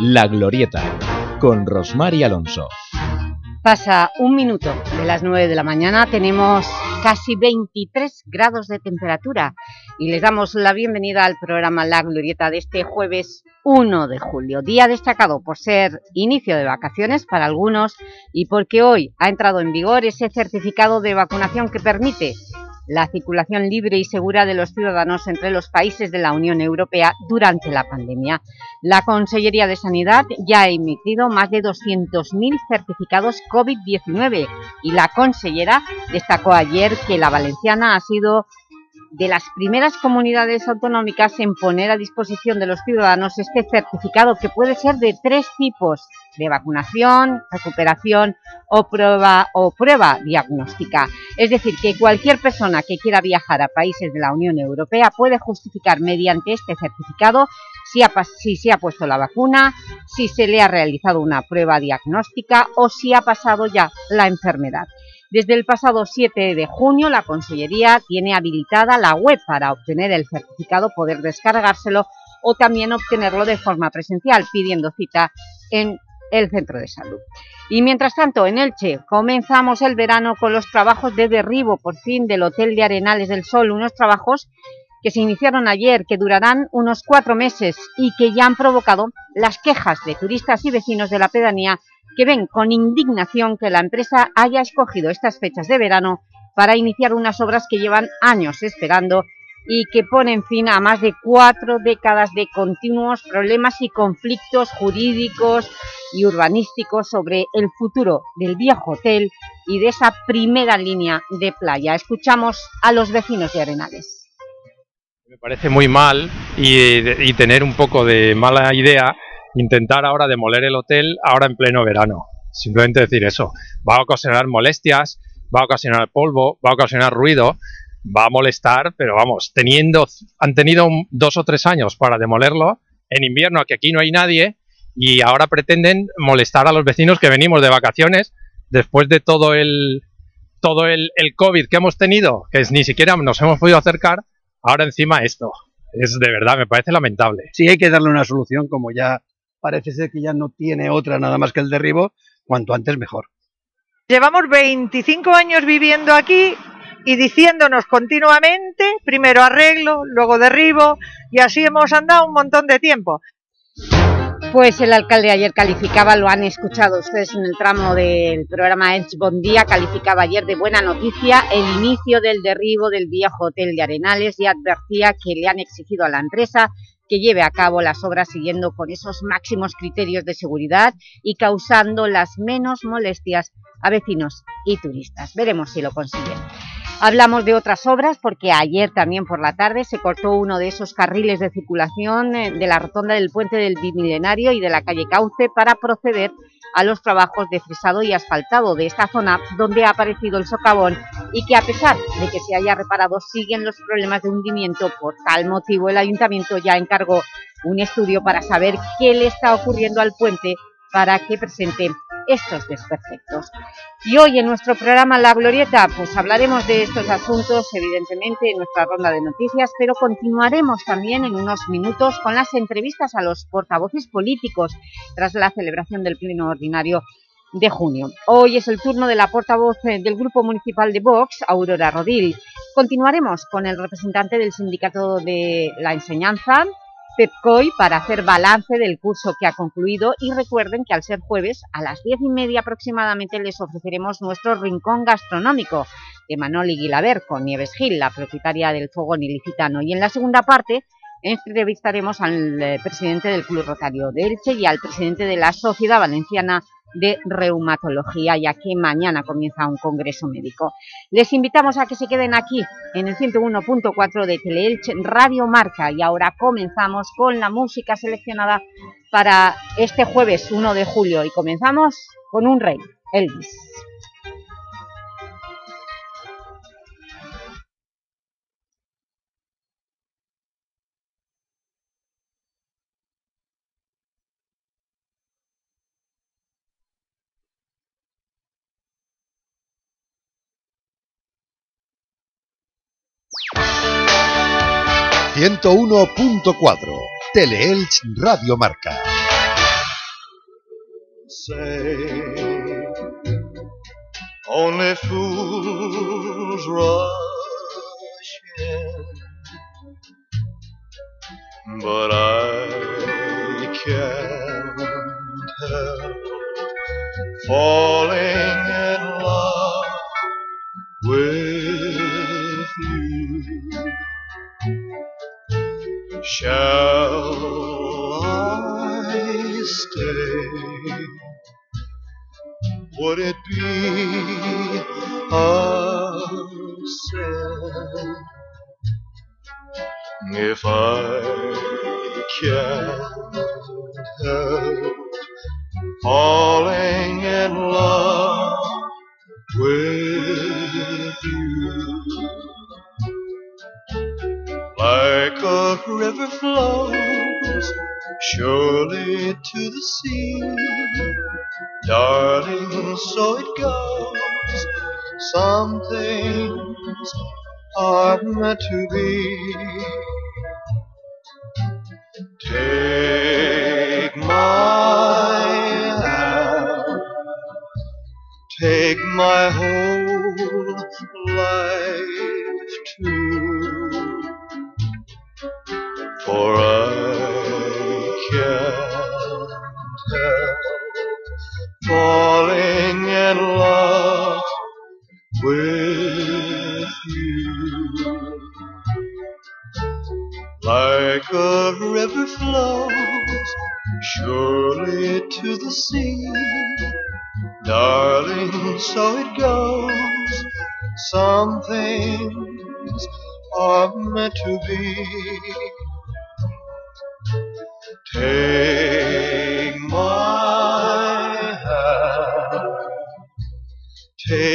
La Glorieta, con Rosmar Alonso. Pasa un minuto de las 9 de la mañana, tenemos casi 23 grados de temperatura y les damos la bienvenida al programa La Glorieta de este jueves 1 de julio, día destacado por ser inicio de vacaciones para algunos y porque hoy ha entrado en vigor ese certificado de vacunación que permite la circulación libre y segura de los ciudadanos entre los países de la Unión Europea durante la pandemia. La Consellería de Sanidad ya ha emitido más de 200.000 certificados COVID-19 y la consellera destacó ayer que la valenciana ha sido de las primeras comunidades autonómicas en poner a disposición de los ciudadanos este certificado que puede ser de tres tipos de vacunación, recuperación o prueba, o prueba diagnóstica. Es decir, que cualquier persona que quiera viajar a países de la Unión Europea puede justificar mediante este certificado si, si se ha puesto la vacuna, si se le ha realizado una prueba diagnóstica o si ha pasado ya la enfermedad. Desde el pasado 7 de junio, la Consellería tiene habilitada la web para obtener el certificado, poder descargárselo o también obtenerlo de forma presencial, pidiendo cita en el centro de salud. Y mientras tanto, en Elche, comenzamos el verano con los trabajos de derribo, por fin, del Hotel de Arenales del Sol, unos trabajos que se iniciaron ayer, que durarán unos cuatro meses y que ya han provocado las quejas de turistas y vecinos de la pedanía que ven con indignación que la empresa haya escogido estas fechas de verano para iniciar unas obras que llevan años esperando y que ponen fin a más de cuatro décadas de continuos problemas y conflictos jurídicos y urbanísticos sobre el futuro del viejo hotel y de esa primera línea de playa. Escuchamos a los vecinos de Arenales. Me parece muy mal y, y tener un poco de mala idea intentar ahora demoler el hotel ahora en pleno verano. Simplemente decir eso. Va a ocasionar molestias, va a ocasionar polvo, va a ocasionar ruido, va a molestar, pero vamos, teniendo, han tenido dos o tres años para demolerlo, en invierno que aquí no hay nadie, y ahora pretenden molestar a los vecinos que venimos de vacaciones después de todo el todo el, el COVID que hemos tenido, que ni siquiera nos hemos podido acercar, ahora encima esto. Es de verdad, me parece lamentable. Sí, hay que darle una solución, como ya parece ser que ya no tiene otra nada más que el derribo, cuanto antes mejor. Llevamos 25 años viviendo aquí y diciéndonos continuamente, primero arreglo, luego derribo, y así hemos andado un montón de tiempo. Pues el alcalde ayer calificaba, lo han escuchado ustedes en el tramo del programa Elch Bon Día, calificaba ayer de buena noticia el inicio del derribo del viejo hotel de Arenales y advertía que le han exigido a la empresa que lleve a cabo las obras siguiendo con esos máximos criterios de seguridad y causando las menos molestias a vecinos y turistas. Veremos si lo consiguen. Hablamos de otras obras porque ayer también por la tarde se cortó uno de esos carriles de circulación eh, de la rotonda del puente del Bimilenario y de la calle Cauce para proceder a los trabajos de fresado y asfaltado de esta zona donde ha aparecido el socavón y que a pesar de que se haya reparado siguen los problemas de hundimiento. Por tal motivo el Ayuntamiento ya encargó un estudio para saber qué le está ocurriendo al puente para que presente estos desperfectos. Y hoy en nuestro programa La Glorieta pues hablaremos de estos asuntos evidentemente en nuestra ronda de noticias, pero continuaremos también en unos minutos con las entrevistas a los portavoces políticos tras la celebración del Pleno Ordinario de junio. Hoy es el turno de la portavoz eh, del Grupo Municipal de Vox, Aurora Rodil. Continuaremos con el representante del Sindicato de la Enseñanza, PEPCOI para hacer balance del curso que ha concluido y recuerden que al ser jueves a las diez y media aproximadamente les ofreceremos nuestro rincón gastronómico de Manoli Guilaber con Nieves Gil, la propietaria del Fogón Ilicitano. Y en la segunda parte entrevistaremos al eh, presidente del Club Rotario de Elche y al presidente de la Sociedad Valenciana de Reumatología, ya que mañana comienza un congreso médico. Les invitamos a que se queden aquí, en el 101.4 de Teleelch Radio Marca, y ahora comenzamos con la música seleccionada para este jueves 1 de julio, y comenzamos con un rey, Elvis. 101.4 Teleelch Radio Marca. say. Only fools rush in, but I can't help falling Shall I stay? Would it be a sin if I can't help falling in love with you? River flows surely to the sea. Darling, so it goes. Some things are meant to be. Take my hand, take my whole life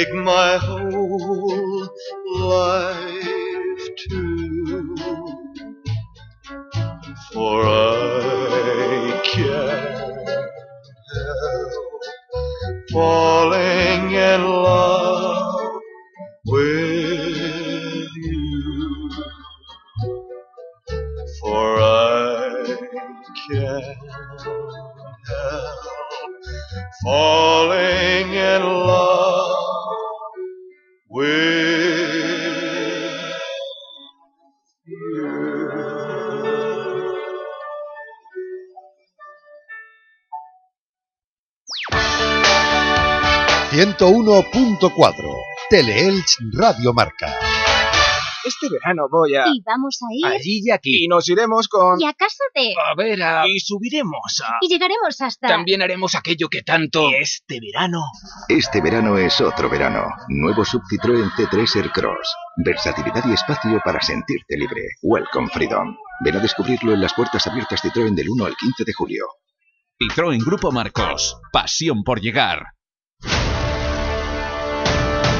take my whole life too, for I can't help falling in love with you, for I can't help falling in 101.4 Teleelch Radio Marca. Este verano voy a... Y vamos a ir... Allí y aquí. Y nos iremos con... ¿Y a casa de...? A ver, a... Y subiremos a... Y llegaremos hasta... También haremos aquello que tanto... ¿Y este verano... Este verano es otro verano. Nuevo Sub Citroën C3 Aircross. Versatilidad y espacio para sentirte libre. Welcome Freedom. Ven a descubrirlo en las puertas abiertas Citroën del 1 al 15 de julio. Citroën Grupo Marcos. Pasión por llegar.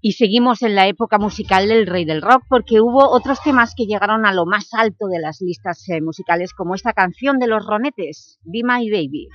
Y seguimos en la época musical del rey del rock porque hubo otros temas que llegaron a lo más alto de las listas eh, musicales como esta canción de los Ronettes, Be My Baby.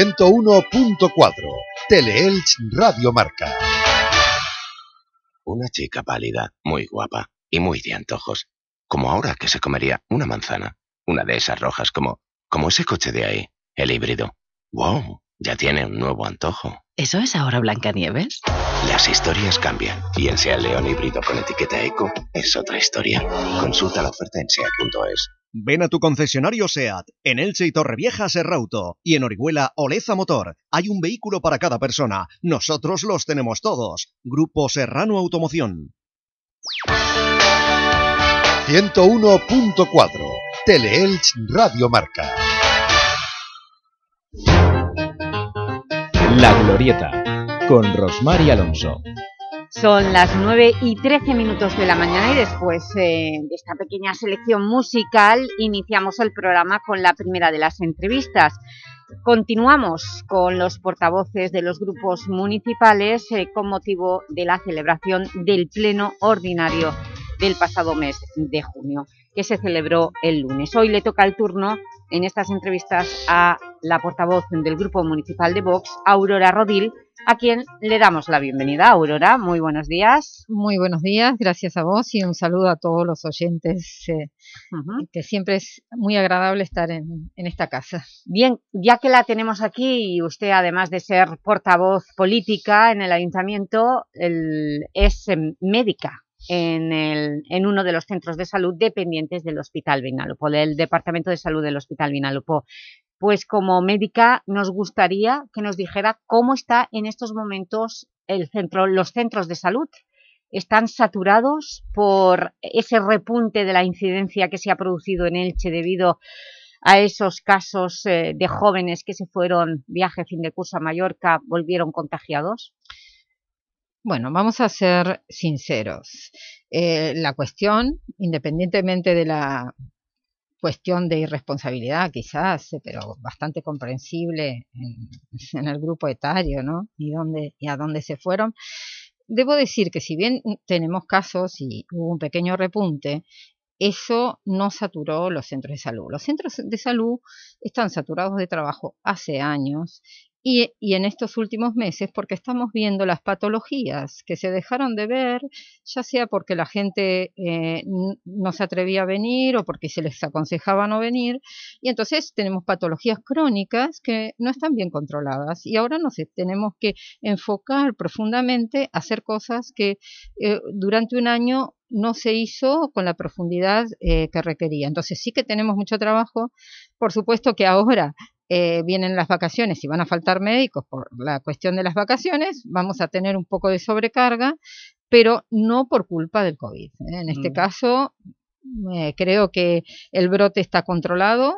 101.4 Teleelch Radio Marca. Una chica pálida, muy guapa y muy de antojos. Como ahora que se comería una manzana. Una de esas rojas como, como ese coche de ahí, el híbrido. ¡Wow! Ya tiene un nuevo antojo. ¿Eso es ahora Blancanieves? Las historias cambian y el Seat León híbrido con etiqueta Eco es otra historia. Consulta la oferta en seat.es. Ven a tu concesionario SEAT, en Elche y Torrevieja Serrauto, y en Orihuela Oleza Motor. Hay un vehículo para cada persona. Nosotros los tenemos todos. Grupo Serrano Automoción. 101.4 Teleelch Radio Marca. La Glorieta, con Rosmar y Alonso. Son las 9 y 13 minutos de la mañana y después eh, de esta pequeña selección musical iniciamos el programa con la primera de las entrevistas. Continuamos con los portavoces de los grupos municipales eh, con motivo de la celebración del Pleno Ordinario del pasado mes de junio, que se celebró el lunes. Hoy le toca el turno en estas entrevistas a la portavoz del Grupo Municipal de Vox, Aurora Rodil, a quien le damos la bienvenida. Aurora, muy buenos días. Muy buenos días, gracias a vos y un saludo a todos los oyentes, eh, que siempre es muy agradable estar en, en esta casa. Bien, ya que la tenemos aquí y usted además de ser portavoz política en el Ayuntamiento, el- es médica en, el- en uno de los centros de salud dependientes del Hospital Vinalopó, del Departamento de Salud del Hospital Vinalopó. Pues como médica nos gustaría que nos dijera cómo está en estos momentos el centro, los centros de salud. ¿Están saturados por ese repunte de la incidencia que se ha producido en Elche debido a esos casos eh, de jóvenes que se fueron viaje fin de curso a Mallorca, volvieron contagiados? Bueno, vamos a ser sinceros. Eh, la cuestión, independientemente de la cuestión de irresponsabilidad quizás, eh, pero bastante comprensible en, el grupo etario, ¿no? Y, y a dónde se fueron. Debo decir que si bien tenemos casos y hubo un pequeño repunte, eso no saturó los centros de salud. Los centros de salud están saturados de trabajo hace años y, y en estos últimos meses porque estamos viendo las patologías que se dejaron de ver, ya sea porque la gente eh, no se atrevía a venir o porque se les aconsejaba no venir, y entonces tenemos patologías crónicas que no están bien controladas y ahora nos tenemos que enfocar profundamente a hacer cosas que eh, durante un año no se hizo con la profundidad eh, que requería. Entonces sí que tenemos mucho trabajo. Por supuesto que ahora eh, vienen las vacaciones y van a faltar médicos por la cuestión de las vacaciones, vamos a tener un poco de sobrecarga, pero no por culpa del COVID. ¿eh? En este Mm. caso, eh, creo que el brote está controlado,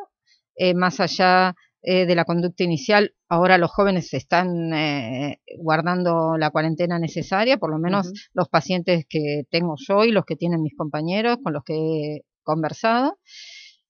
eh, más allá de la conducta inicial, ahora los jóvenes están eh, guardando la cuarentena necesaria, por lo menos los pacientes que tengo yo y los que tienen mis compañeros con los que he conversado.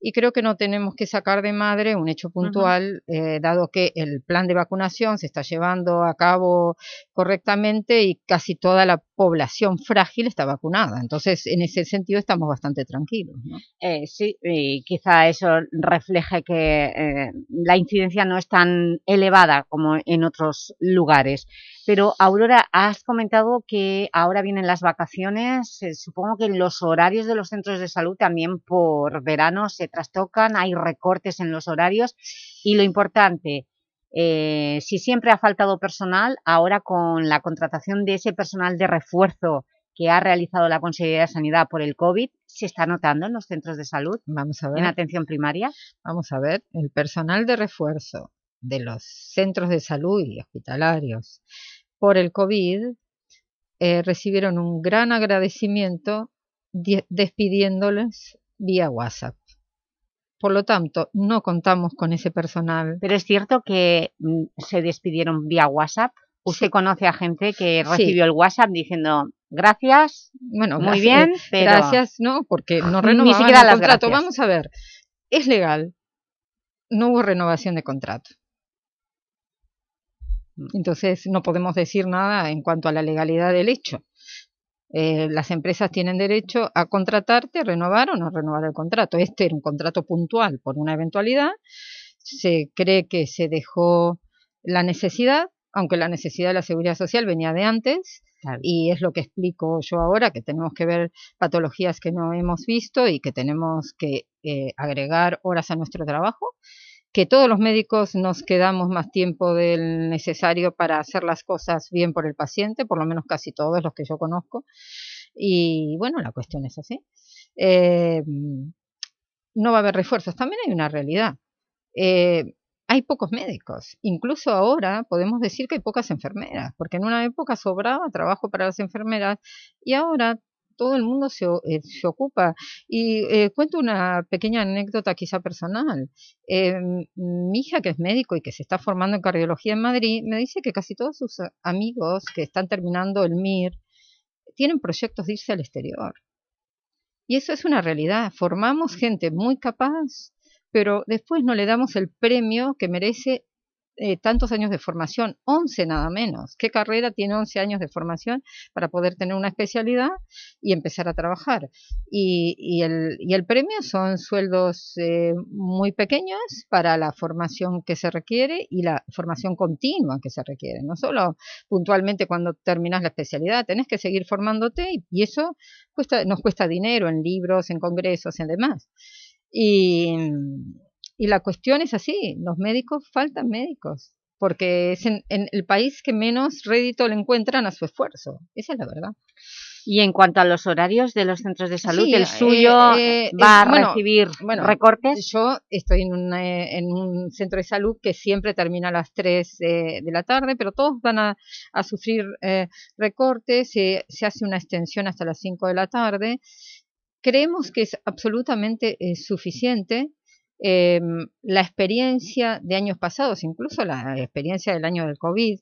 Y creo que no tenemos que sacar de madre un hecho puntual, eh, dado que el plan de vacunación se está llevando a cabo correctamente y casi toda la población frágil está vacunada. Entonces, en ese sentido estamos bastante tranquilos. ¿no? Eh, sí, y quizá eso refleje que eh, la incidencia no es tan elevada como en otros lugares. Pero, Aurora, has comentado que ahora vienen las vacaciones. eh, supongo que los horarios de los centros de salud también por verano se trastocan, hay recortes en los horarios. Y lo importante, eh, si siempre ha faltado personal, ahora con la contratación de ese personal de refuerzo que ha realizado la Consejería de Sanidad por el COVID, ¿se está notando en los centros de salud? Vamos a ver. ¿En atención primaria? Vamos a ver, el personal de refuerzo de los centros de salud y hospitalarios por el COVID eh, recibieron un gran agradecimiento di- despidiéndoles vía WhatsApp. Por lo tanto, no contamos con ese personal. Pero es cierto que mm, se despidieron vía WhatsApp. ¿Usted conoce a gente que Sí. recibió el WhatsApp diciendo gracias, Bueno, muy gracias- bien, eh, pero... Gracias, no, porque no Ni renovaban siquiera el contrato. gracias. Vamos a ver, es legal, no hubo renovación de contrato. Mm. Entonces no podemos decir nada en cuanto a la legalidad del hecho. Eh, las empresas tienen derecho a contratarte, renovar o no renovar el contrato. Este era un contrato puntual por una eventualidad. Se cree que se dejó la necesidad, aunque la necesidad de la seguridad social venía de antes, y es lo que explico yo ahora, que tenemos que ver patologías que no hemos visto y que tenemos que eh, agregar horas a nuestro trabajo, que todos los médicos nos quedamos más tiempo del necesario para hacer las cosas bien por el paciente, por lo menos casi todos los que yo conozco, y bueno, la cuestión es así. Eh, no va a haber refuerzos, también hay una realidad. Eh, hay pocos médicos. Incluso ahora podemos decir que hay pocas enfermeras, porque en una época sobraba trabajo para las enfermeras y ahora todo el mundo se, eh, se ocupa. Y eh, cuento una pequeña anécdota quizá personal. Eh, mi hija, que es médico y que se está formando en cardiología en Madrid, me dice que casi todos sus amigos que están terminando el MIR tienen proyectos de irse al exterior. Y eso es una realidad. Formamos gente muy capaz, pero después no le damos el premio que merece eh, tantos años de formación, 11 nada menos. ¿Qué carrera tiene 11 años de formación para poder tener una especialidad y empezar a trabajar? Y, y el, y el premio son sueldos eh, muy pequeños para la formación que se requiere y la formación continua que se requiere. No solo puntualmente cuando terminas la especialidad, tenés que seguir formándote y, y eso cuesta, nos cuesta dinero en libros, en congresos, en demás. Y, y la cuestión es así, los médicos faltan médicos, porque es en, en el país que menos rédito le encuentran a su esfuerzo. Esa es la verdad. Y en cuanto a los horarios de los centros de salud, Sí, ¿el eh, suyo eh, va eh, a bueno, recibir bueno, recortes? Yo estoy en, un, eh, en un centro de salud que siempre termina a las 3 eh, de la tarde, pero todos van a, a sufrir eh, recortes, se, se hace una extensión hasta las 5 de la tarde. Creemos que es absolutamente eh, suficiente eh, la experiencia de años pasados, incluso la experiencia del año del COVID,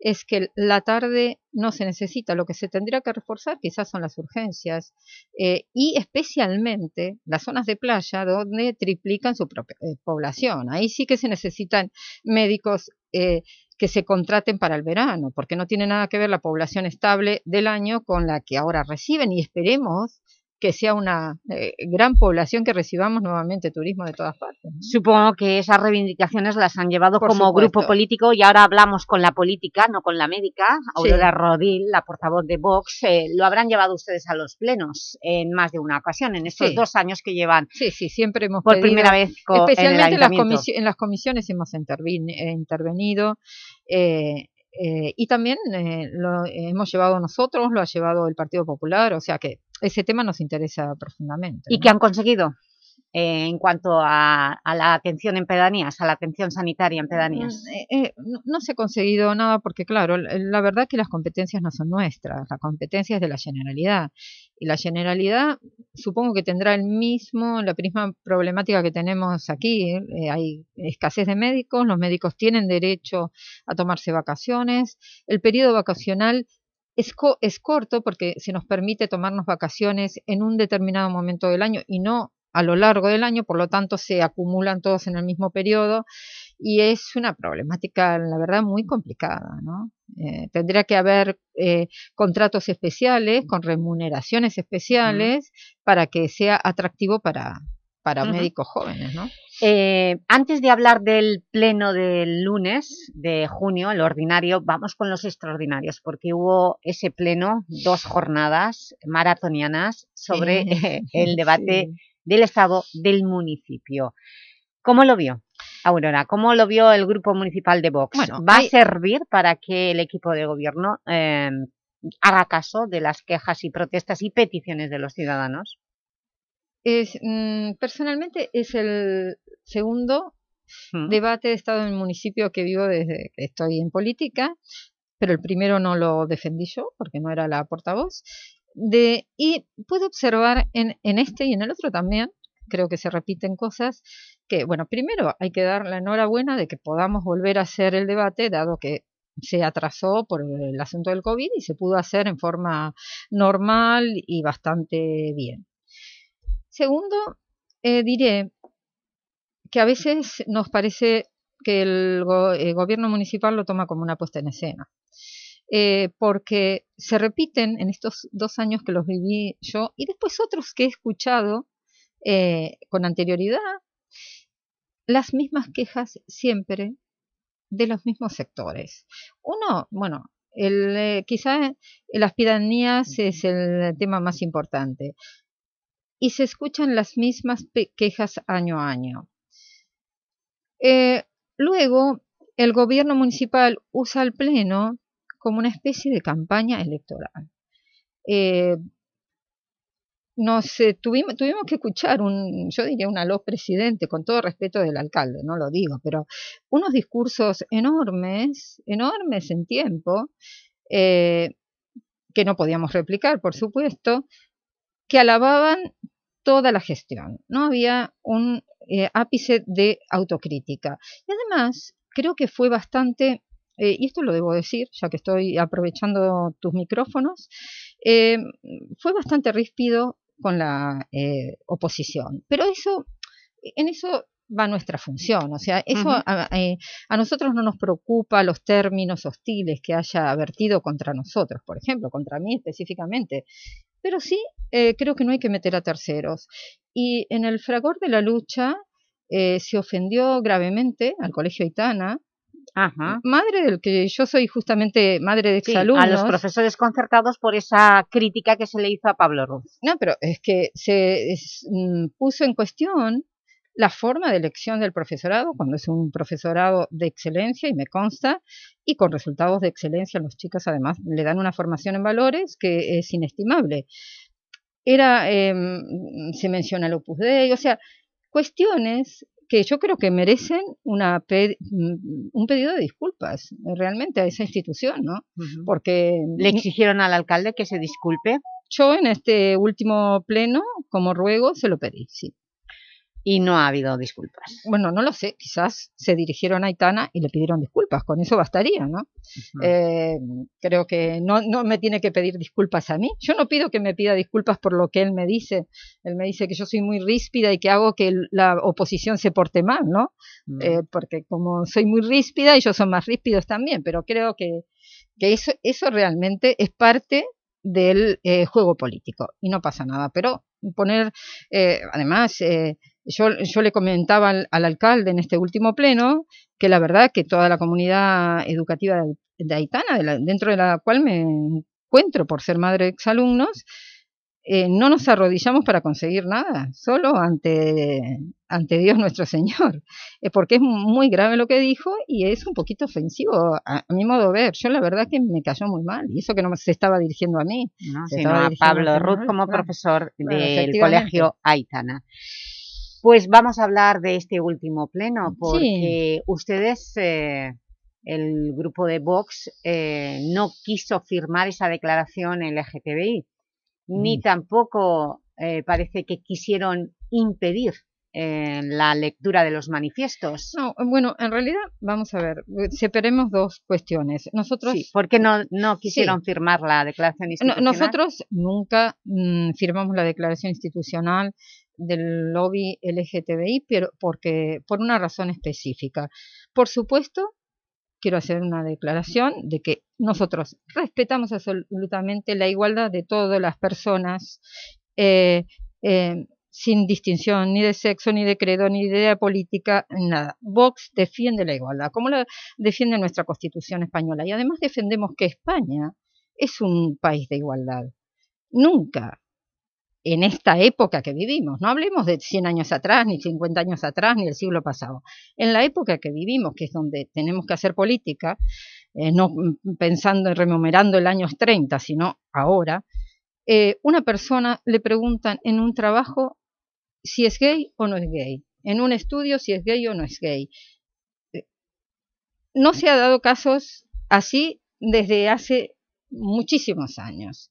es que la tarde no se necesita. Lo que se tendría que reforzar quizás son las urgencias eh, y especialmente las zonas de playa donde triplican su propia eh, población. Ahí sí que se necesitan médicos eh, que se contraten para el verano, porque no tiene nada que ver la población estable del año con la que ahora reciben y esperemos que sea una eh, gran población que recibamos nuevamente turismo de todas partes. ¿no? Supongo que esas reivindicaciones las han llevado Por como supuesto. grupo político y ahora hablamos con la política, no con la médica. Aurora Rodil, la portavoz de Vox, eh, lo habrán llevado ustedes a los plenos en más de una ocasión, en estos Sí. dos años que llevan Sí, sí, siempre hemos por pedido- primera vez especialmente en las, en las comisiones hemos eh, intervenido eh, eh, y también eh, lo hemos llevado nosotros, lo ha llevado el Partido Popular, o sea que ese tema nos interesa profundamente. ¿Y ¿no? qué han conseguido eh, en cuanto a, a la atención en pedanías, a la atención sanitaria en pedanías? Mm, eh, eh, no, no se ha conseguido nada porque, claro, la, verdad que las competencias no son nuestras, la competencia es de la Generalidad. Y la Generalidad supongo que tendrá el mismo, la misma problemática que tenemos aquí. eh, hay escasez de médicos, los médicos tienen derecho a tomarse vacaciones. El periodo vacacional es, co- es corto porque se nos permite tomarnos vacaciones en un determinado momento del año y no a lo largo del año, por lo tanto se acumulan todos en el mismo periodo y es una problemática, la verdad, muy complicada. ¿no? Eh, tendría que haber eh, contratos especiales con remuneraciones especiales para que sea atractivo para, para médicos jóvenes. ¿no? Eh, antes de hablar del pleno del lunes de junio, el ordinario, vamos con los extraordinarios, porque hubo ese pleno, dos jornadas maratonianas sobre Sí, eh, el debate sí. del Estado del municipio. ¿Cómo lo vio, Aurora? ¿Cómo lo vio el Grupo Municipal de Vox? Bueno, ¿Va hay- a servir para que el equipo de gobierno eh, haga caso de las quejas y protestas y peticiones de los ciudadanos? Es, mm, personalmente es el segundo Mm. debate de Estado en el municipio que vivo desde que estoy en política, pero el primero no lo defendí yo porque no era la portavoz. De, y puedo observar en, en este y en el otro también, creo que se repiten cosas, que bueno, primero hay que dar la enhorabuena de que podamos volver a hacer el debate, dado que se atrasó por el asunto del COVID y se pudo hacer en forma normal y bastante bien. Segundo, eh, diré que a veces nos parece que el, el gobierno municipal lo toma como una puesta en escena. Eh, porque se repiten en estos dos años que los viví yo y después otros que he escuchado eh, con anterioridad, las mismas quejas siempre de los mismos sectores. Uno, bueno, el, eh, quizá las piranías es el tema más importante y se escuchan las mismas quejas año a año. Eh, luego, el gobierno municipal usa el pleno como una especie de campaña electoral. Eh, tuvimos, tuvimos que escuchar un, yo diría un aló presidente, con todo respeto del alcalde, no lo digo, pero unos discursos enormes, enormes en tiempo, eh, que no podíamos replicar, por supuesto, que alababan toda la gestión. No había un eh, ápice de autocrítica. Y además, creo que fue bastante, eh, y esto lo debo decir, ya que estoy aprovechando tus micrófonos, eh, fue bastante ríspido con la eh, oposición. Pero eso, en eso va nuestra función, o sea, eso a, a nosotros no nos preocupa los términos hostiles que haya vertido contra nosotros, por ejemplo, contra mí específicamente, pero sí eh, creo que no hay que meter a terceros. Y en el fragor de la lucha eh, se ofendió gravemente al Colegio Aitana, madre del que yo soy justamente madre de Sí, exalumnos. a los profesores concertados por esa crítica que se le hizo a Pablo Ruz. No, pero es que se es, mm, puso en cuestión la forma de elección del profesorado, cuando es un profesorado de excelencia, y me consta, y con resultados de excelencia, los chicos además le dan una formación en valores que es inestimable. Era, em, se menciona el Opus Dei, o sea, cuestiones que yo creo que merecen una mm, un pedido de disculpas eh, realmente a esa institución, ¿no? Porque ¿Le exigieron al alcalde que se disculpe? Yo en este último pleno, como ruego, se lo pedí, sí. Y no ha habido disculpas. Bueno, no lo sé, quizás se dirigieron a Aitana y le pidieron disculpas, con eso bastaría, ¿no? Eh, creo que no, no me tiene que pedir disculpas a mí. Yo no pido que me pida disculpas por lo que él me dice. Él me dice que yo soy muy ríspida y que hago que la oposición se porte mal, ¿no? Eh, porque como soy muy ríspida, ellos son más ríspidos también, pero creo que, que eso, eso realmente es parte del eh, juego político y no pasa nada. Pero poner, eh, además, eh, yo, yo le comentaba al, al alcalde en este último pleno que la verdad que toda la comunidad educativa de, Aitana, de la- dentro de la cual me encuentro por ser madre de exalumnos, eh, no nos arrodillamos para conseguir nada, solo ante, ante Dios nuestro Señor, Eh, porque es muy grave lo que dijo y es un poquito ofensivo a, a mi modo de ver. Yo la verdad que me cayó muy mal y eso que no se estaba dirigiendo a mí. ¿no? sino a Pablo señor, como profesor del colegio Aitana. Pues vamos a hablar de este último pleno, porque ustedes, eh, el grupo de Vox, eh, no quiso firmar esa declaración LGTBI, ni Mm. tampoco eh, parece que quisieron impedir eh, la lectura de los manifiestos. No, bueno, en realidad, vamos a ver, separemos dos cuestiones. Nosotros... Sí, ¿por qué no, no quisieron Sí. firmar la declaración No- institucional? nosotros nunca mm, firmamos la declaración institucional del lobby LGTBI, pero porque, por una razón específica. Por supuesto, quiero hacer una declaración de que nosotros respetamos absolutamente la igualdad de todas las personas, eh, eh, sin distinción ni de sexo, ni de credo, ni de idea política, nada. Vox defiende la igualdad, como la defiende nuestra Constitución española. Y además defendemos que España es un país de igualdad. Nunca en esta época que vivimos, no hablemos de 100 años atrás, ni 50 años atrás, ni el siglo pasado, en la época que vivimos, que es donde tenemos que hacer política, eh, no pensando y rememorando el año 30, sino ahora, eh, una persona le preguntan en un trabajo si es gay o no es gay, en un estudio si es gay o no es gay. Eh, No se ha dado casos así desde hace muchísimos años.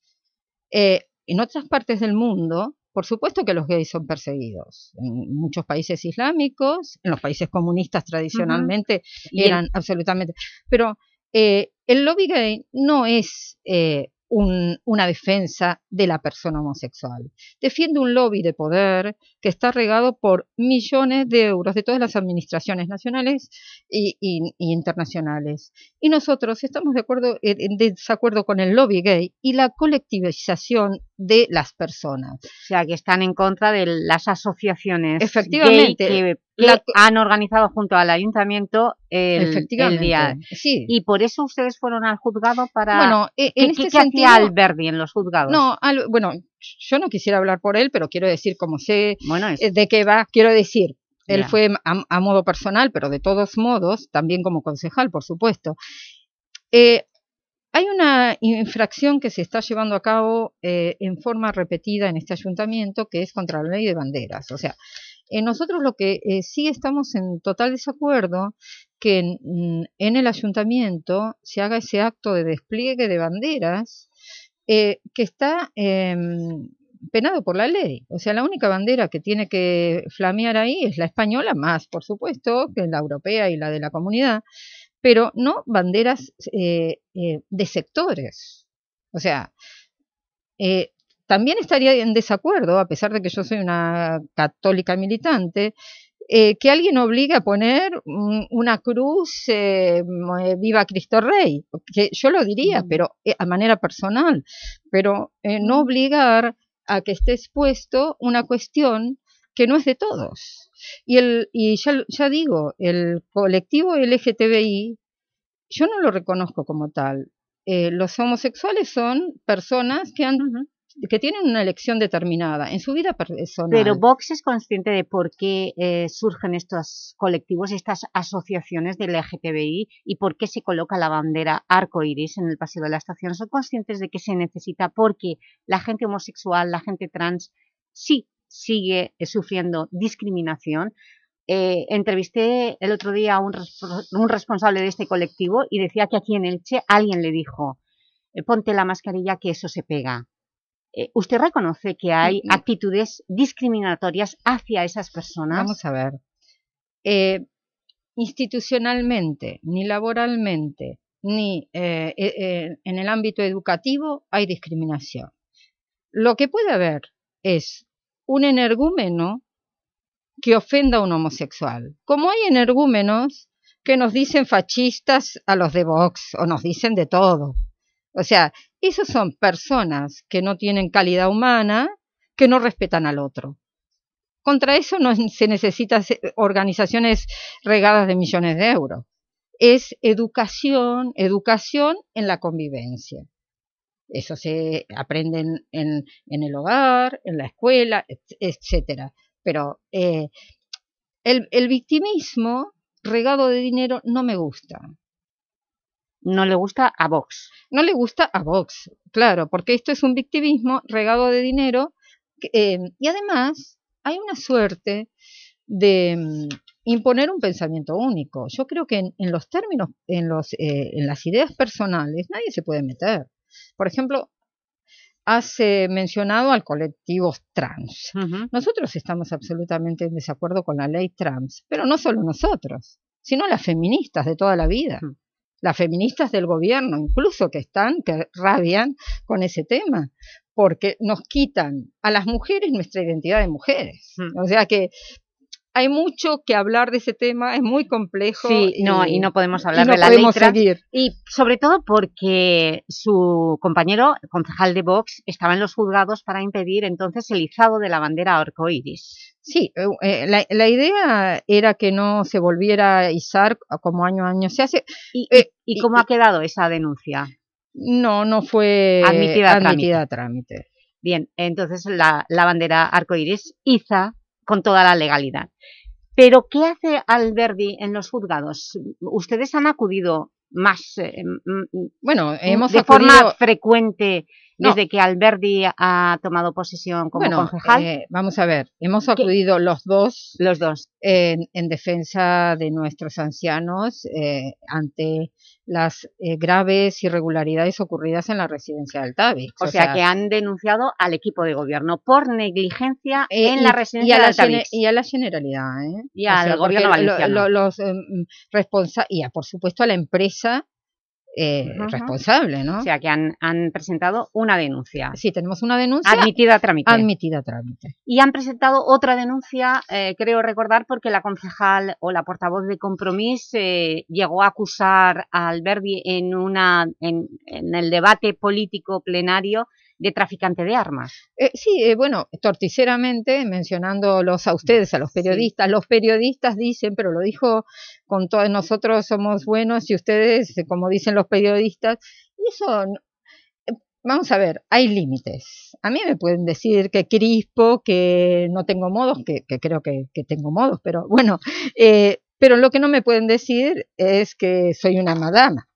En otras partes del mundo, por supuesto que los gays son perseguidos. En muchos países islámicos, en los países comunistas tradicionalmente eran absolutamente... Pero eh, el lobby gay no es eh, un- una defensa de la persona homosexual. Defiende un lobby de poder que está regado por millones de euros de todas las administraciones nacionales y internacionales. Y nosotros estamos de acuerdo en desacuerdo con el lobby gay y la colectivización de las personas. O sea, que están en contra de las asociaciones Efectivamente, gay que, han organizado junto al ayuntamiento el, día. sí. Y por eso ustedes fueron al juzgado para... Bueno, e- ¿Qué, en qué- este qué hacía sentido- Alberdi en los juzgados? No, al- bueno, yo no quisiera hablar por él, pero quiero decir, como sé Bueno, es- eh, de qué va, quiero decir, él fue a, a modo personal, pero de todos modos, también como concejal, por supuesto. Eh, hay una infracción que se está llevando a cabo eh, en forma repetida en este ayuntamiento, que es contra la ley de banderas. O sea, eh, nosotros lo que eh, sí estamos en total desacuerdo que en, mm, en el ayuntamiento se haga ese acto de despliegue de banderas eh, que está em, penado por la ley. O sea, la única bandera que tiene que flamear ahí es la española, más por supuesto que la europea y la de la comunidad, pero no banderas eh, eh, de sectores. O sea, eh, también estaría en desacuerdo, a pesar de que yo soy una católica militante, eh, que alguien obligue a poner mm, una cruz eh, mm, Viva Cristo Rey, que yo lo diría, pero eh, a manera personal, pero no obligar a que esté expuesto una cuestión que no es de todos. Y, el, y ya, ya digo, el colectivo LGTBI, yo no lo reconozco como tal. Eh, los homosexuales son personas que han que tienen una elección determinada en su vida personal. Pero Vox es consciente de por qué eh, surgen estos colectivos, estas asociaciones del LGTBI y por qué se coloca la bandera arcoiris en el paseo de la estación. ¿Son conscientes de que se necesita porque la gente homosexual, la gente trans, sí sigue sufriendo discriminación? Eh, entrevisté el otro día a un, un responsable de este colectivo y decía que aquí en Elche alguien le dijo eh, ponte la mascarilla que eso se pega. Eh, ¿Usted reconoce que hay actitudes discriminatorias hacia esas personas? Vamos a ver. Eh, institucionalmente, ni laboralmente, ni eh, eh, en el ámbito educativo hay discriminación. Lo que puede haber es un energúmeno que ofenda a un homosexual. Como hay energúmenos que nos dicen fascistas a los de Vox o nos dicen de todo. O sea, esos son personas que no tienen calidad humana, que no respetan al otro. Contra eso no se necesitan organizaciones regadas de millones de euros. Es educación, educación en la convivencia. Eso se aprende en, en, en el hogar, en la escuela, etcétera. Pero eh, el, el victimismo regado de dinero no me gusta. No le gusta a Vox. No le gusta a Vox, claro, porque esto es un victimismo regado de dinero eh, y además hay una suerte de mm, imponer un pensamiento único. Yo creo que en, en los términos, en, los, eh, en las ideas personales, nadie se puede meter. Por ejemplo, has eh, mencionado al colectivo trans. Uh -huh. Nosotros estamos absolutamente en desacuerdo con la ley trans, pero no solo nosotros, sino las feministas de toda la vida. Uh -huh las feministas del gobierno, incluso que están, que rabian con ese tema, porque nos quitan a las mujeres nuestra identidad de mujeres. O sea que hay mucho que hablar de ese tema, es muy complejo. Sí, no, y no podemos hablar y no de la letra. seguir. Y sobre todo porque su compañero, concejal de Vox, estaba en los juzgados para impedir entonces el izado de la bandera arcoíris. Sí, eh, eh, la, la idea era que no se volviera a izar como año a año se hace. ¿Y, Eh, y- y cómo ha quedado esa denuncia? No, no fue Admitida a trámite. admitida a trámite. Bien, entonces la, la bandera arcoíris iza con toda la legalidad. Pero, ¿qué hace Alberdi en los juzgados? ¿Ustedes han acudido más, eh, Bueno, hemos de forma frecuente No. desde que Alberdi ha tomado posesión como bueno, concejal? eh, vamos a ver, hemos acudido los dos, los dos en, en defensa de nuestros ancianos eh, ante las eh, graves irregularidades ocurridas en la residencia del Tavi. o, sea, que han denunciado al equipo de gobierno por negligencia en y- la residencia del Altavix. y a la Generalidad, ¿eh? Y al gobierno valenciano. lo- los em, responsa y a, por supuesto a la empresa eh, responsable, ¿no? O sea, que han, han presentado una denuncia. Sí, tenemos una denuncia Admitida a trámite. admitida a trámite. Y han presentado otra denuncia, eh, creo recordar, porque la concejal o la portavoz de Compromís eh, llegó a acusar a Alberdi en, una, en, en el debate político plenario de traficante de armas. Eh, sí, eh, bueno, torticeramente, mencionándolos a ustedes, a los periodistas, los periodistas dicen, pero lo dijo con todos nosotros somos buenos y ustedes, eh, como dicen los periodistas, y eso, eh, vamos a ver, hay límites. A mí me pueden decir que crispo, que no tengo modos, que, que creo que, que tengo modos, pero bueno, eh, pero lo que no me pueden decir es que soy una madama.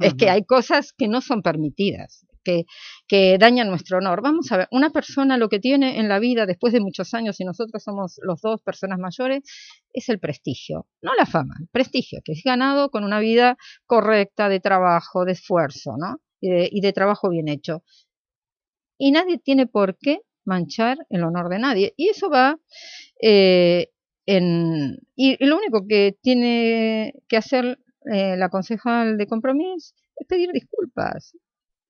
Es que hay cosas que no son permitidas, que, que dañan nuestro honor. Vamos a ver, una persona lo que tiene en la vida después de muchos años, y nosotros somos los dos personas mayores, es el prestigio, no la fama, prestigio, que es ganado con una vida correcta de trabajo, de esfuerzo, ¿no? Y de, trabajo bien hecho. Y nadie tiene por qué manchar el honor de nadie. Y eso va eh, en... Y, lo único que tiene que hacer eh, la concejal de Compromís es pedir disculpas.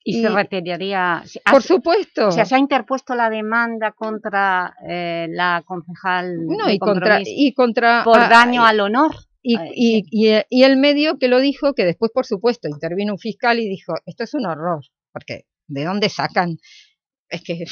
Y, se retiraría... Por supuesto. O sea, se ha interpuesto la demanda contra eh, la concejal No, y contra, Compromís y contra por ah, daño y- al honor. Y, Ay, y, y, y el medio que lo dijo, que después, por supuesto, intervino un fiscal y dijo, esto es un horror, porque ¿de dónde sacan? Es que...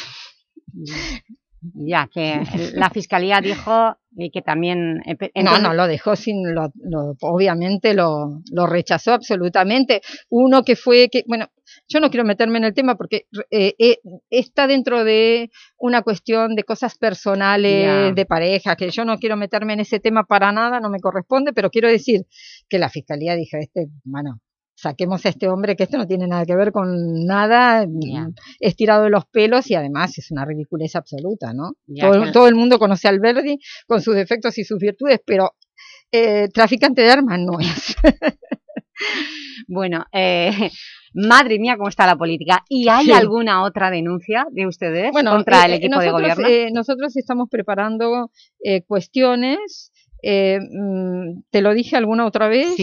Ya, que la Fiscalía dijo y que también... eh, pe- No, entonces- no, lo dejó sin, lo, lo- obviamente lo, lo rechazó absolutamente. Uno que fue, que bueno, yo no quiero meterme en el tema porque eh, eh, está dentro de una cuestión de cosas personales, de pareja, que yo no quiero meterme en ese tema para nada, no me corresponde, pero quiero decir que la fiscalía dijo, este, bueno, saquemos a este hombre que esto no tiene nada que ver con nada, Ya. estirado de los pelos y además es una ridiculez absoluta, ¿no? Todo, el mundo conoce a Alberdi con sus defectos y sus virtudes, pero eh, traficante de armas no es. Bueno, eh, madre mía, cómo está la política. ¿Y hay Sí. alguna otra denuncia de ustedes Bueno, contra eh, el equipo de gobierno? eh, nosotros estamos preparando eh, cuestiones, eh, mm, te lo dije alguna otra vez,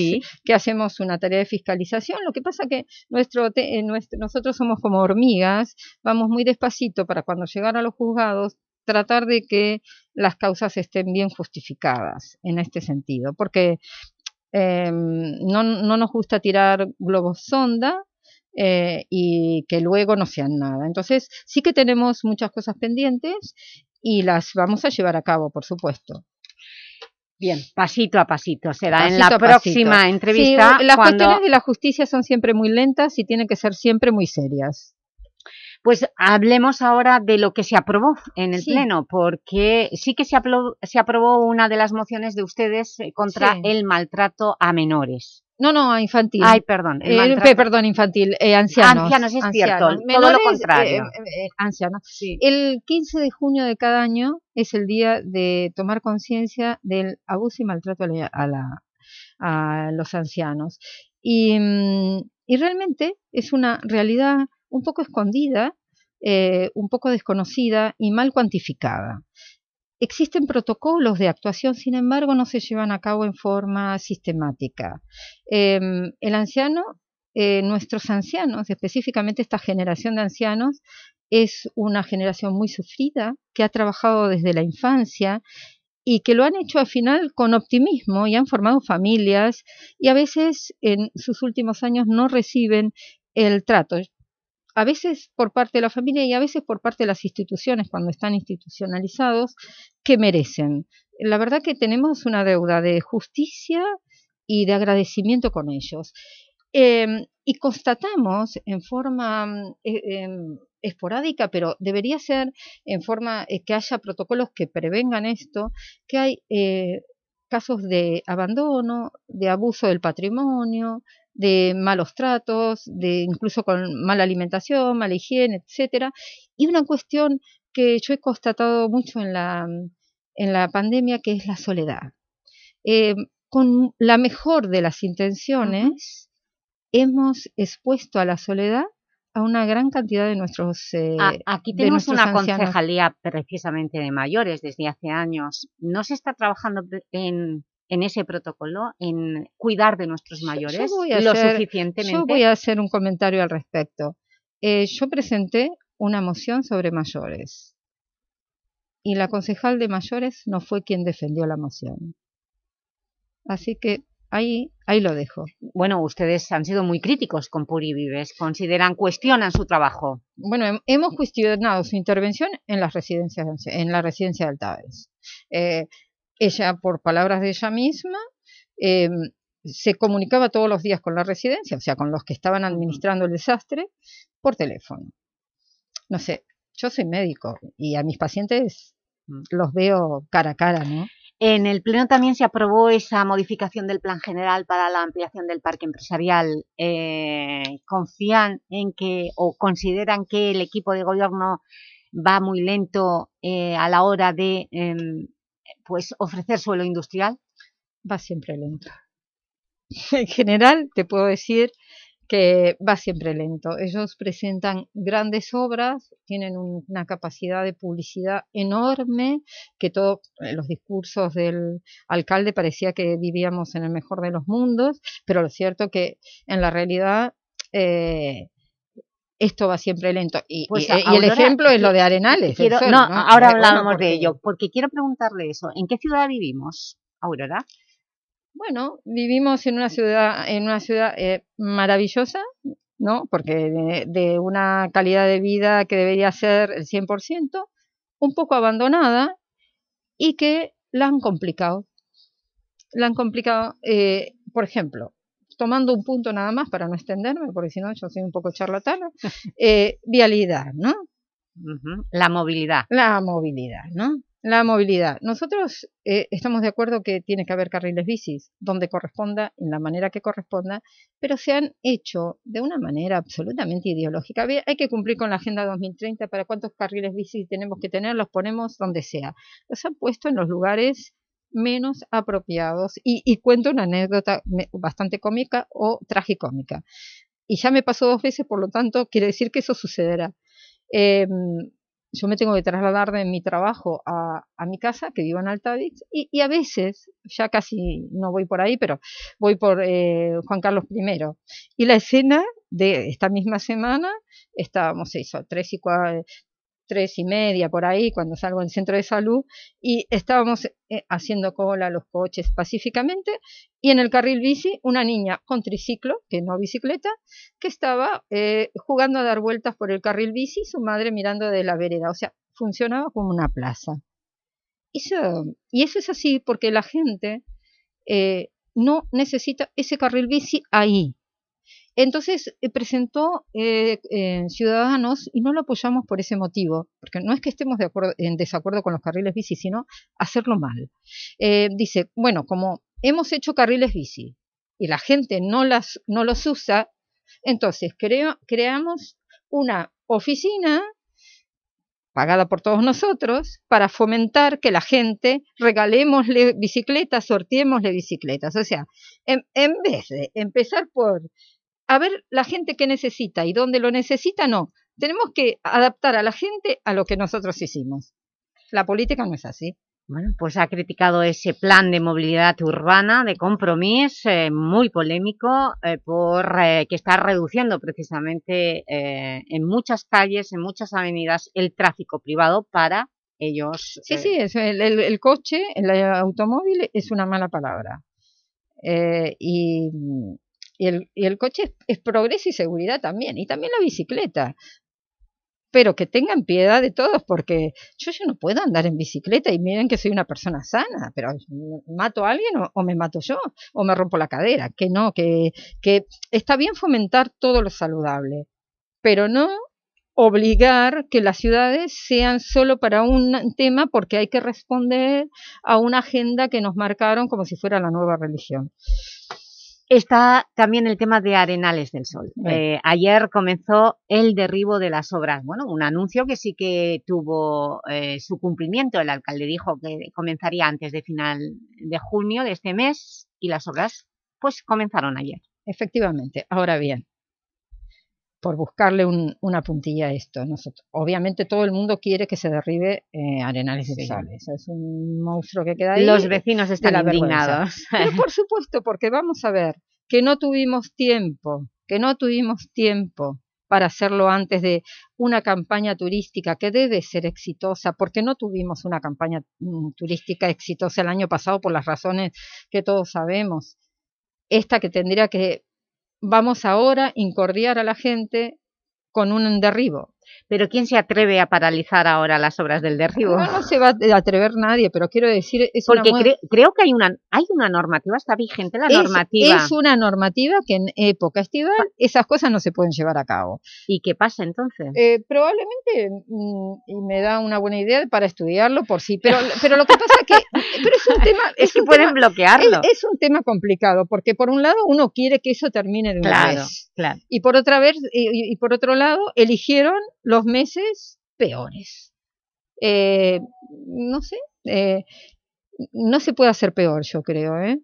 que hacemos una tarea de fiscalización. Lo que pasa que nuestro, te- eh, nuestro- nosotros somos como hormigas, vamos muy despacito para cuando llegar a los juzgados tratar de que las causas estén bien justificadas en este sentido, porque eh, no, no nos gusta tirar globos sonda eh, y que luego no sean nada. Entonces, sí que tenemos muchas cosas pendientes y las vamos a llevar a cabo, por supuesto. Bien, pasito a pasito. Será en la pasito. próxima entrevista Sí, las cuando... cuestiones de la justicia son siempre muy lentas y tienen que ser siempre muy serias. Pues hablemos ahora de lo que se aprobó en el Sí. Pleno, porque sí que se aprobó, se aprobó una de las mociones de ustedes eh, contra Sí. el maltrato a menores. No, no, infantil. Ay, perdón, Eh, perdón, infantil, eh, ancianos. Ancianos, es cierto, todo lo Menores, contrario. eh, eh, ancianos. El 15 de junio de cada año es el día de tomar conciencia del abuso y maltrato a, la- a la- a los ancianos. Y, mm, y realmente es una realidad un poco escondida, eh, un poco desconocida y mal cuantificada. Existen protocolos de actuación, sin embargo, no se llevan a cabo en forma sistemática. Em, el anciano, eh, nuestros ancianos, específicamente esta generación de ancianos, es una generación muy sufrida, que ha trabajado desde la infancia y que lo han hecho al final con optimismo y han formado familias y a veces en sus últimos años no reciben el trato, a veces por parte de la familia y a veces por parte de las instituciones cuando están institucionalizados que merecen. La verdad que tenemos una deuda de justicia y de agradecimiento con ellos. Eh, y constatamos en forma eh, em, esporádica, pero debería ser en forma eh, que haya protocolos que prevengan esto, que hay eh, casos de abandono, de abuso del patrimonio, de malos tratos, de incluso con mala alimentación, mala higiene, etcétera, y una cuestión que yo he constatado mucho en la, en la pandemia, que es la soledad. Eh, con la mejor de las intenciones, hemos expuesto a la soledad a una gran cantidad de nuestros eh, A- Aquí tenemos una ancianos. concejalía precisamente de mayores desde hace años. ¿No se está trabajando en, en ese protocolo, en cuidar de nuestros mayores Yo voy a lo hacer- suficientemente? Yo voy a hacer un comentario al respecto. Eh, yo presenté una moción sobre mayores y la concejal de mayores no fue quien defendió la moción. Así que ahí, ahí lo dejo. Bueno, ustedes han sido muy críticos con Puri Vives, consideran, cuestionan su trabajo. Bueno, hem- hemos cuestionado su intervención en las residencias, de en la residencia del Taves. Eh, ella, por palabras de ella misma, eh, se comunicaba todos los días con la residencia, o sea, con los que estaban administrando el desastre, por teléfono. No sé, yo soy médico y a mis pacientes los veo cara a cara, ¿no? En el Pleno también se aprobó esa modificación del Plan General para la ampliación del parque empresarial. Eh, ¿Confían en que o consideran que el equipo de gobierno va muy lento eh, a la hora de em, pues ofrecer suelo industrial? Va siempre lento. En general, te puedo decir que va siempre lento. Ellos presentan grandes obras, tienen un- una capacidad de publicidad enorme, que todos los discursos del alcalde parecía que vivíamos en el mejor de los mundos, pero lo cierto que en la realidad eh, esto va siempre lento. Y, Pues, y- y el ejemplo es lo de Arenales. el quiero- sol, no, ¿no? ahora Eh, bueno, porque- de ello, porque quiero preguntarle eso. ¿En qué ciudad vivimos, Aurora? Bueno, vivimos en una ciudad, en una ciudad eh, maravillosa, ¿no? Porque de, de una calidad de vida que debería ser el 100%, un poco abandonada y que la han complicado. La han complicado, eh, por ejemplo, tomando un punto nada más para no extenderme, porque si no yo soy un poco charlatana, eh, vialidad, ¿no? La movilidad. La movilidad, ¿no? La movilidad. Nosotros eh, estamos de acuerdo que tiene que haber carriles bicis donde corresponda, en la manera que corresponda, pero se han hecho de una manera absolutamente ideológica. Hay que cumplir con la Agenda 2030 para cuántos carriles bici tenemos que tener, los ponemos donde sea. Los han puesto en los lugares menos apropiados. Y, y cuento una anécdota bastante cómica o tragicómica. Y ya me pasó dos veces, por lo tanto, quiere decir que eso sucederá. Em, yo me tengo que trasladar de mi trabajo a, mi casa, que vivo en Altavix, y, a veces, ya casi no voy por ahí, pero voy por eh, Juan Carlos I. Y la escena de esta misma semana, estábamos eso, tres y, cua- tres y media por ahí, cuando salgo del centro de salud, y estábamos eh, haciendo cola los coches pacíficamente, y en el carril bici una niña con triciclo, que no bicicleta, que estaba eh, jugando a dar vueltas por el carril bici, su madre mirando de la vereda, o sea, funcionaba como una plaza. Eso, y eso es así porque la gente eh, no necesita ese carril bici ahí. Entonces eh, presentó eh, Ciudadanos y no lo apoyamos por ese motivo, porque no es que estemos de acuerdo, en desacuerdo con los carriles bici, sino hacerlo mal. Eh, dice, bueno, como hemos hecho carriles bici y la gente no, las, no los usa, entonces creamos una oficina pagada por todos nosotros, para fomentar que la gente regalémosle bicicletas, sorteémosle bicicletas. O sea, en, en vez de empezar por a ver la gente que necesita y dónde lo necesita, no. Tenemos que adaptar a la gente a lo que nosotros hicimos. La política no es así. Bueno, pues ha criticado ese plan de movilidad urbana de compromiso, eh, muy polémico, eh, por eh, que está reduciendo precisamente en muchas calles, en muchas avenidas, el tráfico privado para ellos... Sí, sí, es el, el- el coche, el automóvil es una mala palabra. Y, y el, y el coche es, es progreso y seguridad también, y también la bicicleta. Pero que tengan piedad de todos, porque yo ya no puedo andar en bicicleta y miren que soy una persona sana, pero mato a alguien o, o me mato yo, o me rompo la cadera, que no, que, que está bien fomentar todo lo saludable, pero no obligar que las ciudades sean solo para un tema porque hay que responder a una agenda que nos marcaron como si fuera la nueva religión. Está también el tema de Arenales del Sol. Eh, ayer comenzó el derribo de las obras. Bueno, un anuncio que sí que tuvo eh, su cumplimiento. El alcalde dijo que comenzaría antes de final de junio de este mes y las obras pues comenzaron ayer. Efectivamente. Ahora bien, por buscarle un- una puntilla a esto, nosotros, obviamente todo el mundo quiere que se derribe eh, Arenales del Sí. Sol. Eso es un monstruo que queda ahí. Los vecinos de están indignados. Pero por supuesto, porque vamos a ver que no tuvimos tiempo, que no tuvimos tiempo para hacerlo antes de una campaña turística que debe ser exitosa, porque no tuvimos una campaña mm, turística exitosa el año pasado por las razones que todos sabemos. Esta que tendría que, vamos ahora, incordiar a la gente con un derribo. Pero ¿quién se atreve a paralizar ahora las obras del derribo? No, no se va a atrever nadie, pero quiero decir, es Porque cre- creo que hay una, hay una normativa, está vigente la es, normativa. es una normativa que en época estival esas cosas no se pueden llevar a cabo. ¿Y qué pasa entonces? Eh, probablemente, mm, y me da una buena idea para estudiarlo por sí, pero, pero lo que pasa es que pero es un tema... Es que un pueden tema- bloquearlo. Es, es un tema complicado, porque por un lado uno quiere que eso termine de una Claro, vez. claro. Y por otra vez, y por otro lado, eligieron los meses peores. Eh, no sé, eh, no se puede hacer peor, yo creo, ¿eh?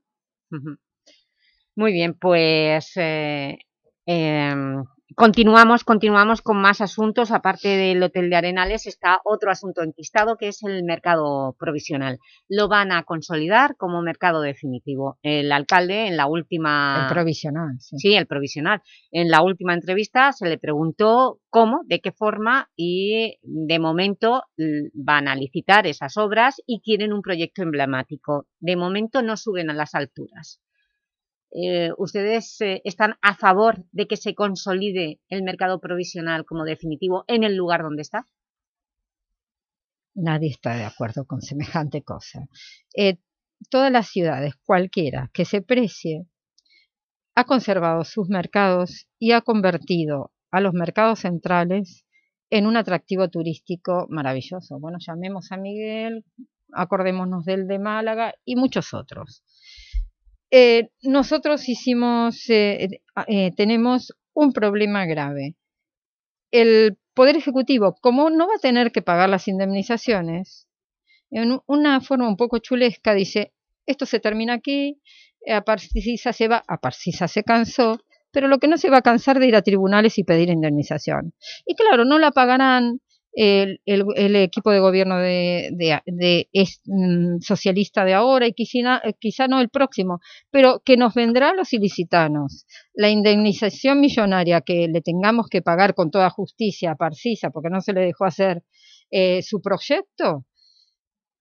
Muy bien, pues eh, em, continuamos, continuamos con más asuntos. Aparte del Hotel de Arenales está otro asunto enquistado que es el mercado provisional. Lo van a consolidar como mercado definitivo. El alcalde en la última... El provisional, sí. Sí, el provisional. En la última entrevista se le preguntó cómo, de qué forma y de momento l- van a licitar esas obras y quieren un proyecto emblemático. De momento no suben a las alturas. Eh, ¿Ustedes eh, están a favor de que se consolide el mercado provisional como definitivo en el lugar donde está? Nadie está de acuerdo con semejante cosa. Eh, todas las ciudades, cualquiera que se precie, ha conservado sus mercados y ha convertido a los mercados centrales en un atractivo turístico maravilloso. Bueno, llamemos a Miguel, acordémonos del de Málaga y muchos otros. Eh, nosotros hicimos, eh, eh, tenemos un problema grave. El Poder Ejecutivo, como no va a tener que pagar las indemnizaciones, en una forma un poco chulesca dice, esto se termina aquí, eh, Aparcisa se va, Aparcisa se cansó, pero lo que no se va a cansar de ir a tribunales y pedir indemnización. Y claro, no la pagarán el, el- el equipo de gobierno de, de- de- es, mm, socialista de ahora y quizá, eh, quizá no el próximo, pero que nos vendrá a los ilicitanos. La indemnización millonaria que le tengamos que pagar con toda justicia a Parcisa porque no se le dejó hacer eh, su proyecto,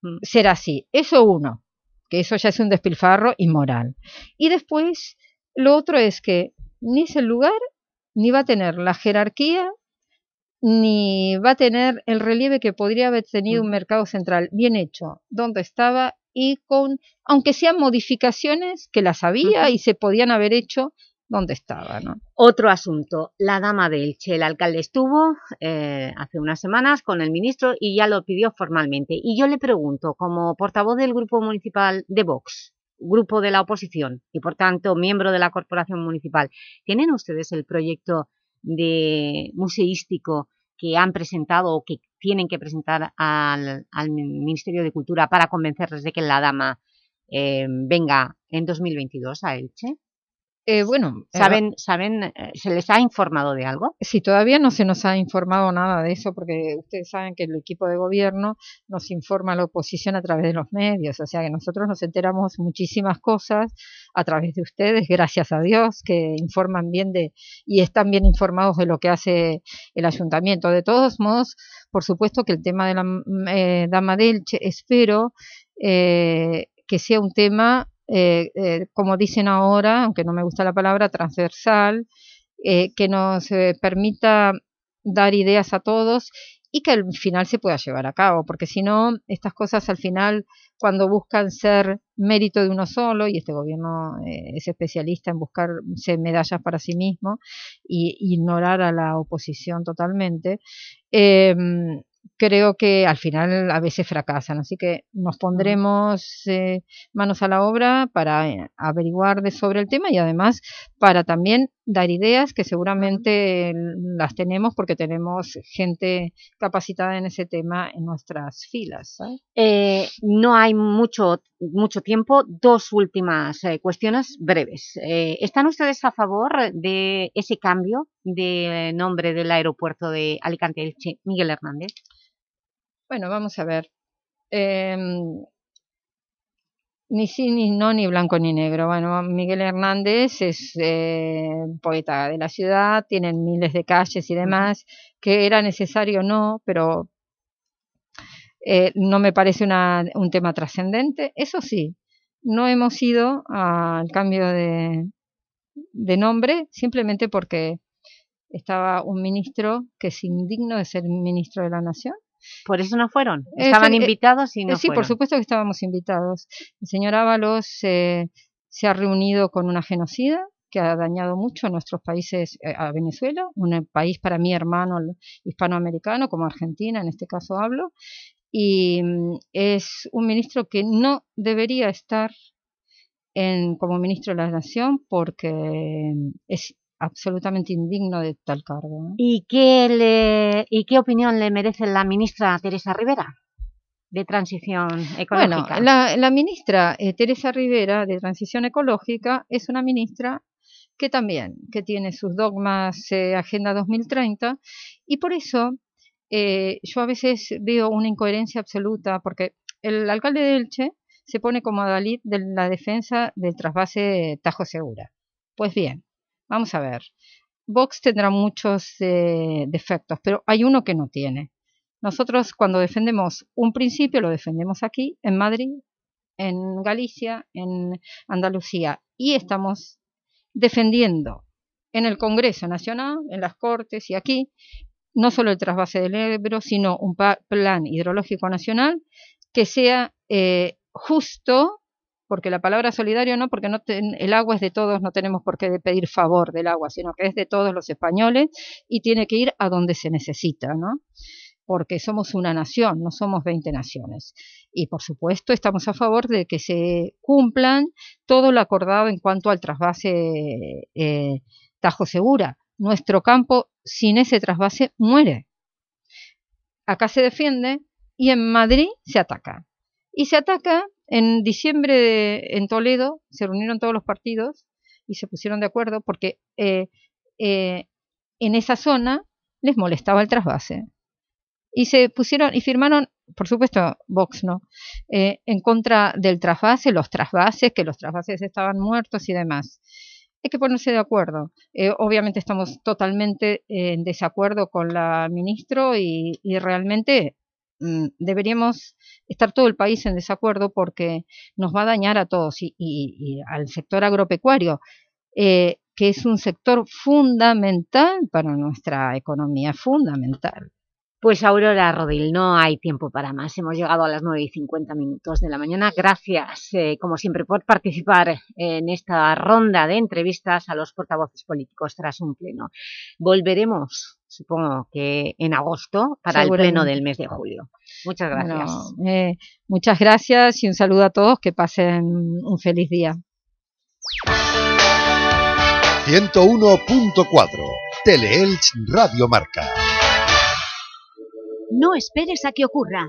mm, será así. Eso uno, que eso ya es un despilfarro inmoral. Y después, lo otro es que ni es el lugar, ni va a tener la jerarquía, ni va a tener el relieve que podría haber tenido un mercado central bien hecho, donde estaba y con, aunque sean modificaciones que las había y se podían haber hecho donde estaba, ¿no? Otro asunto, la dama de Elche. El alcalde estuvo eh, hace unas semanas con el ministro y ya lo pidió formalmente. Y yo le pregunto, como portavoz del Grupo Municipal de Vox, grupo de la oposición y por tanto miembro de la Corporación Municipal, ¿tienen ustedes el proyecto de museístico que han presentado o que tienen que presentar al, al Ministerio de Cultura para convencerles de que la dama eh, venga en 2022 a Elche? Eh, bueno, eh, ¿Saben, saben, eh, ¿Se les ha informado de algo? Sí, todavía no se nos ha informado nada de eso porque ustedes saben que el equipo de gobierno nos informa a la oposición a través de los medios, o sea que nosotros nos enteramos muchísimas cosas a través de ustedes, gracias a Dios, que informan bien de y están bien informados de lo que hace el ayuntamiento. De todos modos, por supuesto que el tema de la mm, eh, Dama Delche, espero eh, que sea un tema eh, eh, como dicen ahora, aunque no me gusta la palabra, transversal, eh, que nos eh, permita dar ideas a todos y que al final se pueda llevar a cabo, porque si no, estas cosas al final, cuando buscan ser mérito de uno solo, y este gobierno eh, es especialista en buscarse medallas para sí mismo y ignorar a la oposición totalmente, em, creo que al final a veces fracasan. Así que nos pondremos eh, manos a la obra para eh, averiguar de sobre el tema y además para también dar ideas que seguramente las tenemos porque tenemos gente capacitada en ese tema en nuestras filas. Eh, no hay mucho, mucho tiempo. Dos últimas eh, cuestiones breves. Eh, ¿Están ustedes a favor de ese cambio de nombre del aeropuerto de Alicante-Elche, Miguel Hernández? Bueno, vamos a ver. Em, ni sí, ni no, ni blanco ni negro. Bueno, Miguel Hernández es eh, poeta de la ciudad, tienen miles de calles y demás, que era necesario no, pero eh, no me parece una, un tema trascendente. Eso sí, no hemos ido al cambio de, de nombre simplemente porque estaba un ministro que es indigno de ser ministro de la Nación. ¿Por eso no fueron? Eh, ¿Estaban eh, invitados y no eh, Sí, por supuesto que estábamos invitados. El señor Ábalos eh, se ha reunido con una genocida que ha dañado mucho a nuestros países, a Venezuela, un país para mí hermano hispanoamericano, como Argentina, en este caso hablo, y mm, es un ministro que no debería estar en, como ministro de la Nación porque mm, es absolutamente indigno de tal cargo. ¿no? ¿Y qué, le, ¿Y qué opinión le merece la ministra Teresa Rivera de Transición Ecológica? Bueno, la, la ministra eh, Teresa Rivera de Transición Ecológica es una ministra que también, que tiene sus dogmas eh, Agenda 2030 y por eso eh, yo a veces veo una incoherencia absoluta porque el alcalde de Elche se pone como adalid de la defensa del trasvase Tajo Segura. Pues bien, vamos a ver. Vox tendrá muchos eh, defectos, pero hay uno que no tiene. Nosotros cuando defendemos un principio lo defendemos aquí, en Madrid, en Galicia, en Andalucía y estamos defendiendo en el Congreso Nacional, en las Cortes y aquí, no solo el trasvase del Ebro, sino un plan hidrológico nacional que sea eh, justo, porque la palabra solidario no, porque no ten- el agua es de todos, no tenemos por qué pedir favor del agua, sino que es de todos los españoles y tiene que ir a donde se necesita, ¿no? porque somos una nación, no somos 20 naciones. Y por supuesto estamos a favor de que se cumplan todo lo acordado en cuanto al trasvase eh, Tajo Segura. Nuestro campo sin ese trasvase muere. Acá se defiende y en Madrid se ataca. Y se ataca en diciembre de- en Toledo, se reunieron todos los partidos y se pusieron de acuerdo porque eh, eh, en esa zona les molestaba el trasvase y se pusieron y firmaron, por supuesto, Vox no, eh, en contra del trasvase, los trasvases, que los trasvases estaban muertos y demás. Hay que ponerse de acuerdo. Eh, obviamente estamos totalmente en desacuerdo con la ministro y, realmente deberíamos estar todo el país en desacuerdo porque nos va a dañar a todos y al sector agropecuario, eh, que es un sector fundamental para nuestra economía, fundamental. Pues Aurora Rodil, no hay tiempo para más. Hemos llegado a las 9 y 50 minutos de la mañana. Gracias, eh, como siempre, por participar en esta ronda de entrevistas a los portavoces políticos tras un pleno. Volveremos, supongo que en agosto, para el pleno del mes de julio. Muchas gracias. Bueno, eh, muchas gracias y un saludo a todos, que pasen un feliz día. 101.4 Teleelch Radio Marca. No esperes a que ocurra.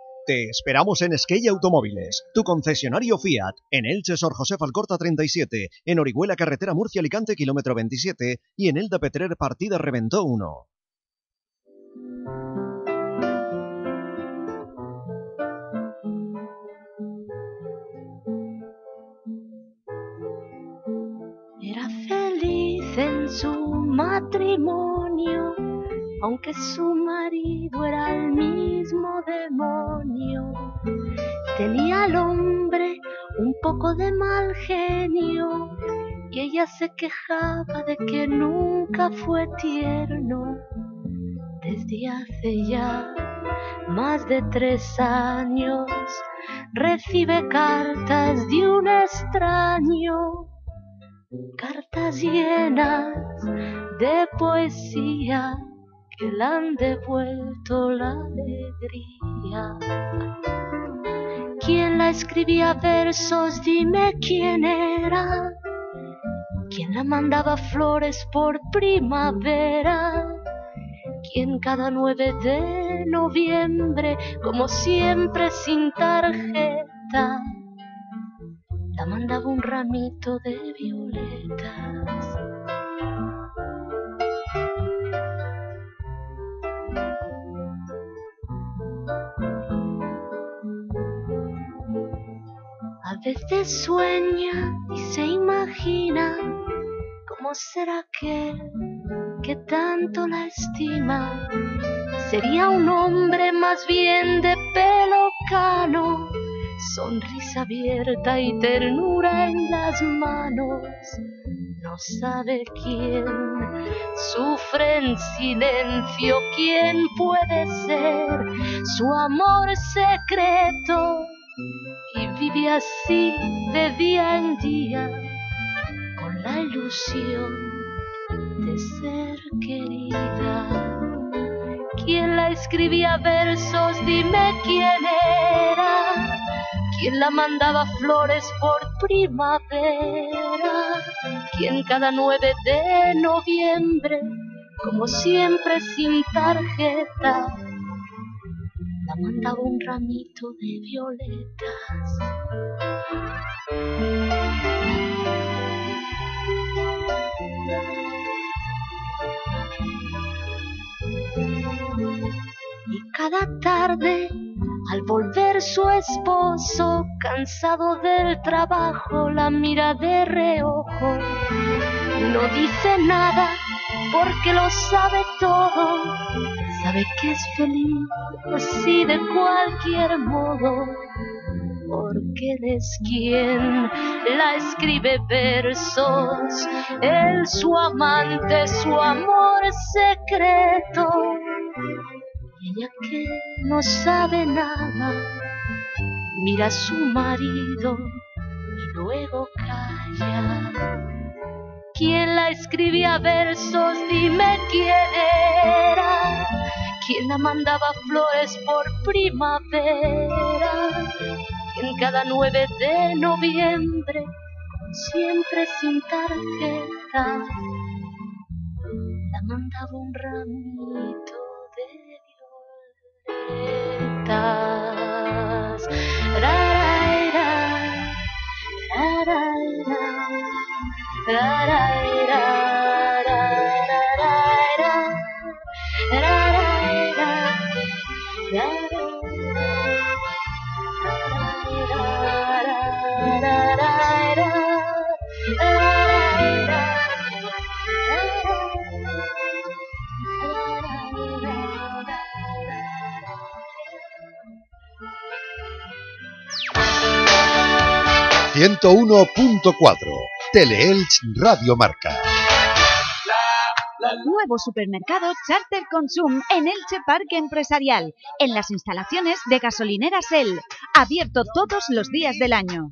Te esperamos en Skey Automóviles, tu concesionario Fiat, en Elche Sor José Falcorta 37, en Orihuela Carretera Murcia Alicante kilómetro 27 y en Elda Petrer Partida Reventó 1. Era feliz en su matrimonio, aunque su marido era el mismo demonio. Tenía al hombre un poco de mal genio y ella se quejaba de que nunca fue tierno. Desde hace ya más de tres años recibe cartas de un extraño cartas llenas de poesía que le han devuelto la alegría. ¿Quién la escribía versos? Dime quién era. ¿Quién la mandaba flores por primavera? ¿Quién cada 9 de noviembre, como siempre sin tarjeta, la mandaba un ramito de violetas. Veces sueña y se imagina cómo será aquel que tanto la estima. Sería un hombre más bien de pelo cano sonrisa abierta y ternura en las manos. No sabe quién sufre en silencio, quién puede ser su amor secreto. Y vive así de día en día con la ilusión de ser querida. ¿Quién la escribía versos? Dime quién era ¿Quién la mandaba flores por primavera? ¿Quién cada 9 de noviembre, como siempre sin tarjeta, mandaba un ramito de violetas? Y cada tarde al volver su esposo, cansado del trabajo, la mira de reojo. No dice nada porque lo sabe todo. Sabe que es feliz así de cualquier modo. Porque él es quien la escribe versos. Él su amante, su amor secreto. Ella que no sabe nada, mira a su marido y luego calla. ¿Quién la escribía versos? Dime quién era. ¿Quién la mandaba flores por primavera? ¿Quién cada 9 de noviembre, siempre sin tarjeta, la mandaba un ramito? violetas. Raraira, raraira, 101.4 Teleelch Radio Marca. Nuevo supermercado Charter Consum en Elche Parque Empresarial, en las instalaciones de gasolineras El, abierto todos los días del año.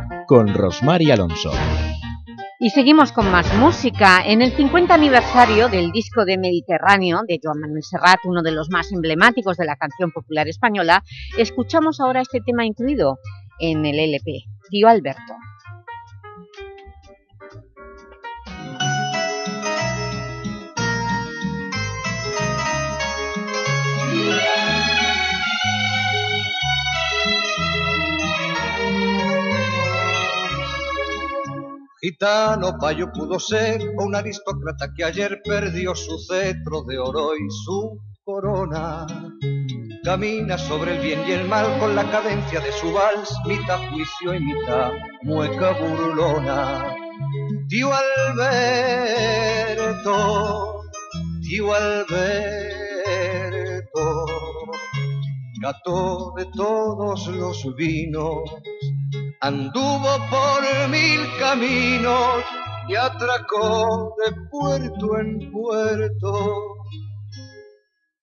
con Rosmar y Alonso. Y seguimos con más música. En el 50 aniversario del disco de Mediterráneo de Joan Manuel Serrat, uno de los más emblemáticos de la canción popular española, escuchamos ahora este tema incluido en el LP, Tío Alberto. Gitano payo pudo ser o un aristócrata que ayer perdió su cetro de oro y su corona. Camina sobre el bien y el mal con la cadencia de su vals, mitad juicio y mitad mueca burlona. Tío Alberto, tío Alberto, gato de todos los vinos, anduvo por mil caminos y atracó de puerto en puerto.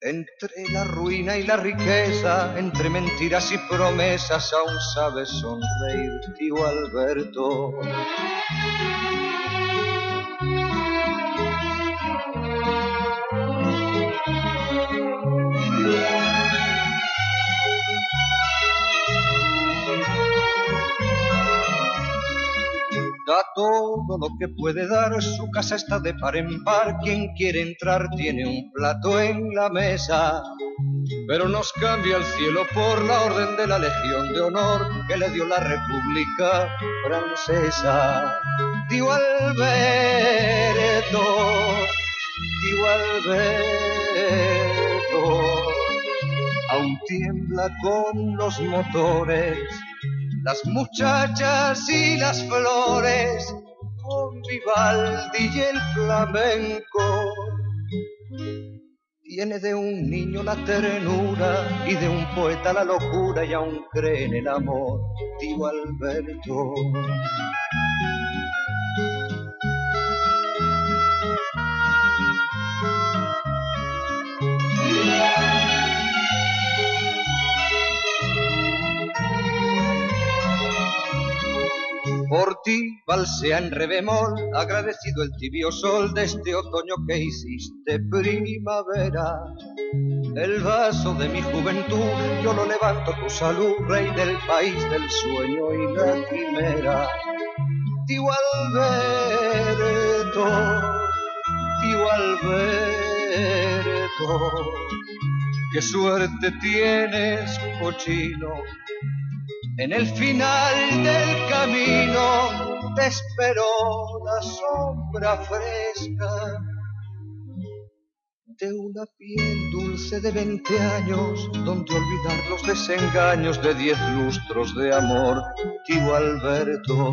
Entre la ruina y la riqueza, entre mentiras y promesas, aún sabe sonreír, tío Alberto. Da todo lo que puede dar, su casa está de par en par, quien quiere entrar tiene un plato en la mesa. Pero nos cambia el cielo por la orden de la Legión de Honor que le dio la República Francesa. Tío Alberto, Alberto, aún tiembla con los motores las muchachas y las flores, con Vivaldi y el flamenco. Tiene de un niño la ternura y de un poeta la locura y aún cree en el amor, tío Alberto. Por ti valsea en re bemol, agradecido el tibio sol de este otoño que hiciste primavera. El vaso de mi juventud, yo lo levanto tu salud, rey del país del sueño y la quimera. Tío Alberto, tío Alberto, qué suerte tienes, cochino, en el final del camino te esperó la sombra fresca de una piel dulce de 20 años, donde olvidar los desengaños de diez lustros de amor, tío Alberto.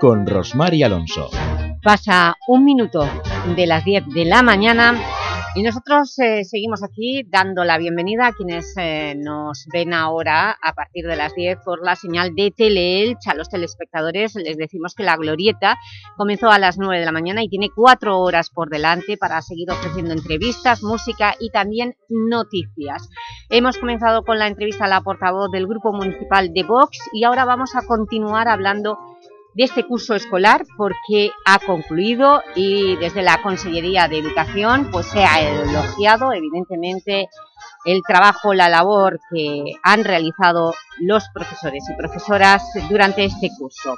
con Rosmar y Alonso. Pasa un minuto de las 10 de la mañana y nosotros eh, seguimos aquí dando la bienvenida a quienes eh, nos ven ahora a partir de las 10 por la señal de Teleelch. A los telespectadores les decimos que La Glorieta comenzó a las 9 de la mañana y tiene cuatro horas por delante para seguir ofreciendo entrevistas, música y también noticias. Hemos comenzado con la entrevista a la portavoz del Grupo Municipal de Vox y ahora vamos a continuar hablando de este curso escolar porque ha concluido y desde la Consellería de Educación pues se ha elogiado evidentemente el trabajo, la labor que han realizado los profesores y profesoras durante este curso.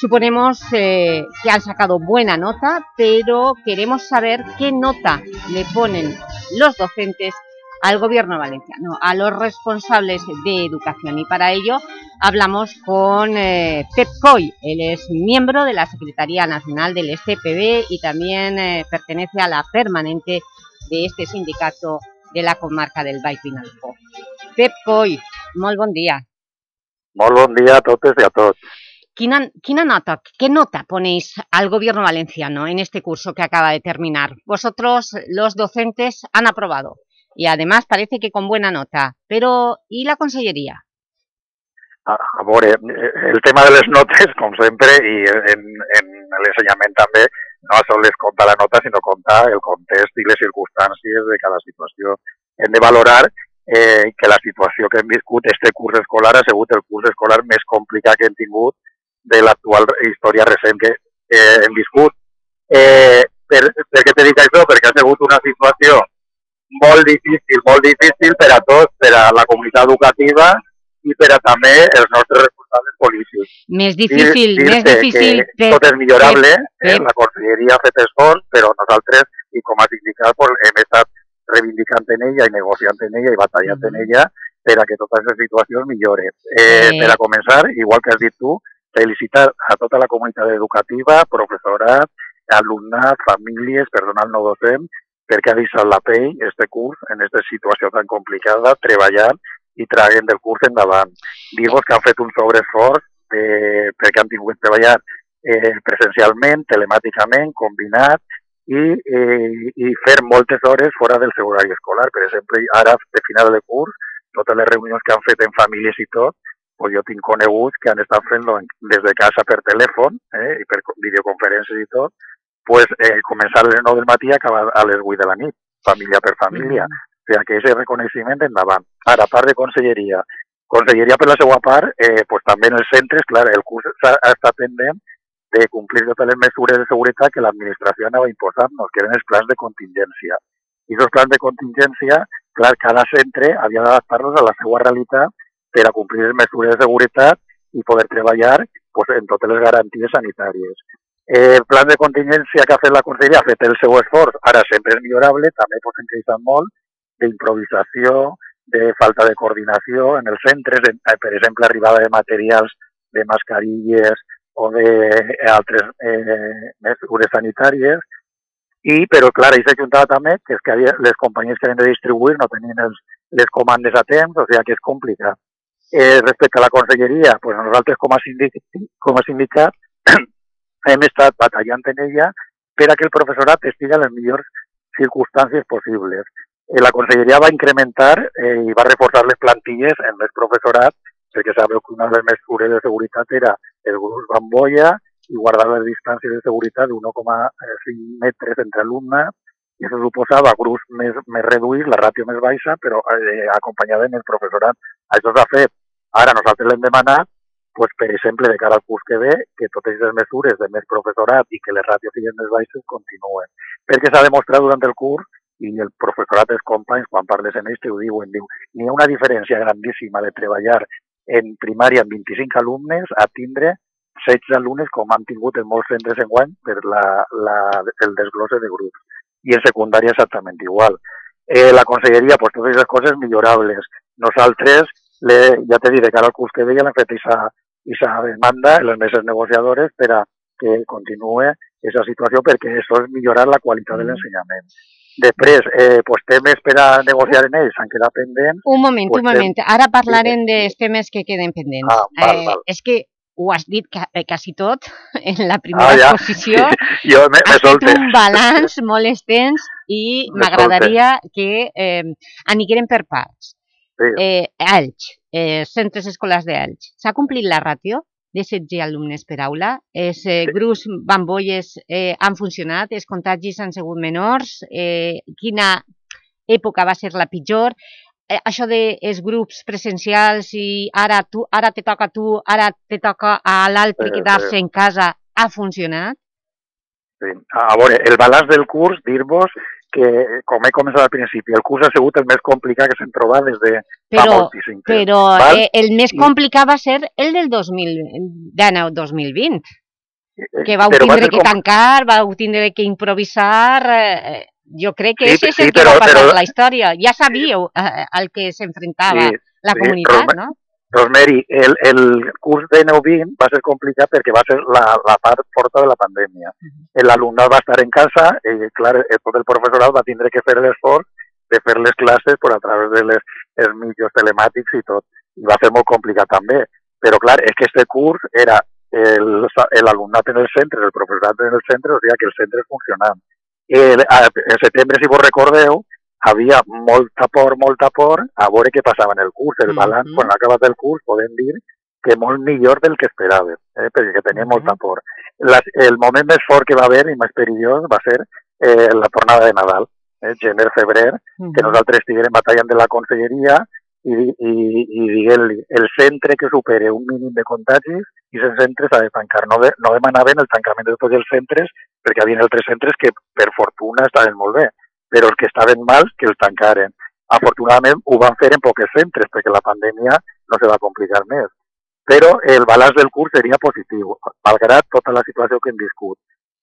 Suponemos eh, que han sacado buena nota, pero queremos saber qué nota le ponen los docentes al Gobierno valenciano, a los responsables de educación. Y para ello hablamos con eh, Pep Coy, él es miembro de la Secretaría Nacional del SPB y también eh, pertenece a la permanente de este sindicato de la comarca del Baix Vinalopó. Pep Coy, muy buen día. Molt bon dia a totes i a tots. Quina, quina nota, ¿Qué nota ponéis al Gobierno valenciano en este curso que acaba de terminar? Vosotros, los docentes, han aprobado y además parece que con buena nota. Pero, ¿y la Consellería? A, a veure, eh, el tema de les notes, com sempre, i en, en l'ensenyament també, no sols compta la nota, sinó compta el context i les circumstàncies de cada situació. Hem de valorar eh, que la situació que hem viscut, este curs escolar, ha sigut el curs escolar més complicat que hem tingut de l'actual història recent que eh, hem viscut. Eh, per, per te dic això? Perquè ha sigut una situació molt difícil, molt difícil per a tots, per a la comunitat educativa i per a també els nostres responsables polítics. Més difícil, Dir- més difícil... Que Pep, tot és millorable, Pep, eh? la conselleria ha fet esforç, però nosaltres, i com a sindicat, pues, hem estat reivindicant en ella i negociant en ella i batallant en ella per a que totes les situacions milloren. Eh, Eh. Per a començar, igual que has dit tu, felicitar a tota la comunitat educativa, professorat, alumnat, famílies, personal no docent, perquè ha deixat la pell este curs en aquesta situació tan complicada, treballant i traguent del curs endavant. Dir-vos que han fet un sobreesforç eh, perquè han tingut que treballar eh, presencialment, telemàticament, combinat i, eh, i fer moltes hores fora del seu horari escolar. Per exemple, ara, de final de curs, totes les reunions que han fet en famílies i tot, pues jo tinc coneguts que han estat fent des de casa per telèfon eh, i per co- videoconferències i tot, pues, eh, començar a les 9 del matí i acabar a les 8 de la nit, família per família. O sigui que aquest reconeixement endavant. Ara, a part de conselleria, conselleria per la seva part, eh, pues, també en els centres, clar, el curs ha, ha estat pendent de complir totes les mesures de seguretat que l'administració anava imposant-nos, que eren els plans de contingència. I aquests plans de contingència, clar, cada centre havia d'adaptar-los a la seva realitat per a complir les mesures de seguretat i poder treballar pues, en totes les garanties sanitàries. Eh, el plan de contingència que ha fet la Conselleria ha fet el seu esforç, ara sempre és millorable, també pot encaixar molt d'improvisació, de falta de coordinació en els centres, en, eh, per exemple, arribada de materials de mascarilles o d'altres eh, mesures sanitàries, I, però, clar, ahir s'ajuntava també que, és que havia, les companyies que havien de distribuir no tenien els, les comandes a temps, o sigui que és complicat. Eh, respecte a la conselleria, pues nosaltres com a, sindic, com a sindicat hem estat batallant en ella per a que el professorat estigui en les millors circumstàncies possibles. Eh, la conselleria va incrementar eh, i va reforçar les plantilles en més professorat, perquè sabeu que una de les mesures de seguretat era el grup bambolla i guardar les distàncies de seguretat d'1,5 metres entre alumnes, i això suposava grups més, més reduïts, la ràtio més baixa, però eh, acompanyada en el professorat. Això s'ha fet. Ara nosaltres l'hem demanat pues, per exemple, de cara al curs que ve, que totes les mesures de més professorat i que les ràtios siguin més baixes continuen. Perquè s'ha demostrat durant el curs, i el professorat dels companys, quan parles en ells, ho diuen, diu, n'hi ha una diferència grandíssima de treballar en primària amb 25 alumnes a tindre 16 alumnes com han tingut en molts centres en guany per la, la, el desglose de grups. I en secundària exactament igual. Eh, la conselleria, pues, totes les coses millorables. Nosaltres, le, ja t'he dit, de cara al curs que ve ja l'hem fet aquesta demanda en les meses negociadores per a que continue aquesta situació perquè això és millorar la qualitat de l'ensenyament. Després, eh, pues, temes per a negociar en ells han quedat pendents. Un moment, pues, un moment. Ara parlarem dels temes que queden pendents. Ah, val, eh, val. És que ho has dit ca eh, quasi tot en la primera Ah, ja. exposició. Jo me, me Has fet solte. un balanç molt extens i m'agradaria que eh, aniguérem per parts. Sí. Eh, Elx, eh, centres escolars d'Elx. S'ha complit la ràtio de 16 alumnes per aula? Els eh, grups bambolles eh, han funcionat? Els contagis han sigut menors? Eh, quina època va ser la pitjor? Eh, això dels grups presencials i ara, tu, ara te toca a tu, ara te toca a l'altre Sí, quedar-se sí. en casa, ha funcionat? Sí. A veure, el balanç del curs, dir-vos que, com he començat al principi, el curs ha sigut el més complicat que s'hem trobat des de fa Però, moltíssim temps. però val? eh, el més complicat va ser el del 2019-2020, que vau però va tindre que com- tancar, vau tindre que improvisar... Eh, jo crec que Sí, és sí, el que però- va passar però- la història. Ja sabíeu eh, al que s'enfrontava Sí, la sí, comunitat, Rosme- no? Rosemary, el, el curs de 9-20 va ser complicat perquè va ser la, la part forta de la pandèmia. L'alumnat va estar en casa i, clar, eh, tot el professorat va tindre que fer l'esforç de fer les classes per a través de les, els mitjans telemàtics i tot. I va ser molt complicat també. Però, clar, és que este curs era el- l'alumnat en el centre, el professorat en el centre, o sigui que el centre funcionant. El, a, en setembre, si vos recordeu, havia molta por, molta por a veure què passava en el curs. El balanç, quan ha acabat el curs, podem dir que molt millor del que esperàvem, eh, perquè tenia molta por. La, el moment més fort que va haver i més perillós va ser eh, la tornada de Nadal, eh, gener-febrer, que nosaltres estiguem batallant de la conselleria i, i, i diguem-li, el centre que supere un mínim de contagis i els centres s'ha de tancar. No, de, no demanaven el tancament de tots els centres perquè hi havia altres centres que per fortuna estaven molt bé, però els que estaven mal que els tancaren. Afortunadament ho van fer en pocs centres perquè la pandèmia no se va complicar més. Però el balanç del curs seria positiu, malgrat tota la situació que hem viscut.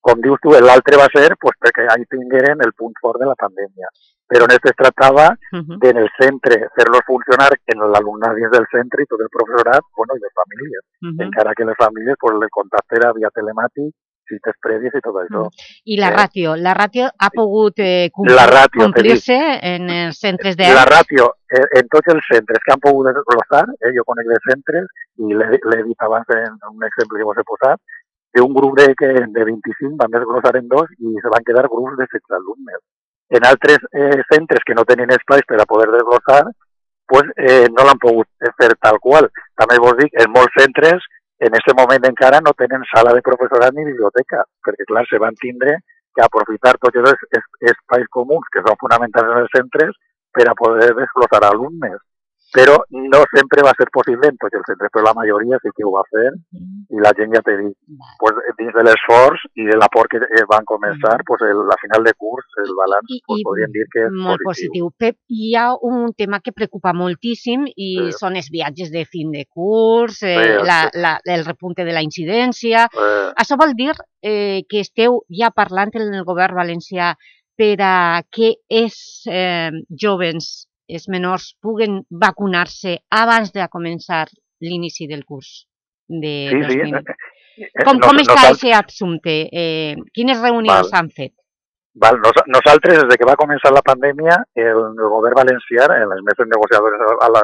Com dius tu, l'altre va ser pues, perquè ahí tingueren el punt fort de la pandèmia. Però en este es tractava de en el centre fer-los funcionar en l'alumnat dins del centre i tot el professorat, bueno, i les famílies. Ujú. Encara que les famílies, pues, el contacte era via telemàtic, cites prèvies i tot això. I la Eh, ràtio? La ràtio ha pogut eh, complir-se en els centres de... La ràtio, eh, en tots els centres que han pogut desglossar, eh, jo conec de centres, i l'he dit abans en un exemple que vos he posat, d'un grup de, que, de 25 van desglossar en dos i se van quedar grups de 16 alumnes. En altres eh, centres que no tenien espais per a poder desglossar, pues, eh, no l'han pogut fer tal qual. També vos dic, en molts centres, en aquest moment encara no tenen sala de professorat ni biblioteca, perquè clar, se van tindre que aprofitar tots els es- espais comuns que són fonamentals en els centres per a poder desglossar alumnes. Però no sempre va ser possible en tots els centres, però la majoria sí que ho va fer i la gent ja t'he dit, pues, dins de l'esforç i de l'aport que eh, van començar, pues, el, a final de curs el balanç pues, podríem dir que és Molt positiu. positiu. Pep, hi ha un tema que preocupa moltíssim i Sí. són els viatges de fin de curs, eh, Sí, la, sí. la, el repunte de la incidència... Eh, Això vol dir eh, que esteu ja parlant en el govern valencià per a que els eh, jovens, els menors, puguen vacunar-se abans de començar l'inici del curs de Sí, sí. 2000. eh, eh, Com, com està aquest assumpte? Eh, quines reunions s'han fet? Val, nos, nosaltres, des de que va començar la pandèmia, el, el govern valencià, en les meses negociadores a la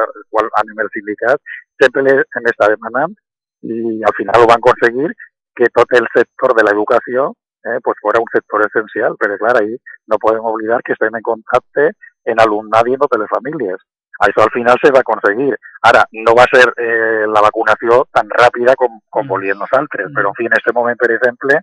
anem el sindicat, sempre le, hem estat demanant, i al final ho van aconseguir, que tot el sector de l'educació eh, pues fora un sector essencial, perquè clar, ahí no podem oblidar que estem en contacte en alumnat i en totes les famílies. Això al final se va aconseguir. Ara, no va ser eh, la vacunació tan ràpida com, com volíem nosaltres, però en fi, en aquest moment, per exemple,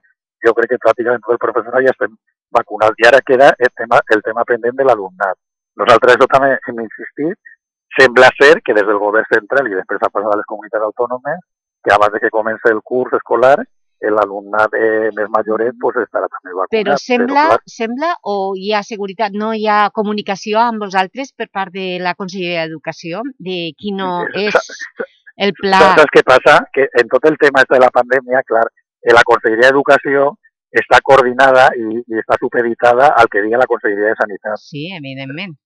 jo crec que pràcticament tot el professorat ja estem vacunats. I ara queda el tema, el tema pendent de l'alumnat. Nosaltres això també hem insistit. Sembla ser que des del govern central i després ha passat a les comunitats autònomes que abans de que comenci el curs escolar l'alumnat eh, més majoret pues, estarà també vacunat. Però sembla, clar, sembla o hi ha seguretat, no hi ha comunicació amb vosaltres per part de la Conselleria d'Educació de quin no és el pla... Saps què passa? Que en tot el tema de la pandèmia, clar, eh, la Conselleria d'Educació està coordinada i, i està supeditada al que diga la Conselleria de Sanitat. Sí, evidentment.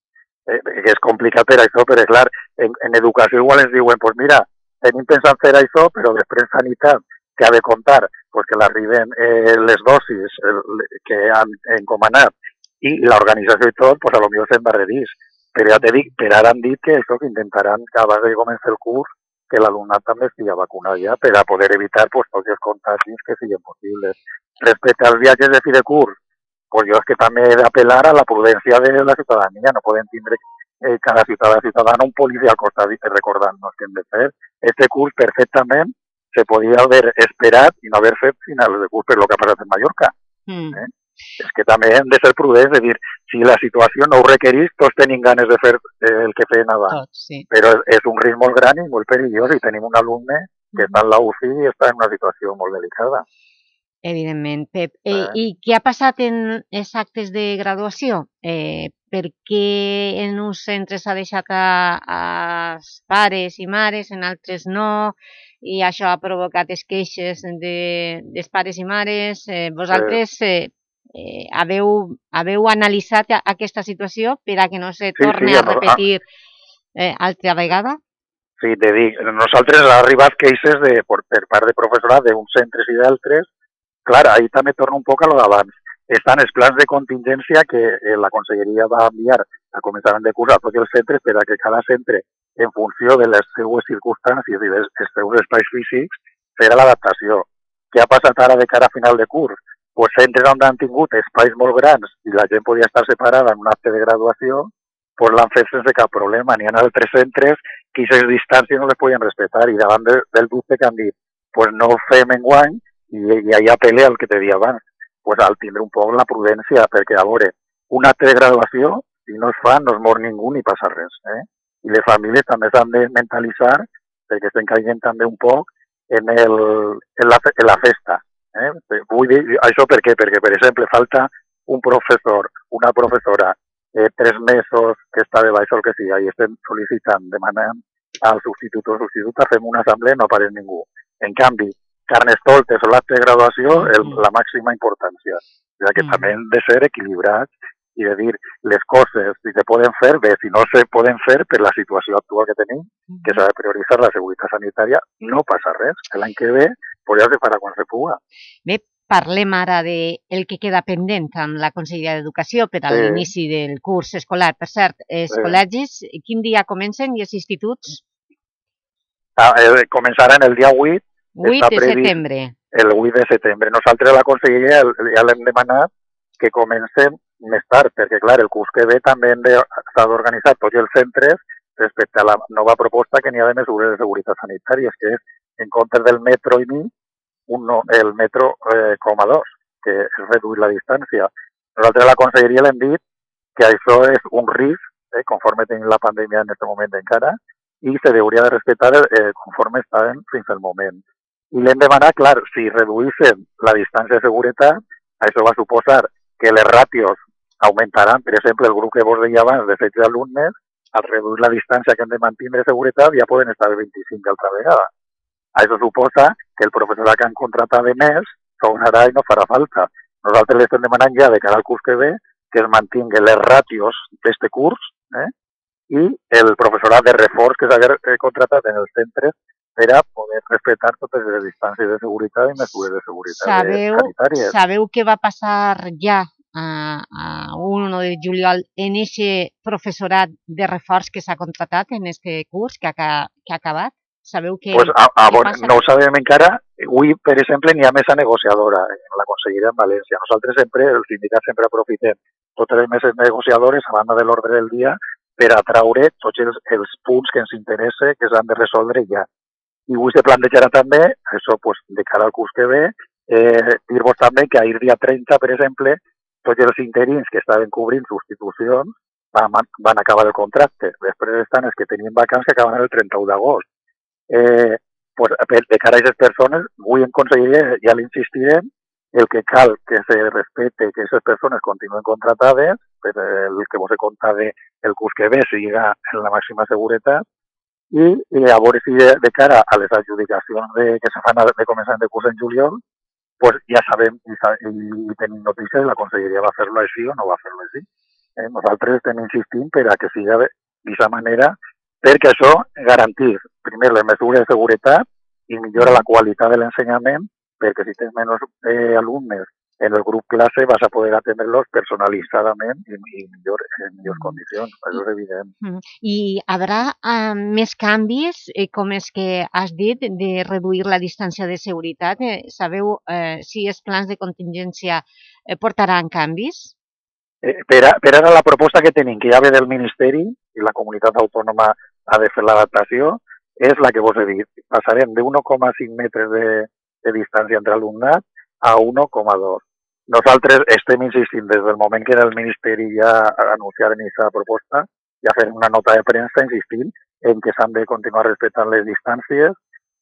Eh, és complicat per això, però clar, en, en educació igual ens diuen, pues mira, tenim pensat fer això, però després Sanitat, que ha de comptar pues, que l'arriben eh, les dosis eh, que han encomanat i l'organització i tot, pues, a lo millor se'n barredís. Però ja te dic, per ara han dit que això que intentaran que abans de començar el curs que l'alumnat també estigui vacunat ja per a poder evitar pues, tots els contagis que siguin possibles. Respecte als viatges de fi pues jo és que també he d'apel·lar a la prudència de la ciutadania. No podem tindre eh, cada ciutadà ciutadana un policia al costat recordant-nos què hem de. Este curs perfectament se podia haver esperat i no haver fet finals de curs per lo que ha passat en Mallorca. Mm. Eh? És que també hem de ser prudents, de dir, si la situació no ho requereix, tots tenim ganes de fer el que feien abans. Tots, sí. Però és, és un risc molt gran i molt perillós i tenim un alumne que està en la UCI i està en una situació molt delicada. Evidentment, Pep. Eh, I què ha passat en els actes de graduació? Eh, per què en uns centres s'ha deixat a, als pares i mares, en altres no, i això ha provocat les queixes de, dels pares i mares. Eh, vosaltres eh, eh, haveu, haveu analitzat a- aquesta situació per a que no se Sí, torni sí, a no, ah. repetir eh, altra vegada? Sí, te dic, nosaltres ha arribat queixes de, per, per part de professorat d'uns centres i d'altres. Clar, ahí també torna un poc a lo d'abans. Estan els plans de contingència que eh, la Conselleria va enviar a començament de curs a tots els centres per a que cada centre, en funció de les seues circumstàncies i dels seus espais físics, fera l'adaptació. Què ha passat ara de cara a final de curs? Pues centres on han tingut espais molt grans i la gent podia estar separada en un acte de graduació, pues l'han fet sense cap problema. N'hi ha altres centres que aquestes distàncies no les podien respectar i davant de, del dubte que han dit pues no ho fem enguany i, i allà pelea el que te dia abans. Pues al tindre un poc la prudència, perquè a veure, un acte de graduació, si no es fa, no es mor ningú ni passa res. Eh? I les famílies també s'han de mentalitzar perquè estem caient també un poc en, el, en, la, en la festa. Eh? Vull dir això per què? Perquè, per exemple, falta un professor, una professora, eh, tres mesos que està de baix o el que sigui, i estem sol·licitant, demanant al substitut o substituta, fem una assemblea i no apareix ningú. En canvi, carnestoltes o l'acte de graduació, el, la màxima importància, ja que també hem de ser equilibrats i de dir les coses, si se poden fer, bé, si no se poden fer per la situació actual que tenim, que s'ha de prioritzar la seguretat sanitària, no passa res, l'any que ve podria se farà quan se puga. Bé, parlem ara de el que queda pendent amb la Conselleria d'Educació per a Sí. l'inici del curs escolar. Per cert, els Sí. col·legis, quin dia comencen i els instituts? Ah, eh, començaran el dia 8, 8 està de setembre. el 8 de setembre. Nosaltres a la Conselleria el- ja l'hem demanat que comencem més tard, perquè clar, el curs que ve també s'ha d'organitzar tots els centres respecte a la nova proposta que n'hi ha de mesures de seguretat sanitàries, que és, en comptes del metro i mig, un el metro eh, dos, que és reduir la distància. Nosaltres a la Conselleria l'hem dit que això és un risc, eh, conforme tenim la pandèmia en aquest moment encara, i se hauria de respectar eh, conforme estaven fins al moment. I l'hem demanat, clar, si reduïssin la distància de seguretat, això va suposar que les ràtios augmentaran, per exemple, el grup que vos deia abans de 16 alumnes, al reduir la distància que hem de mantenir de seguretat ja poden estar de 25 altra vegada. Això suposa que el professorat que han contratat de més tornarà i no farà falta. Nosaltres li estem demanant ja de cara al curs que ve que es mantinguen les ràtios d'este curs eh? i el professorat de reforç que s'ha eh, contratat en els centres per a poder respectar totes les distàncies de seguretat i mesures de seguretat Sabeu, sanitàries. sabeu què va passar ja a, a 1 de juliol en ese professorat de reforç que s'ha contratat en este curs que ha, que ha acabat? Sabeu què, Pues a, a, què passa? no ho sabem encara. Avui, per exemple, n'hi ha mesa negociadora en la Conselleria en València. Nosaltres sempre, el sindicat sempre aprofitem totes les meses negociadores a banda de l'ordre del dia per atraure tots els, els punts que ens interessa que s'han de resoldre ja. I avui se plantejarà també, això pues, de cara al curs que ve, eh, dir-vos també que ahir dia 30, per exemple, tots els interins que estaven cobrint substitucions van, van acabar el contracte. Després estan els que tenien vacants que acaben el 31 d'agost eh, pues, de cara a aquestes persones, avui en conselleria ja l'insistirem, el que cal que se respecte que aquestes persones continuen contratades, per el que vos he contat de, el curs que ve siga en la màxima seguretat, i, i a veure si de, de cara a les adjudicacions de, que se fan de començament de curs en juliol, pues ja sabem i, i tenim notícies, la conselleria va fer-lo així o no va fer-lo així. Eh, nosaltres estem insistint per a que siga d'aquesta manera perquè això garantir, primer, les mesures de seguretat i millora la qualitat de l'ensenyament, perquè si tens menys eh, alumnes en el grup classe vas a poder atendre-los personalitzadament i, i millor, en millors condicions, això és evident. Mm. I haurà eh, més canvis, eh, com és que has dit, de reduir la distància de seguretat? Eh, sabeu eh, si els plans de contingència eh, portaran canvis? Eh, per, a, per ara la proposta que tenim, que ja ve del Ministeri i la comunitat autònoma ha de fer l'adaptació, és la que vos he dit. Passarem de 1,5 metres de, de distància entre alumnat a 1,2. Nosaltres estem insistint des del moment que el Ministeri ja anunciaren aquesta proposta, ja fem una nota de premsa insistint en que s'han de continuar respectant les distàncies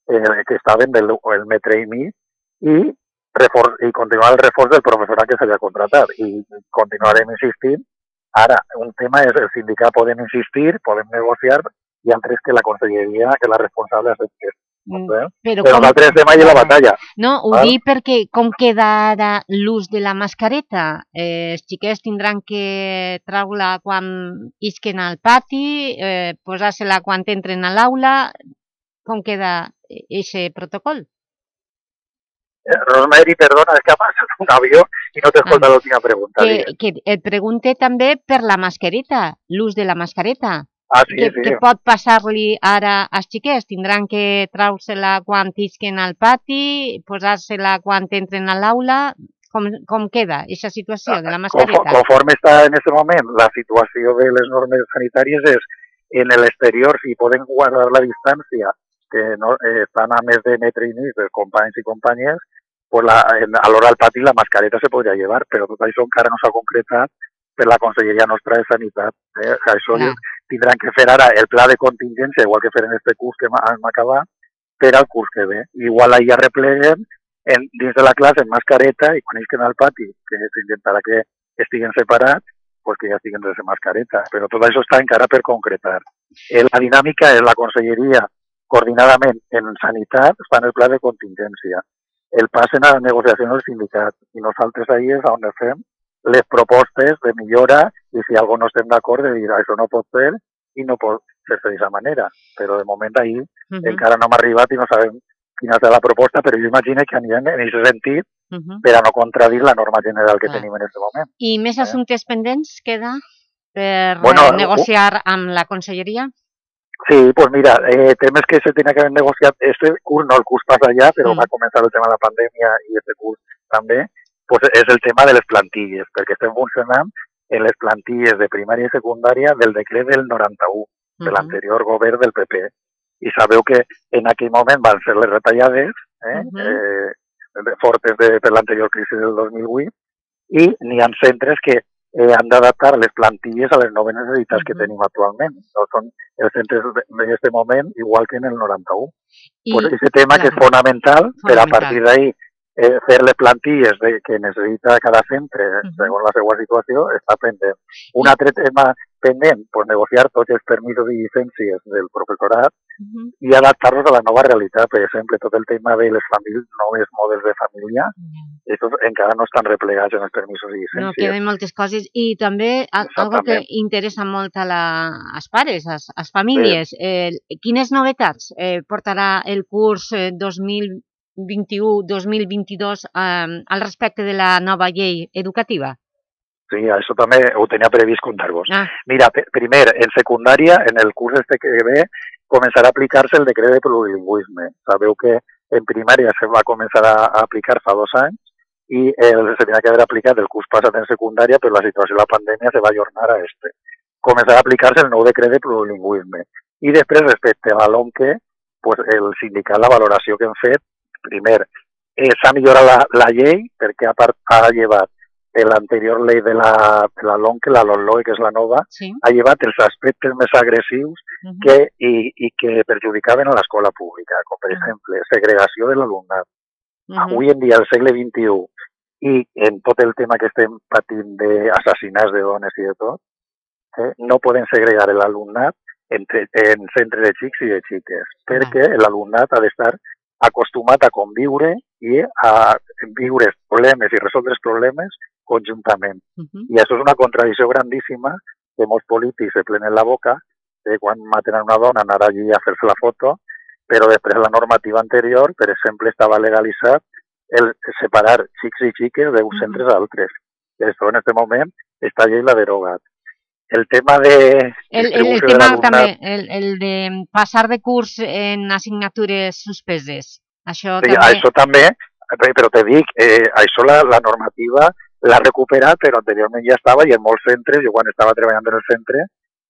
eh, que estaven del el metre i mig i, reforç, i continuar el reforç del professorat que s'havia contratat. I continuarem insistint. Ara, un tema és el sindicat podem insistir, podem negociar, i altres que la conselleria, que la responsable Mm, però però com- nosaltres estem allà a la batalla. No, ho val? dic perquè com queda ara l'ús de la mascareta? Eh, els xiquets tindran que treure-la quan isquen al pati, eh, posar-se-la quan entren a l'aula... Com queda aquest protocol? Eh, Rosemary, perdona, és que ha passat un avió i no t'he escoltat l'última pregunta. Que, digues. que et pregunte també per la mascareta, l'ús de la mascareta. Ah, sí, que, sí. que pot passar-li ara als xiquets? Tindran que treure-se-la quan isquen al pati, posar-se-la quan entren a l'aula... Com, com queda aquesta situació de la Confo- mascareta? Conforme està en aquest moment la situació de les normes sanitàries és en l'exterior, si podem guardar la distància, que no, eh, estan a més de metre i mig dels companys i companyes, pues la, en, a l'hora del pati la mascareta se podria llevar, però tot això encara no s'ha concretat per la Conselleria nostra de Sanitat. Eh? Això Clar. Tindran que fer ara el pla de contingència, igual que feren este curs que hem acabat, per al curs que ve. Igual ahir ja repleguen en, dins de la classe en mascareta i quan isquen al pati, que s'intentarà que estiguen separats, pues que ja estiguen sense mascareta. Però tot això està encara per concretar. Eh, la dinàmica és la conselleria coordinadament en sanitat està en el pla de contingència. El passen a negociació amb el sindicat i nosaltres ahir és on fem les propostes de millora i si algo no estem d'acord de dir això no pot ser i no pot fer-se d'aquesta manera. Però de moment ahir Mhm. encara no hem arribat i no sabem quina serà la proposta, però jo imagino que anirem en aquest sentit Mhm. per a no contradir la norma general que Clar. tenim en aquest moment. I més assumptes pendents queda per Bueno, eh, negociar amb la conselleria? Sí, pues mira, eh, temes que se tenía que haber negociado este curs, no el curs pasa ya, pero va a comenzar el tema de la pandemia y este curs també, pues és el tema de les plantilles, perquè estem funcionant en les plantilles de primària i secundària del decret del 91, de Mhm. l'anterior govern del PP. I sabeu que en aquell moment van ser les retallades eh, Mhm. eh, de- fortes de, per l'anterior crisi del 2008 i n'hi ha centres que eh, han d'adaptar les plantilles a les noves necessitats que tenim actualment. No són els centres de- en aquest moment igual que en el 91. I, pues ese tema que és fonamental per a Fonamental. partir d'ahí eh, fer les plantilles de, que necessita cada centre eh, segons la seva situació està pendent. Un altre tema pendent, pues negociar tots els permisos i llicències del professorat i adaptar-los a la nova realitat. Per exemple, tot el tema de les famílies, nous models de família, això encara no estan replegats en els permisos i No, llicències. queden moltes coses. I també a- algo que interessa molt a la, als pares, als, als famílies. Eh, quines novetats eh, portarà el curs eh, 2021-2022 eh, al respecte de la nova llei educativa? Sí, això també ho tenia previst contar-vos. Ah. Mira, primer, en secundària, en el curs este que ve, començarà a aplicar-se el decret de plurilingüisme. Sabeu que en primària se va començar a a aplicar fa dos anys i el, se tenia que haver aplicat el curs passat en secundària, però la situació de la pandèmia se va ajornar a este. Començarà a aplicar-se el nou decret de plurilingüisme. I després, respecte a la LOMQE, pues, el sindicat, la valoració que hem fet, primer, eh, s'ha millorat la, la llei perquè ha, part, ha llevat l'anterior llei de la, de la LOMQE, la LOMLOE, que és la nova, Sí. ha llevat els aspectes més agressius que, i, i que perjudicaven a l'escola pública, com per exemple segregació de l'alumnat. Avui en dia, al segle XXI, i en tot el tema que estem patint d'assassinats de dones i de tot, eh, no poden segregar l'alumnat entre, en centres de xics i de xiques, perquè l'alumnat ha d'estar acostumat a conviure i a viure problemes i resoldre els problemes conjuntament. I això és una contradicció grandíssima que molts polítics se plenen la boca de quan maten a una dona anar allí a fer-se la foto, però després la normativa anterior, per exemple, estava legalitzat el separar xics i xiques d'uns centres a altres. I això en aquest moment esta llei l'ha derogat. El tema de... El, el, el distribució de tema l'alumnat- també, el, el de passar de curs en assignatures suspeses. Això Sí, també... això també, eh, però te dic, eh, això la, la normativa l'ha recuperat, però anteriorment ja estava i en molts centres, jo quan estava treballant en el centre,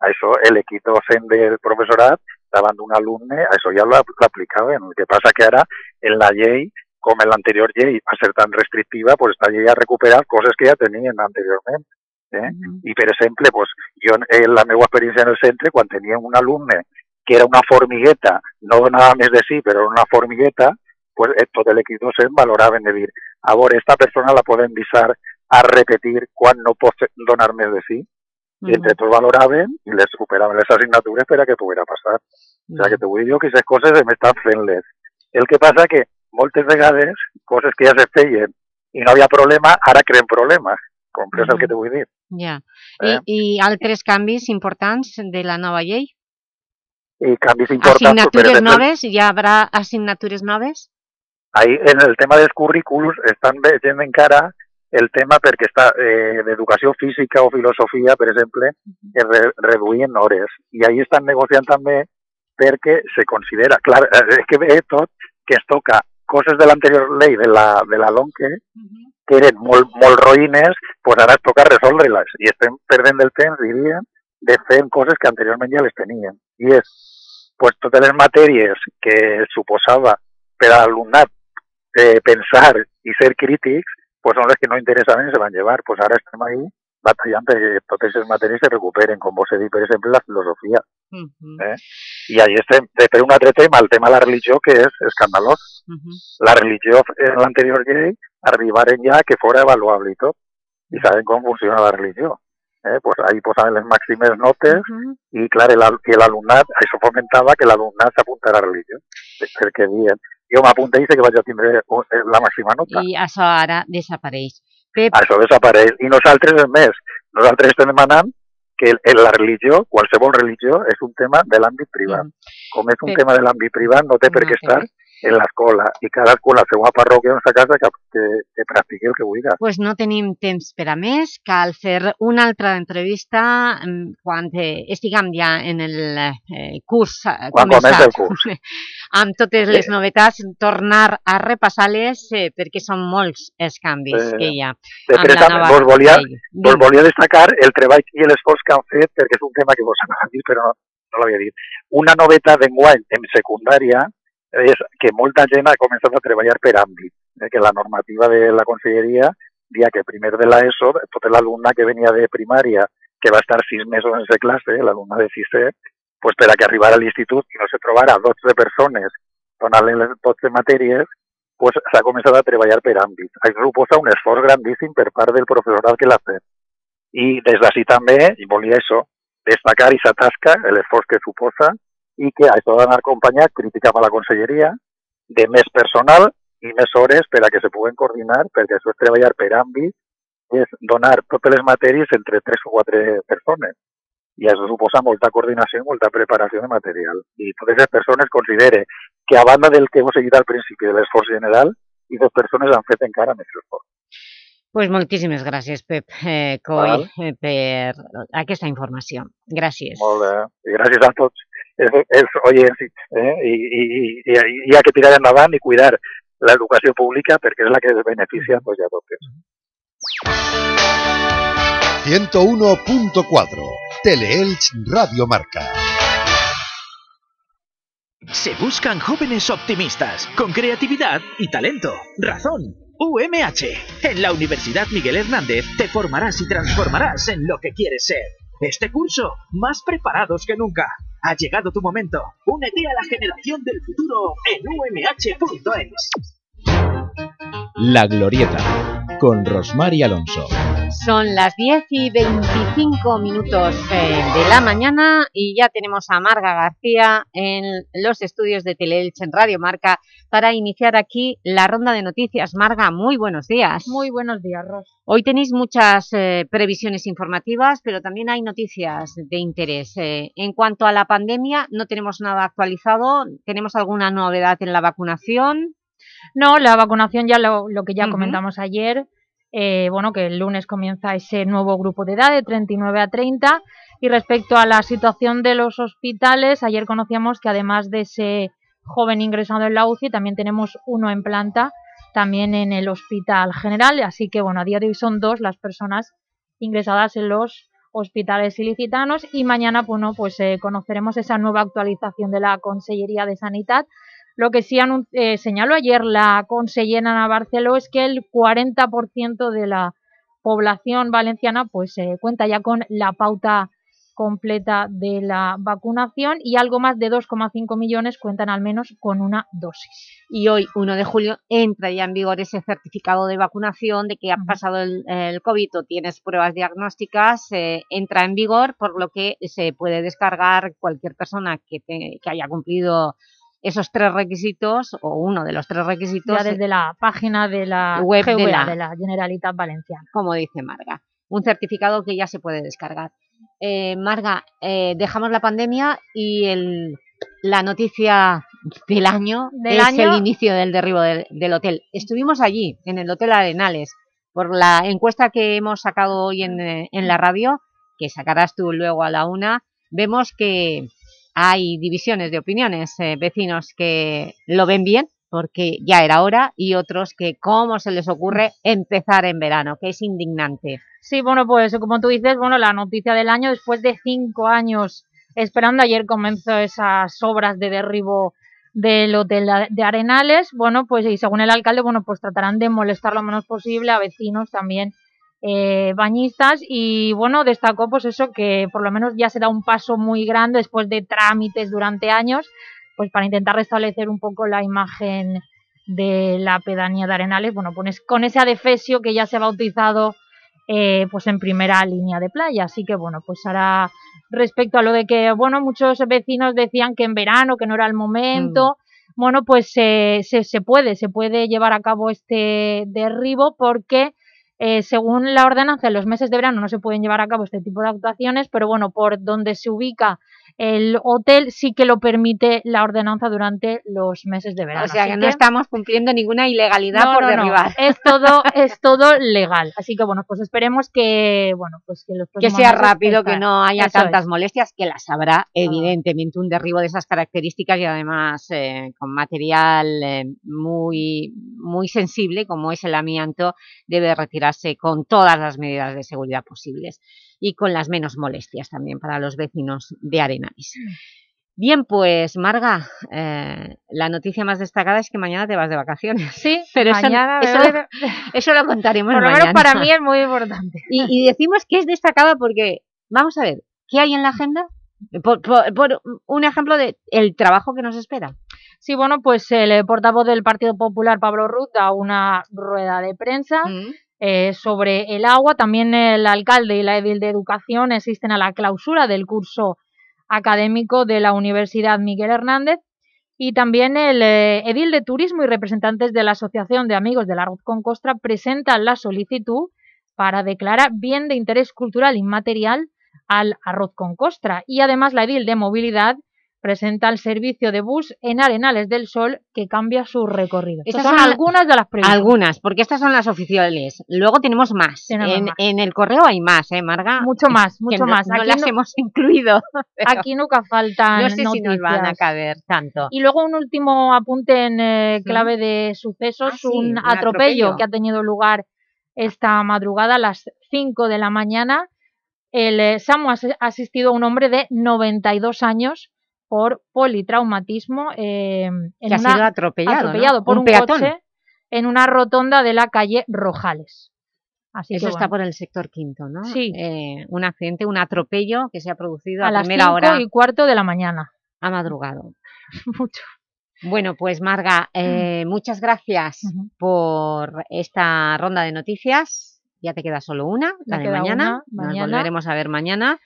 això, l'equip docent del professorat, davant d'un alumne, això ja l'ap- l'aplicaven. El que passa que ara, en la llei, com en l'anterior llei va ser tan restrictiva, pues esta llei ha recuperat coses que ja tenien anteriorment. Eh? I, per exemple, pues, jo, en la meva experiència en el centre, quan tenia un alumne que era una formigueta, no donava més de sí, però era una formigueta, pues, eh, tot l'equip docent valoraven de dir, a veure, esta persona la podem visar a repetir quan no pot donar més de sí. I entre tots valoraven i les superaven les assignatures per a que poguera passar. O sigui, que te vull dir jo que aquestes coses hem estat fent-les. El que passa que moltes vegades coses que ja se feien i no havia problema, ara creen problemes. Comprens el que te vull dir? Ja. Eh? I, I altres canvis importants de la nova llei? I canvis importants, Assignatures exemple, noves? Hi haurà assignatures noves? ahí en el tema dels currículs estan veient encara el tema perquè està eh, d'educació física o filosofia, per exemple, que re, reduïen hores. I ahí estan negociant també perquè se considera, clar, eh, és que ve tot que es toca coses de l'anterior llei de la, de la LOMQE que eren molt, molt roïnes, pues ara es toca resoldre-les. I estem perdent el temps, diria, de fer coses que anteriorment ja les tenien. I és, pues, totes les matèries que suposava per a l'alumnat eh, pensar i ser crítics, pues són les que no interessaven i se van llevar. Pues ara estem ahí batallant perquè totes les matèries se recuperen, com vos he dit, per exemple, la filosofia. Eh? I ahí estem. Després un altre tema, el tema de la religió, que és escandalós. La religió, en l'anterior llei, arribaren ja que fora avaluable i tot. I saben com funciona la religió. Eh? Pues ahí posaven les màximes notes i, clar, el- que l'alumnat, això fomentava que l'alumnat s'apuntara a religió. Perquè dient, jo m'apunta i sé que vaig a tindre eh, la màxima nota. I això ara desapareix. Pep, Això desapareix. I nosaltres, és més, nosaltres estem demanant que la religió, qualsevol religió, és un tema de l'àmbit privat. Com és un Però- tema de l'àmbit privat, no té per què estar en l'escola. I cadascú la seva parròquia en sa casa que, que, que practiqui el que vulgui. pues no tenim temps per a més. Cal fer una altra entrevista mm, quan eh, estiguem ja en el eh, curs eh, Quan començat. comença el curs. amb totes les Eh. novetats, tornar a repassar-les eh, perquè són molts els canvis Eh, que hi ha. Després nova vos volia, vos volia destacar el treball i l'esforç que han fet, perquè és un tema que vos anava a dir, però no, no l'havia dit. Una novetat d'enguany en secundària és que molta gent ha començat a treballar per àmbit, eh, que la normativa de la conselleria dia que primer de l'ESO, tot l'alumne que venia de primària, que va estar sis mesos en sa classe, l'alumne de sisè, pues per a que arribara a l'institut i no se trobara 12 persones donant-li les 12 matèries, pues s'ha començat a treballar per àmbit. Això suposa un esforç grandíssim per part del professorat que l'ha fet. I des d'ací també, i volia això, destacar aquesta tasca, l'esforç que suposa, i que això ha d'anar acompanyat, crítica a la conselleria, de més personal i més hores per a que se puguen coordinar, perquè això és treballar per àmbit, és donar totes les matèries entre tres o quatre persones. I això suposa molta coordinació i molta preparació de material. I totes les persones considere que a banda del que vos he dit al principi de l'esforç general, i les persones han fet encara més esforç. Pues moltíssimes gràcies, Pep eh, Coll, Val. eh, per aquesta informació. Gràcies. Molt bé. I gràcies a tots els oients eh? I, i hi ha que tirar endavant i cuidar l'educació pública perquè és la que es beneficia pues, a totes. 101.4 Teleelch Radio Marca. Se buscan jóvenes optimistas, con creatividad y talento. Razón. UMH. En la Universidad Miguel Hernández te formarás y transformarás en lo que quieres ser. Este curso, más preparados que nunca. Ha llegado tu momento. Únete a la generación del futuro en umh.es. La Glorieta, con Rosmar y Alonso. Son las 10 y 25 minutos eh, de la mañana y ya tenemos a Marga García en los estudios de Teleelch en Radio Marca para iniciar aquí la ronda de noticias. Marga, muy buenos días. Muy buenos días, Ros. Hoy tenéis muchas eh, previsiones informativas, pero también hay noticias de interés. Eh, en cuanto a la pandemia, no tenemos nada actualizado. ¿Tenemos alguna novedad en la vacunación? No, la vacunación ya lo, lo que ya comentamos ayer, eh, bueno, que el lunes comienza ese nuevo grupo de edad de 39 a 30 y respecto a la situación de los hospitales, ayer conocíamos que además de ese joven ingresado en la UCI, también tenemos uno en planta, también en el Hospital General, así que bueno, a día de hoy son dos las personas ingresadas en los hospitales ilicitanos y mañana bueno, pues eh, conoceremos esa nueva actualización de la Consellería de Sanidad lo que sí eh, señaló ayer la consellera Ana Barceló es que el 40% de la población valenciana pues eh, cuenta ya con la pauta completa de la vacunación y algo más de 2,5 millones cuentan al menos con una dosis. Y hoy, 1 de julio, entra ya en vigor ese certificado de vacunación de que ha pasado el, el COVID o tienes pruebas diagnósticas, eh, entra en vigor, por lo que se puede descargar cualquier persona que, te- que haya cumplido esos tres requisitos o uno de los tres requisitos Ya desde la página de la web de la- de la Generalitat Valenciana. como dice Marga. Un certificado que ya se puede descargar. Eh, Marga, eh, dejamos la pandemia y el, la noticia del año Del es año. el inicio del derribo del, del hotel. Estuvimos allí, en el Hotel Arenales, por la encuesta que hemos sacado hoy en, eh, en la radio, que sacarás tú luego a la una, vemos que hay divisiones de opiniones, eh, vecinos que lo ven bien, porque ya era hora, y otros que cómo se les ocurre empezar en verano, que es indignante. Sí, bueno, pues como tú dices, bueno, la noticia del año, después de cinco años esperando, ayer comenzó esas obras de derribo del hotel de- Arenales, bueno, pues y según el alcalde, bueno, pues tratarán de molestar lo menos posible a vecinos también eh, bañistas y bueno, destacó pues eso que por lo menos ya se da un paso muy grande después de trámites durante años, pues para intentar restablecer un poco la imagen de la pedanía de Arenales, bueno, pues con ese adefesio que ya se ha bautizado eh, pues en primera línea de playa. Así que bueno, pues ahora respecto a lo de que, bueno, muchos vecinos decían que en verano, que no era el momento, bueno, pues eh, se, se puede, se puede llevar a cabo este derribo porque eh, según la ordenanza en los meses de verano no se pueden llevar a cabo este tipo de actuaciones, pero bueno, por donde se ubica el hotel sí que lo permite la ordenanza durante los meses de verano. O sea que no estamos cumpliendo ninguna ilegalidad no, por no, no. derribar. Es todo, es todo legal. Así que bueno, pues esperemos que, bueno, pues que los que sea rápido, que no haya eso tantas es. molestias, que las habrá, evidentemente, un derribo de esas características y además eh, con material eh, muy, muy sensible, como es el amianto, debe retirarse con todas las medidas de seguridad posibles y con las menos molestias también para los vecinos de Arenales. Bien, pues Marga, eh, la noticia más destacada es que mañana te vas de vacaciones. Sí, pero eso- mañana eso, lo, eso lo contaremos Por lo menos para mí es muy importante. Y, y decimos que es destacada porque, vamos a ver, ¿qué hay en la agenda? Por, por- por un ejemplo de el trabajo que nos espera. Sí, bueno, pues el portavoz del Partido Popular, Pablo Ruz, da una rueda de prensa Mm. Eh, sobre el agua. También el alcalde y la edil de Educación asisten a la clausura del curso académico de la Universidad Miguel Hernández. Y también el eh, edil de Turismo y representantes de la Asociación de Amigos del Arroz con Costra presentan la solicitud para declarar bien de interés cultural inmaterial al arroz con costra. Y además la edil de Movilidad presenta el servicio de bus en Arenales del Sol que cambia su recorrido. Estas son, son al- algunas de las previsiones. Algunas, porque estas son las oficiales. Luego tenemos más. Tenemos En, más. en el correo hay más, ¿eh, Marga? Mucho más, Que mucho no- más. No Aquí las no- hemos incluido. Aquí nunca faltan No sé si nos van a caber tanto. Y luego un último apunte en eh, clave de sucesos, Ah, sí, un, un atropello, atropello. que ha tenido lugar esta madrugada a las 5 de la mañana. El eh, SAMU ha asistido a un hombre de 92 años por politraumatismo eh, en Que ha una- sido atropellado, ¿no? por Un un, coche en una rotonda de la calle Rojales. Así Eso que, está bueno, por el sector quinto, ¿no? Sí. Eh, un accidente, un atropello que se ha producido a, a las primera 5 hora. y cuarto de la mañana. Ha madrugado. Mucho. Bueno, pues Marga, eh, muchas gracias por esta ronda de noticias. Ya te queda solo una, la de mañana. una, Nos mañana. volveremos a ver mañana.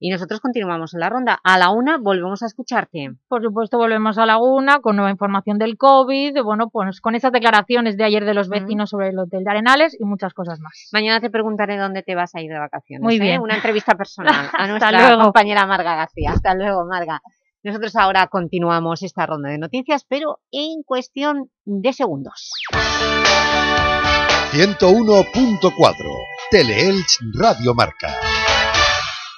Y nosotros continuamos en la ronda. A la una volvemos a escucharte. Por supuesto, volvemos a Laguna con nueva información del COVID, bueno, pues con esas declaraciones de ayer de los vecinos sobre el Hotel de Arenales y muchas cosas más. Mañana te preguntaré dónde te vas a ir de vacaciones. Muy ¿eh? bien. Una entrevista personal a Hasta nuestra luego. compañera Marga García. Hasta luego, Marga. Nosotros ahora continuamos esta ronda de noticias, pero en cuestión de segundos. 101.4 Teleelch Radio Marca.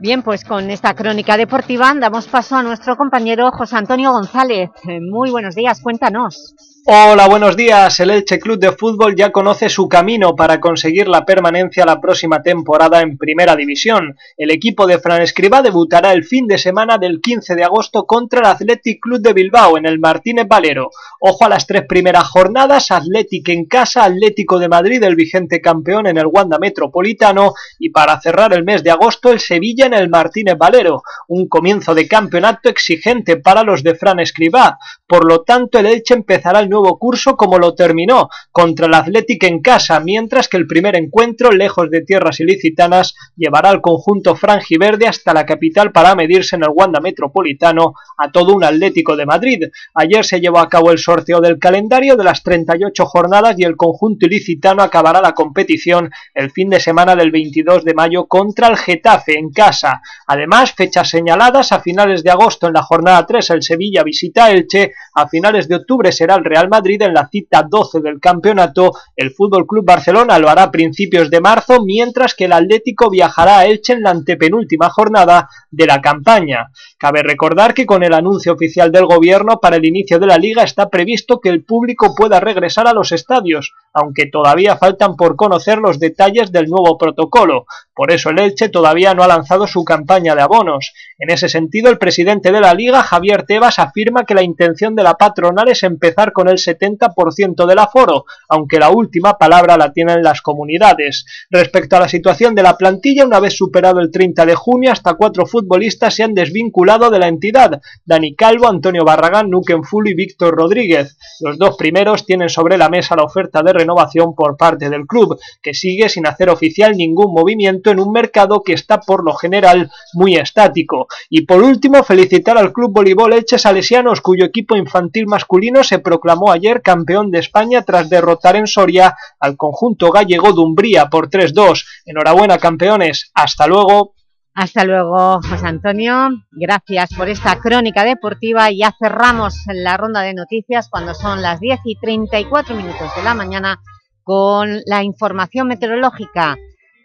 Bien, pues con esta crónica deportiva damos paso a nuestro compañero José Antonio González. Eh, Muy buenos días, cuéntanos. Hola, buenos días. El Elche Club de Fútbol ya conoce su camino para conseguir la permanencia la próxima temporada en Primera División. El equipo de Fran Escribá debutará el fin de semana del 15 de agosto contra el Athletic Club de Bilbao en el Martínez Valero. Ojo a las tres primeras jornadas, Athletic en casa, Atlético de Madrid, el vigente campeón en el Wanda Metropolitano y para cerrar el mes de agosto el Sevilla en el Martínez Valero. Un comienzo de campeonato exigente para los de Fran Escribá. Por lo tanto, el Elche empezará el nuevo curso como lo terminó, contra el Athletic en casa, mientras que el primer encuentro, lejos de tierras ilicitanas, llevará al conjunto franjiverde hasta la capital para medirse en el Wanda Metropolitano a todo un Atlético de Madrid. Ayer se llevó a cabo el sorteo del calendario de las 38 jornadas y el conjunto ilicitano acabará la competición el fin de semana del 22 de mayo contra el Getafe en casa. Además, fechas señaladas a finales de agosto en la jornada 3 el Sevilla visita Elche, a finales de octubre será el Real Madrid en la cita 12 del campeonato, el Fútbol Club Barcelona lo hará a principios de marzo, mientras que el Atlético viajará a Elche en la antepenúltima jornada de la campaña. Cabe recordar que con el anuncio oficial del gobierno para el inicio de la liga está previsto que el público pueda regresar a los estadios, aunque todavía faltan por conocer los detalles del nuevo protocolo. Por eso el Elche todavía no ha lanzado su campaña de abonos. En ese sentido, el presidente de la liga, Javier Tebas, afirma que la intención de la patronal es empezar con el 70% del aforo, aunque la última palabra la tienen las comunidades. Respecto a la situación de la plantilla, una vez superado el 30 de junio, hasta cuatro futbolistas se han desvinculado de la entidad, Dani Calvo, Antonio Barragán, Nuken Fulo y Víctor Rodríguez. Los dos primeros tienen sobre la mesa la oferta de renovación por parte del club, que sigue sin hacer oficial ningún movimiento en un mercado que está por lo general muy estático. Y por último, felicitar al Club Voleibol Elche Salesianos, cuyo equipo infantil masculino se proclamó ayer campeón de España tras derrotar en Soria al conjunto gallego de Umbría por 3-2. Enhorabuena, campeones. Hasta luego. Hasta luego, José Antonio. Gracias por esta crónica deportiva. Ya cerramos la ronda de noticias cuando son las 10 y 34 minutos de la mañana con la información meteorológica.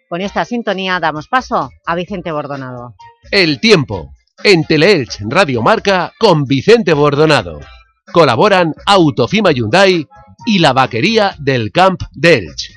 Con esta sintonía damos paso a Vicente Bordonado. El tiempo. En Teleelch Radio Marca con Vicente Bordonado. Colaboran Autofima Hyundai y la vaquería del Camp de Elche.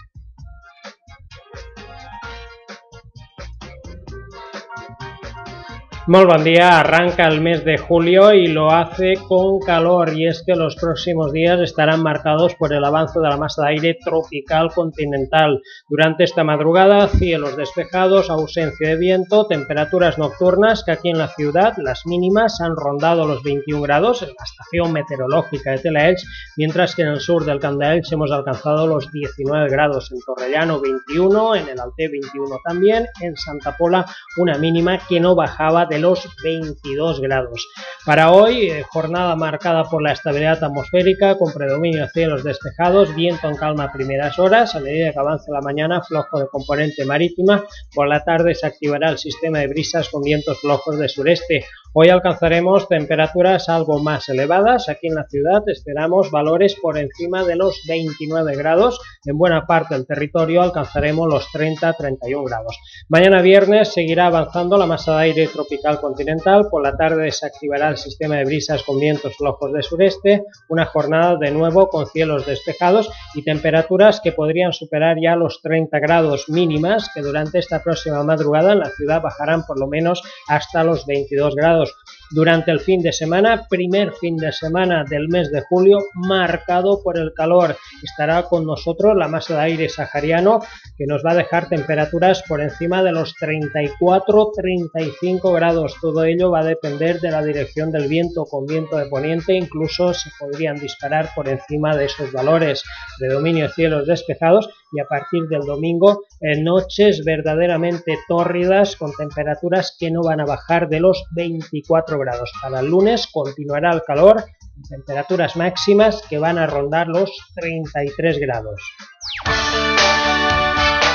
Muy buen día, arranca el mes de julio y lo hace con calor. Y es que los próximos días estarán marcados por el avance de la masa de aire tropical continental. Durante esta madrugada, cielos despejados, ausencia de viento, temperaturas nocturnas que aquí en la ciudad las mínimas han rondado los 21 grados en la estación meteorológica de Telaelch, mientras que en el sur del Candaelch hemos alcanzado los 19 grados, en Torrellano 21, en el Alte 21 también, en Santa Pola una mínima que no bajaba de los 22 grados. Para hoy, eh, jornada marcada por la estabilidad atmosférica, con predominio de cielos despejados, viento en calma a primeras horas, a medida que avance la mañana, flojo de componente marítima, por la tarde se activará el sistema de brisas con vientos flojos de sureste. Hoy alcanzaremos temperaturas algo más elevadas, aquí en la ciudad esperamos valores por encima de los 29 grados, en buena parte del territorio alcanzaremos los 30-31 grados. Mañana viernes seguirá avanzando la masa de aire tropical continental, por la tarde se activará el sistema de brisas con vientos flojos de sureste, una jornada de nuevo con cielos despejados y temperaturas que podrían superar ya los 30 grados mínimas, que durante esta próxima madrugada en la ciudad bajarán por lo menos hasta los 22 grados durante el fin de semana, primer fin de semana del mes de julio, marcado por el calor. Estará con nosotros la masa de aire sahariano que nos va a dejar temperaturas por encima de los 34-35 grados. Todo ello va a depender de la dirección del viento, con viento de poniente incluso se podrían disparar por encima de esos valores de dominio de cielos despejados y a partir del domingo en noches verdaderamente tórridas con temperaturas que no van a bajar de los 24 grados. Para el lunes continuará el calor, temperaturas máximas que van a rondar los 33 grados.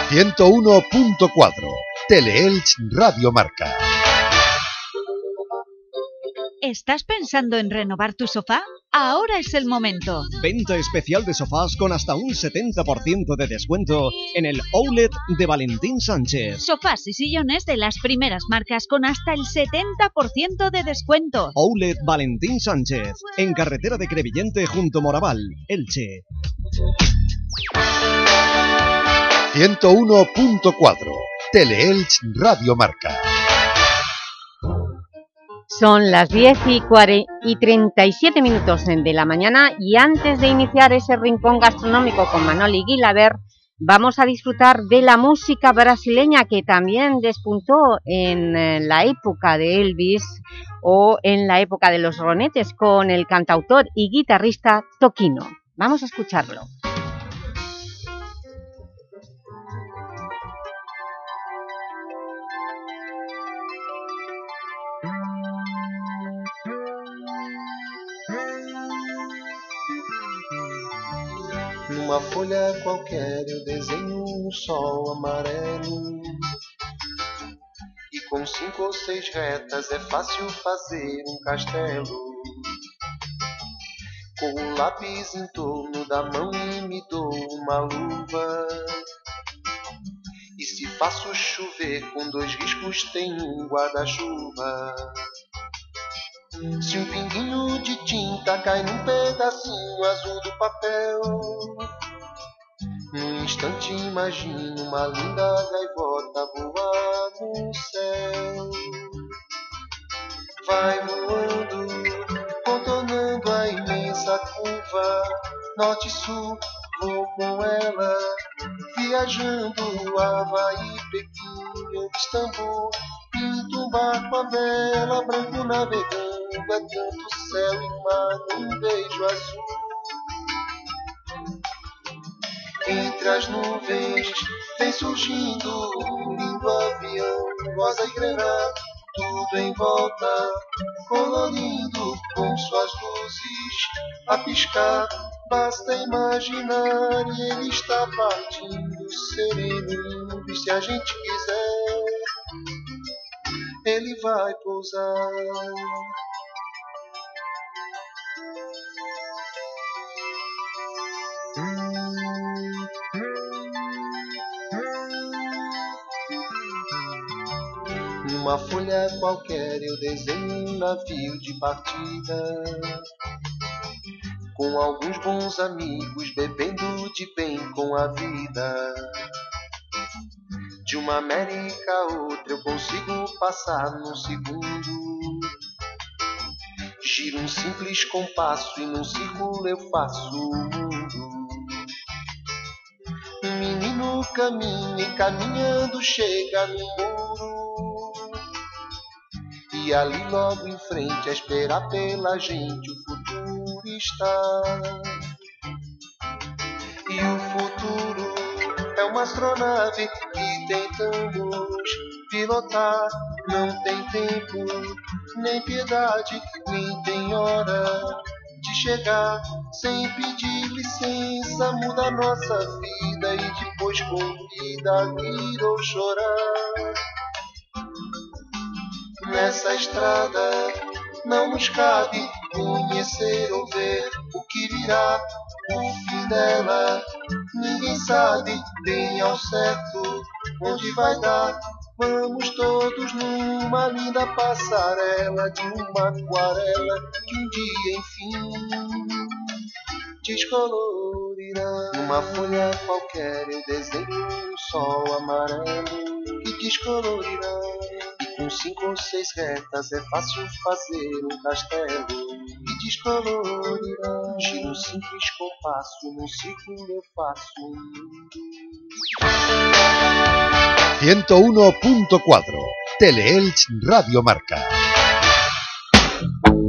101.4 Teleelch Radio Marca. ¿Estás pensando en renovar tu sofá? Ahora es el momento. Venta especial de sofás con hasta un 70% de descuento en el Outlet de Valentín Sánchez. Sofás y sillones de las primeras marcas con hasta el 70% de descuento. Outlet Valentín Sánchez, en carretera de Crevillente junto Moraval, Elche. 101.4 Teleelch Radio Marca. Son las 10 y, 40 y 37 minutos de la mañana y antes de iniciar ese rincón gastronómico con Manoli Guilaber, vamos a disfrutar de la música brasileña que también despuntó en eh, la época de Elvis o en la época de los ronetes con el cantautor y guitarrista Toquino. Vamos a escucharlo. Numa folha qualquer eu desenho um sol amarelo. E com cinco ou seis retas é fácil fazer um castelo. Com o lápis em torno da mão e me dou uma luva. E se faço chover com dois riscos, tem um guarda-chuva. Se um pinguinho de tinta cai num pedacinho azul do papel, num instante imagino uma linda gaivota voar no céu. Vai voando, contornando a imensa curva, norte e sul, vou com ela, viajando Havaí, Pequim, Istambul, pinto um barco a vela, branco navegando, é tanto céu e mar num beijo azul. Entre as nuvens vem surgindo um lindo avião, rosa e granada, tudo em volta, colorido com suas luzes a piscar. Basta imaginar e ele está partindo, sereno, e se a gente quiser, ele vai pousar. Numa folha qualquer eu desenho um navio de partida. Com alguns bons amigos bebendo de bem com a vida. De uma América a outra eu consigo passar num segundo. Giro um simples compasso e num círculo eu faço caminha e caminhando chega no muro. E ali logo em frente a esperar pela gente o futuro está. E o futuro é uma astronave que tentamos pilotar. Não tem tempo, nem piedade, nem tem hora de chegar. Sem pedir licença, muda a nossa vida e depois convida rir ou chorar. Nessa estrada não nos cabe conhecer ou ver o que virá. O fim dela ninguém sabe bem ao certo onde vai dar. Vamos todos numa linda passarela de uma aquarela que um dia enfim descolorirá. Numa folha qualquer eu desenho um sol amarelo que descolorirá. E com cinco ou seis retas é fácil fazer um castelo que descolorirá. Giro simples compasso, num círculo eu faço um mundo. 101.4 Teleelch Radio Marca.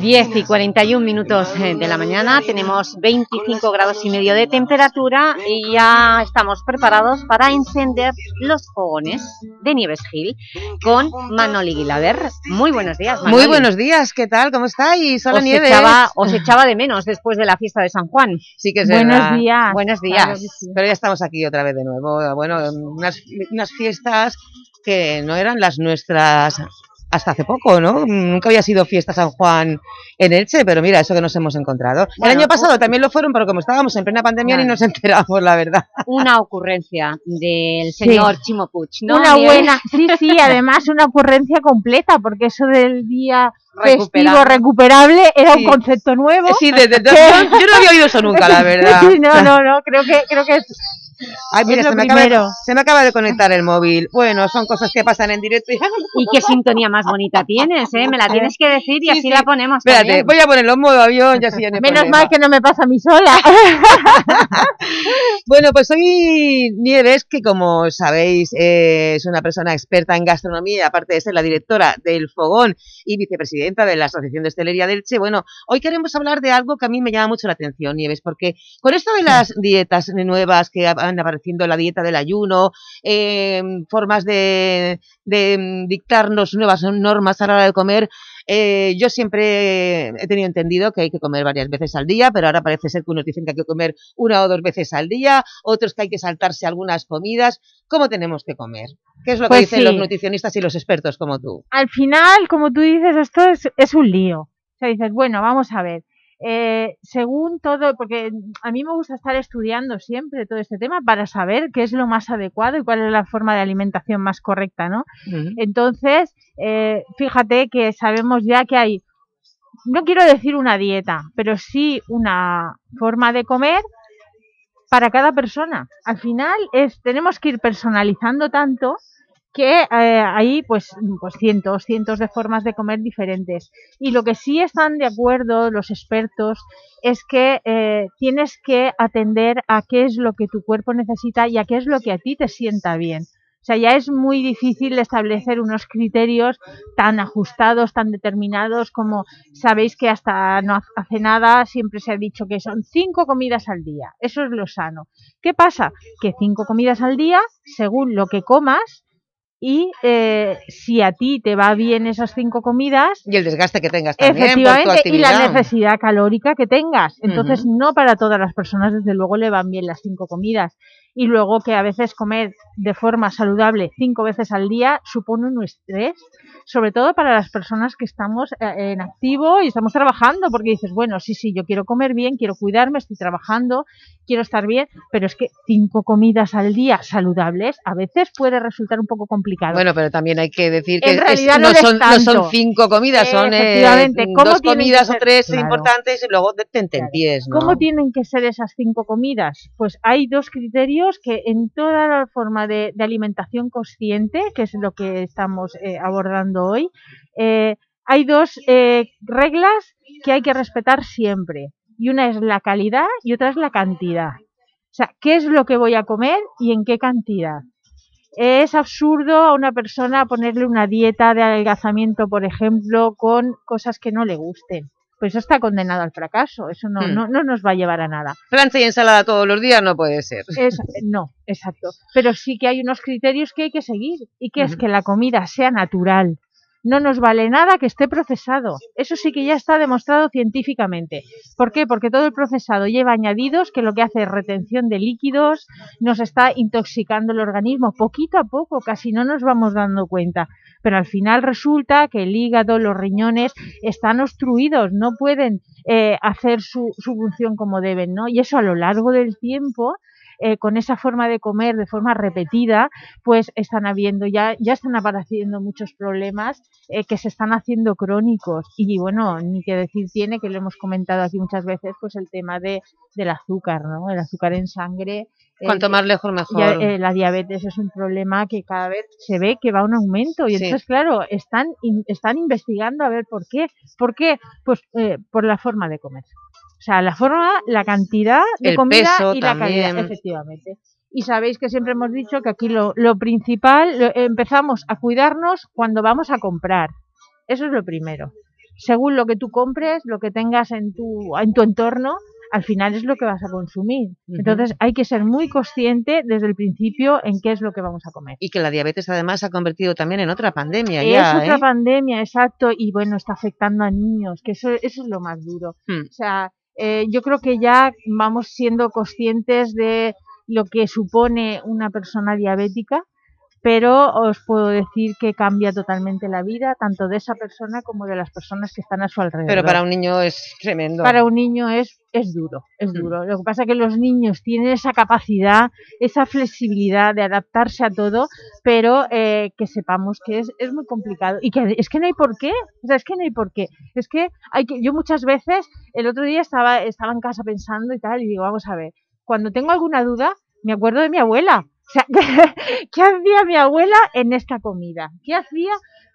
10 y 41 minutos eh, de la mañana, tenemos 25 grados y medio de temperatura y ya estamos preparados para encender los fogones de Nieves Gil con Manoli Guilaber. Muy buenos días, Manoli. Muy buenos días, ¿qué tal? ¿Cómo estáis? Hola, os Nieves. echaba, os echaba de menos después de la fiesta de San Juan. Sí que es Buenos verdad. días. Buenos días. Claro que sí. Pero ya estamos aquí otra vez de nuevo. Bueno, unas, unas fiestas que no eran las nuestras hasta hace poco, ¿no? Nunca había sido fiesta San Juan en Elche, pero mira, eso que nos hemos encontrado. Bueno, El año pasado también lo fueron, pero como estábamos en plena pandemia ni Claro. nos enteramos, la verdad. Una ocurrencia del Sí. señor Chimo Puig, ¿no? Una buena, sí, sí, además una ocurrencia completa, porque eso del día festivo Recuperable. era Sí. un concepto nuevo. Sí, desde- que- yo- no había oído eso nunca, la verdad. Sí, no, no, no, creo que, creo que es, Ay, mira, se me, acaba, primero. se me acaba de conectar el móvil. Bueno, son cosas que pasan en directo. Y... Y qué sintonía más bonita tienes, ¿eh? Me la tienes que decir y Sí, así sí. la ponemos Espérate, también. voy a ponerlo en modo avión, ya sí, ya no menos problema. mal que no me pasa a mí sola. Bueno, pues hoy Nieves, que como sabéis eh, es una persona experta en gastronomía, aparte de ser la directora del Fogón y vicepresidenta de la Asociación de Hostelería del Che, bueno, hoy queremos hablar de algo que a mí me llama mucho la atención, Nieves, porque con esto de las dietas nuevas que van apareciendo, la dieta del ayuno, eh, formas de, de mm, dictarnos nuevas normas a la hora de comer, eh, yo siempre he tenido entendido que hay que comer varias veces al día, pero ahora parece ser que unos dicen que hay que comer una o dos veces al día, otros que hay que saltarse algunas comidas. ¿Cómo tenemos que comer? ¿Qué es lo que Pues dicen sí. los nutricionistas y los expertos como tú? Al final, como tú dices, esto es, es un lío. O sea, dices, bueno, vamos a ver. Eh, según todo, porque a mí me gusta estar estudiando siempre todo este tema para saber qué es lo más adecuado y cuál es la forma de alimentación más correcta, ¿no? Entonces, eh, fíjate que sabemos ya que hay, no quiero decir una dieta, pero sí una forma de comer para cada persona. Al final es tenemos que ir personalizando tanto que eh, hay pues, pues cientos, cientos de formas de comer diferentes. Y lo que sí están de acuerdo los expertos es que eh, tienes que atender a qué es lo que tu cuerpo necesita y a qué es lo que a ti te sienta bien. O sea, ya es muy difícil establecer unos criterios tan ajustados, tan determinados como sabéis que hasta no hace nada siempre se ha dicho que son cinco comidas al día. Eso es lo sano. ¿Qué pasa? Que cinco comidas al día, según lo que comas, y eh, si a ti te va bien esas cinco comidas y el desgaste que tengas también por tu efectivamente y la necesidad calórica que tengas. Entonces no para todas las personas desde luego le van bien las cinco comidas y luego que a veces comer de forma saludable cinco veces al día supone un estrés, sobre todo para las personas que estamos eh, en activo y estamos trabajando, porque dices, bueno, sí, sí, yo quiero comer bien, quiero cuidarme, estoy trabajando, quiero estar bien, pero es que cinco comidas al día saludables a veces puede resultar un poco complicado. Bueno, pero también hay que decir que En es- realidad no, son, no son cinco comidas, son eh, ¿cómo dos comidas o tres Claro. importantes y luego te tentempiés, ¿no? ¿Cómo tienen que ser esas cinco comidas? Pues hay dos criterios que en toda la forma de, alimentación consciente, que es lo que estamos eh, abordando hoy, eh, hay dos eh, reglas que hay que respetar siempre. Y una es la calidad y otra es la cantidad. O sea, ¿qué es lo que voy a comer y en qué cantidad? Es absurdo a una persona ponerle una dieta de adelgazamiento, por ejemplo, con cosas que no le gusten. Pues eso está condenado al fracaso, eso no, Hmm. no, no nos va a llevar a nada. Plancha y ensalada todos los días no puede ser. Es, no, exacto. Pero sí que hay unos criterios que hay que seguir y que es que la comida sea natural. No nos vale nada que esté procesado. Eso sí que ya está demostrado científicamente. ¿Por qué? Porque todo el procesado lleva añadidos que lo que hace es retención de líquidos, nos está intoxicando el organismo poquito a poco, casi no nos vamos dando cuenta. Pero al final resulta que el hígado, los riñones están obstruidos, no pueden eh, hacer su, su función como deben, ¿no? Y eso a lo largo del tiempo eh, con esa forma de comer de forma repetida, pues están habiendo ya, ya están apareciendo muchos problemas eh, que se están haciendo crónicos. Y bueno, ni que decir tiene, que lo hemos comentado aquí muchas veces, pues el tema de, del azúcar, ¿no? El azúcar en sangre. eh, Cuanto más lejos, mejor. ya, eh, la diabetes es un problema que cada vez se ve que va a un aumento. Y Sí. entonces, claro, están, in- están investigando a ver por qué. ¿Por qué? Pues por la forma de comer. O sea, la forma, la cantidad de El comida peso y la calidad, efectivamente. Y sabéis que siempre hemos dicho que aquí lo, lo principal, lo- empezamos a cuidarnos cuando vamos a comprar. Eso es lo primero. Según lo que tú compres, lo que tengas en tu, en tu entorno, al final es lo que vas a consumir. Entonces hay que ser muy consciente desde el principio en qué es lo que vamos a comer. Y que la diabetes además se ha convertido también en otra pandemia Es ya, otra ¿eh? pandemia, exacto, y bueno, está afectando a niños, que eso, eso es lo más duro. Hmm. O sea, eh, yo creo que ya vamos siendo conscientes de lo que supone una persona diabética, pero os puedo decir que cambia totalmente la vida, tanto de esa persona como de las personas que están a su alrededor. Pero para un niño es tremendo. Para un niño es, es duro, es Mm. duro. Lo que pasa es que los niños tienen esa capacidad, esa flexibilidad de adaptarse a todo, pero eh, que sepamos que es, es muy complicado y que es que no hay por qué, o sea, es que no hay por qué. Es que hay que, yo muchas veces, el otro día estaba, estaba en casa pensando y tal, y digo, vamos a ver, cuando tengo alguna duda, me acuerdo de mi abuela. O sea, ¿qué hacía mi abuela en esta comida? ¿Qué hacía?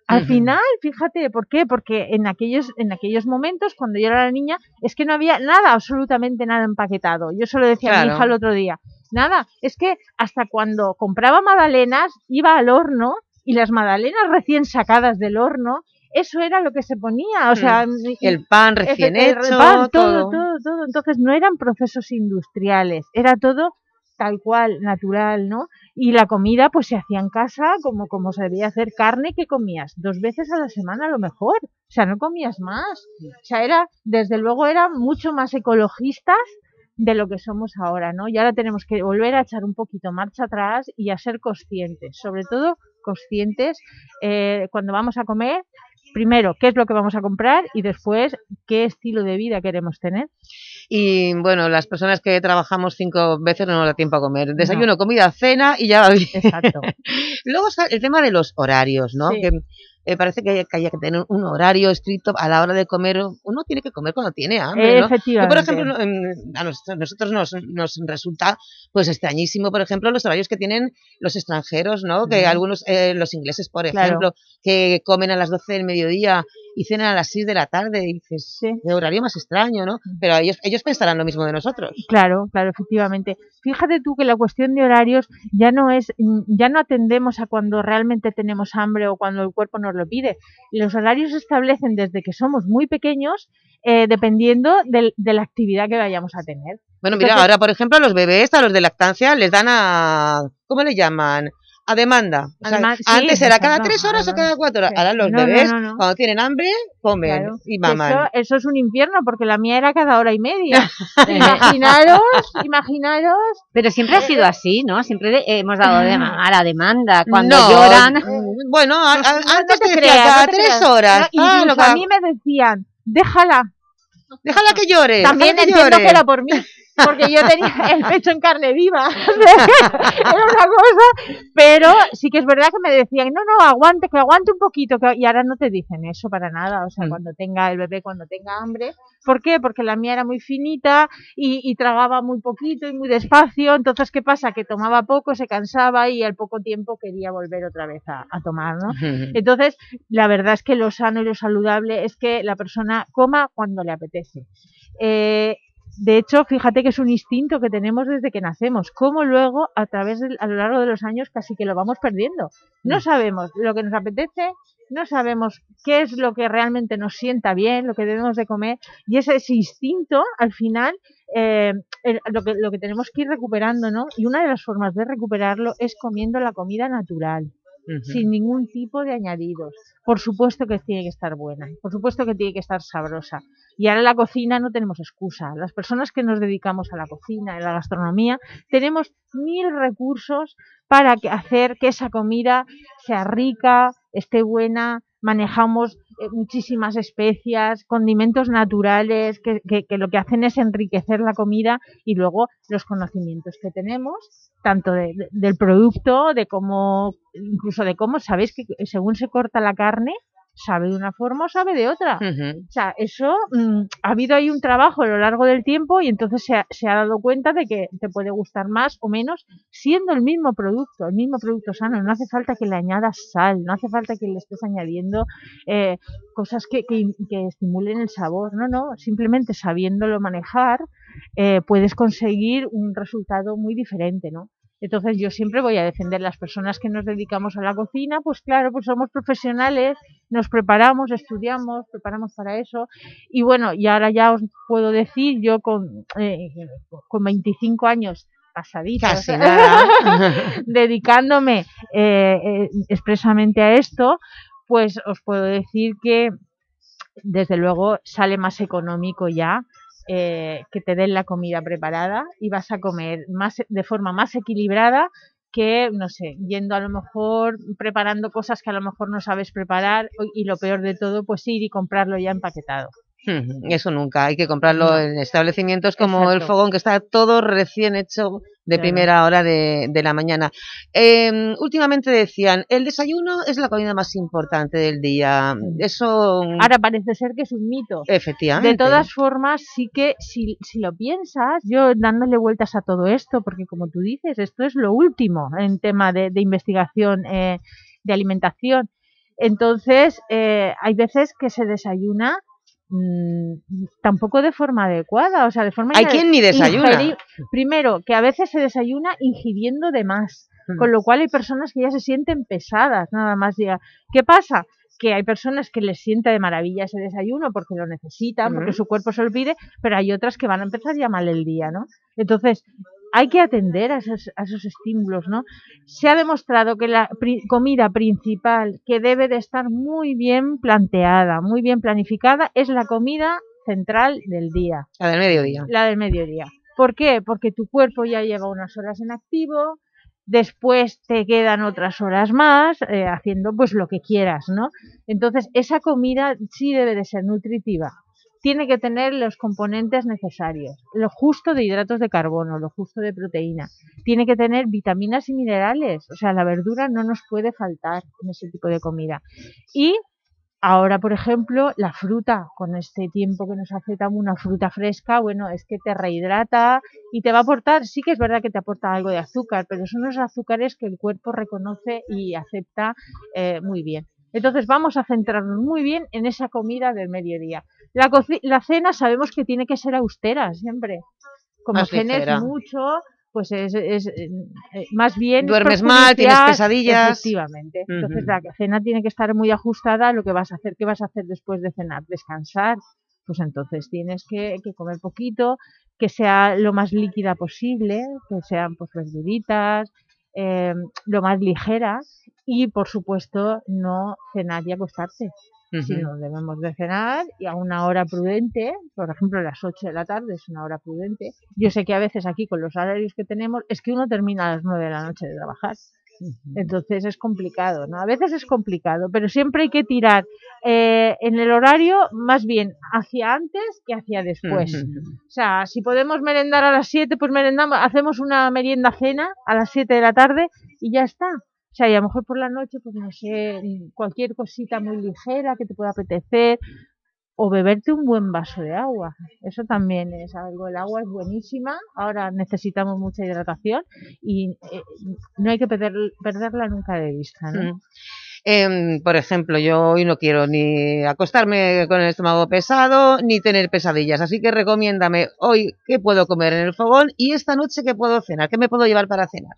Al final, fíjate, ¿por qué? Porque en aquellos, en aquellos momentos, cuando yo era la niña, es que no había nada, absolutamente nada empaquetado. Yo solo decía a mi hija el otro día, nada, es que hasta cuando compraba magdalenas, iba al horno y las magdalenas recién sacadas del horno, eso era lo que se ponía, o sea... y- El pan recién el- el hecho, pan, todo, todo. todo, todo. Entonces no eran procesos industriales, era todo tal cual, natural, ¿no? Y la comida pues se hacía en casa como, como se debía hacer carne que comías dos veces a la semana a lo mejor, o sea, no comías más. O sea, era, desde luego eran mucho más ecologistas de lo que somos ahora, ¿no? Y ahora tenemos que volver a echar un poquito marcha atrás y a ser conscientes, sobre todo conscientes eh, cuando vamos a comer, primero, qué es lo que vamos a comprar y después, qué estilo de vida queremos tener. Y bueno, las personas que trabajamos cinco veces no nos da tiempo a comer. Desayuno, comida, cena y ya va bien. Exacto. Luego está el tema de los horarios, ¿no? Sí. Que me parece que hay, que hay que tener un horario estricto a la hora de comer. Uno tiene que comer cuando tiene hambre, ¿no? Yo, por ejemplo, em, a nos- a nosotros nos, nos resulta pues extrañísimo, por ejemplo, los horarios que tienen los extranjeros, ¿no? Que algunos, eh, los ingleses, por Claro. ejemplo, que comen a las 12 del mediodía y cenan a las 6 de la tarde. Y dices, qué horario más extraño, ¿no? Pero ellos, ellos pensarán lo mismo de nosotros. Claro, claro, efectivamente. Fíjate tú que la cuestión de horarios ya no es, ya no atendemos a cuando realmente tenemos hambre o cuando el cuerpo nos lo pide. Los horarios se establecen desde que somos muy pequeños, eh, dependiendo del- de la actividad que vayamos a tener. Bueno, mira, Entonces- ahora, por ejemplo, a los bebés, a los de lactancia, les dan a... ¿Cómo le llaman? A demanda. O sea, Además, sí, antes era cada tres horas o cada cuatro horas. Ahora los bebés, no, no. cuando tienen hambre, comen Claro. y maman. Eso, eso es un infierno, porque la mía era cada hora y media. imaginaros, imaginaros... Pero siempre ha sido así, ¿no? Siempre hemos dado de mamar a demanda. Cuando No, lloran... mm, Bueno, a- a- No, no antes te te decía creas, cada no te tres creas. horas. No, Ah, incluso lo que- a mí me decían, déjala. Déjala que llore. También que entiendo llore. que era por mí, porque yo tenía el pecho en carne viva. era una cosa, pero sí que es verdad que me decían, no, no, aguante, que aguante un poquito, que... y ahora no te dicen eso para nada, o sea, Mm. cuando tenga el bebé, cuando tenga hambre. ¿Por qué? Porque la mía era muy finita y, y tragaba muy poquito y muy despacio, entonces, ¿qué pasa? Que tomaba poco, se cansaba y al poco tiempo quería volver otra vez a, a tomar, ¿no? Entonces, la verdad es que lo sano y lo saludable es que la persona coma cuando le apetece. Eh, de hecho, fíjate que es un instinto que tenemos desde que nacemos, como luego a través del, a lo largo de los años casi que lo vamos perdiendo. No sabemos lo que nos apetece, no sabemos qué es lo que realmente nos sienta bien, lo que debemos de comer, y ese, ese instinto, al final, eh, el- lo, que, lo que tenemos que ir recuperando, ¿no? Y una de las formas de recuperarlo es comiendo la comida natural sin ningún tipo de añadidos. Por supuesto que tiene que estar buena, por supuesto que tiene que estar sabrosa. Y ahora en la cocina no tenemos excusa. Las personas que nos dedicamos a la cocina, a la gastronomía, tenemos mil recursos para hacer que esa comida sea rica, esté buena, manejamos eh, muchísimas especias, condimentos naturales, que, que- que lo que hacen es enriquecer la comida y luego los conocimientos que tenemos, tanto de- de- del producto, de cómo, incluso de cómo, sabéis que según se corta la carne, sabe de una forma o sabe de otra. O sea, eso mm, ha habido ahí un trabajo a lo largo del tiempo y entonces se ha, se ha dado cuenta de que te puede gustar más o menos siendo el mismo producto, el mismo producto sano. No hace falta que le añadas sal, no hace falta que le estés añadiendo eh, cosas que, que, que estimulen el sabor. No, no, simplemente sabiéndolo manejar eh, puedes conseguir un resultado muy diferente, ¿no? Entonces yo siempre voy a defender las personas que nos dedicamos a la cocina, pues claro, pues somos profesionales, nos preparamos, estudiamos, preparamos para eso. Y bueno, y ahora ya os puedo decir, yo con, eh, con 25 años nada. dedicándome eh, eh, expresamente a esto, pues os puedo decir que desde luego sale más económico ya eh, que te den la comida preparada y vas a comer más de forma más equilibrada que, no sé, yendo a lo mejor preparando cosas que a lo mejor no sabes preparar y lo peor de todo, pues ir y comprarlo ya empaquetado. Eso nunca, hay que comprarlo No. en establecimientos como el fogón, que está todo recién hecho de Claro. primera hora de, de la mañana. Em, últimamente decían, el desayuno es la comida más importante del día. Eso... Ahora parece ser que es un mito. Efectivamente. De todas formas, sí que si, si lo piensas, yo dándole vueltas a todo esto, porque como tú dices, esto es lo último en tema de, de investigación eh, de alimentación. Entonces, eh, hay veces que se desayuna tampoco de forma adecuada, o sea, de forma Hay quien ni desayuna. Primero, que a veces se desayuna ingiriendo de más, Mm. con lo cual hay personas que ya se sienten pesadas, nada más llega. ¿Qué pasa? Que hay personas que les sienta de maravilla ese desayuno porque lo necesitan, porque Mm. su cuerpo se lo pide, pero hay otras que van a empezar ya mal el día, ¿no? Entonces, hay que atender a esos, a esos estímulos, ¿no? Se ha demostrado que la pri- comida principal que debe de estar muy bien planteada, muy bien planificada, es la comida central del día. La del mediodía. La del mediodía. ¿Por qué? Porque tu cuerpo ya lleva unas horas en activo, después te quedan otras horas más eh, haciendo pues lo que quieras, ¿no? Entonces, esa comida sí debe de ser nutritiva. Tiene que tener los componentes necesarios, lo justo de hidratos de carbono, lo justo de proteína. Tiene que tener vitaminas y minerales, o sea, la verdura no nos puede faltar en ese tipo de comida. Y Ahora, por ejemplo, la fruta, con este tiempo que nos tan una fruta fresca, bueno, es que te rehidrata y te va a aportar, sí que es verdad que te aporta algo de azúcar, pero son los azúcares que el cuerpo reconoce y acepta eh, muy bien. Entonces vamos a centrarnos muy bien en esa comida del mediodía. La, la cena sabemos que tiene que ser austera siempre. Como Más cenes ligera. mucho, pues es, es, eh, más bien es Duermes mal, tienes pesadillas. Efectivamente. Entonces la cena tiene que estar muy ajustada a lo que vas a hacer. ¿Qué vas a hacer después de cenar? Descansar. Pues entonces tienes que, que comer poquito, que sea lo más líquida posible, que sean pues verduritas, eh, lo más ligera y, por supuesto, no cenar y acostarse. Si Ujú. no debemos de cenar y a una hora prudente, por ejemplo a las 8 de la tarde es una hora prudente. Yo sé que a veces aquí con los horarios que tenemos es que uno termina a las 9 de la noche de trabajar. Entonces es complicado, ¿no? A veces es complicado, pero siempre hay que tirar eh, en el horario más bien hacia antes que hacia después. O sea, si podemos merendar a las 7, pues merendamos, hacemos una merienda cena a las 7 de la tarde y ya está. O sea, y a lo mejor por la noche, pues no sé, cualquier cosita muy ligera que te pueda apetecer o beberte un buen vaso de agua. Eso también es algo. El agua es buenísima. Ahora necesitamos mucha hidratación y eh, no hay que perder- perderla nunca de vista, ¿no? Mm. Em, por ejemplo, yo hoy no quiero ni acostarme con el estómago pesado ni tener pesadillas, así que recomiéndame hoy qué puedo comer en el fogón y esta noche qué puedo cenar, qué me puedo llevar para cenar.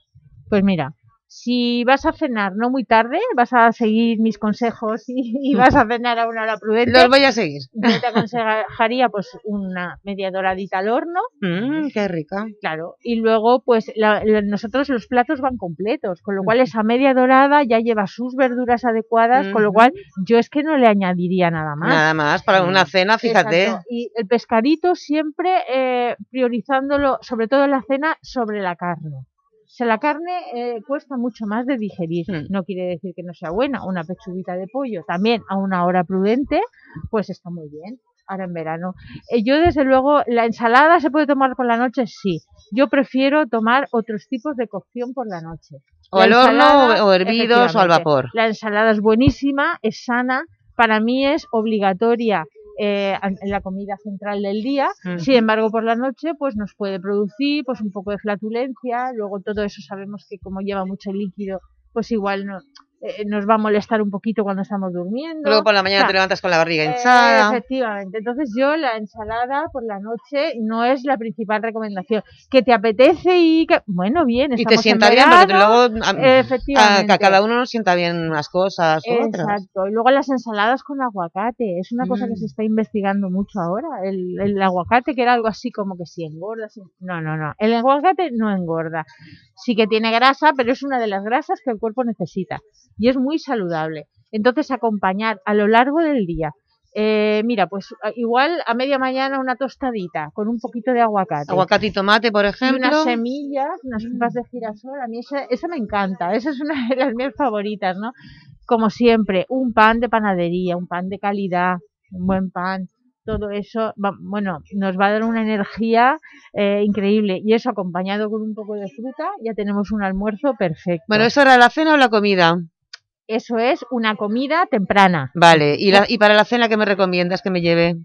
Pues mira, si vas a cenar no muy tarde, vas a seguir mis consejos y, y vas a cenar a una hora prudente. Los voy a seguir. Yo te aconsejaría pues una media doradita al horno. Mmm, qué rica. Claro. Y luego pues la- la- nosotros los platos van completos, con lo cual esa media dorada ya lleva sus verduras adecuadas, con lo cual yo es que no le añadiría nada más. Nada más, para una cena, fíjate. Exacto. Y el pescadito siempre eh, priorizándolo, sobre todo en la cena, sobre la carne. Sea, la carne eh, cuesta mucho más de digerir. Hmm. No quiere decir que no sea buena. Una pechuguita de pollo también a una hora prudente, pues está muy bien. Ahora en verano. Eh, yo, desde luego, la ensalada se puede tomar por la noche, sí. Yo prefiero tomar otros tipos de cocción por la noche. O La al horno ensalada, o- o hervidos o al vapor. La ensalada es buenísima, es sana. Para mí es obligatoria eh, en la comida central del día. Sin embargo, por la noche pues nos puede producir pues un poco de flatulencia. Luego todo eso sabemos que como lleva mucho líquido, pues igual no, eh, nos va a molestar un poquito cuando estamos durmiendo. Luego por la mañana O sea, te levantas con la barriga eh, hinchada. efectivamente. Entonces yo la ensalada por la noche no es la principal recomendación. Que te apetece y que, bueno, bien, Y te en sienta bien, porque luego a, a- efectivamente. a cada uno nos sienta bien unas cosas u otras. Exacto. Y luego las ensaladas con aguacate. Es una cosa que Mm. se está investigando mucho ahora. El, el aguacate, que era algo así como que si engorda. si- No, no, no. El aguacate no engorda. Sí que tiene grasa, pero es una de las grasas que el cuerpo necesita. Y es muy saludable. Entonces, acompañar a lo largo del día. eh, mira, pues a- igual a media mañana una tostadita con un poquito de aguacate. Aguacate y tomate, por Y ejemplo. unas semillas, unas pepas de girasol, a mí esa, esa me encanta, esa es una de las mías favoritas, ¿no? Como siempre, un pan de panadería, un pan de calidad, un buen pan, todo eso, va- bueno, nos va a dar una energía eh, increíble y eso acompañado con un poco de fruta, ya tenemos un almuerzo perfecto. Bueno, ¿eso era la cena o la comida? Eso es una comida temprana. Vale, ¿y, la- y para la cena qué me recomiendas que me lleve?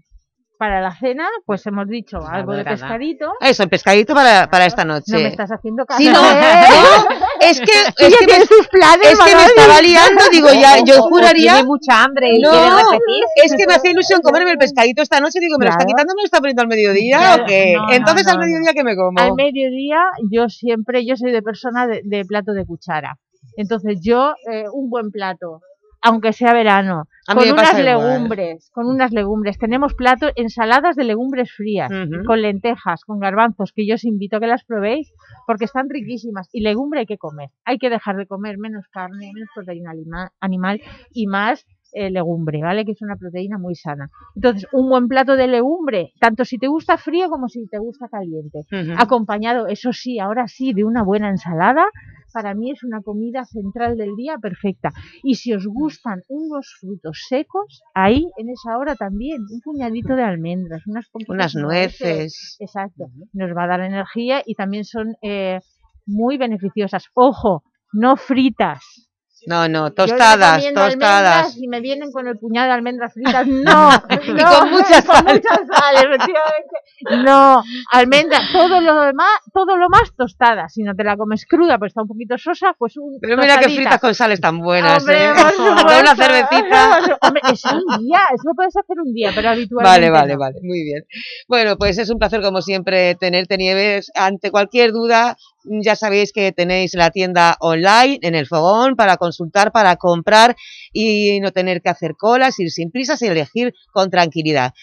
Para la cena, pues hemos dicho algo de pescadito. Eso, el pescadito para, para esta noche. No me estás haciendo caso. Sí, no, ¿eh? no, es que, es que me, planes, es que me estaba liando, digo, ya, yo juraría... tiene mucha hambre y no, quiere repetir. es que me hace ilusión comerme el pescadito esta noche, digo, ¿me lo está quitando me lo está poniendo al mediodía Claro, o qué? no, Entonces, no, ¿al no. mediodía qué me como? Al mediodía yo siempre, yo soy de persona de, de plato de cuchara. Entonces yo, eh, un buen plato, aunque sea verano, con unas legumbres, con unas legumbres. Tenemos platos, ensaladas de legumbres frías, con lentejas, con garbanzos, que yo os invito a que las probéis, porque están riquísimas. Y legumbre hay que comer. Hay que dejar de comer menos carne, menos proteína anima- animal y más eh, legumbre, ¿vale? Que es una proteína muy sana. Entonces, un buen plato de legumbre, tanto si te gusta frío como si te gusta caliente acompañado, eso sí, ahora sí, de una buena ensalada, para mí es una comida central del día perfecta. Y si os gustan unos frutos secos, ahí en esa hora también, un puñadito de almendras, unas Unas nueces. Exacto, nos va a dar energía y también son eh, muy beneficiosas. Ojo, no fritas. No, no, tostadas, tostadas. y me vienen con el puñado de almendras fritas. No, Y no, con mucha con sal. mucha sal, efectivamente. No, almendras, todo lo demás, todo lo más tostada. Si no te la comes cruda, pues está un poquito sosa, pues un Pero mira qué tostadita. fritas con sales tan buenas, Hombre, ¿eh? Con una cervecita. Hombre, eso un día, eso lo puedes hacer un día, pero habitualmente Vale, vale, no. vale, muy bien. Bueno, pues es un placer como siempre tenerte, Nieves. Ante cualquier duda, ya sabéis que tenéis la tienda online en el fogón para consultar, para comprar y no tener que hacer colas, ir sin prisas y elegir con tranquilidad.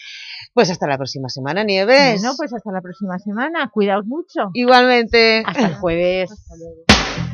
Pues hasta la próxima semana, Nieves. Bueno, pues hasta la próxima semana. Cuidaos mucho. Igualmente. Hasta el jueves. Hasta luego.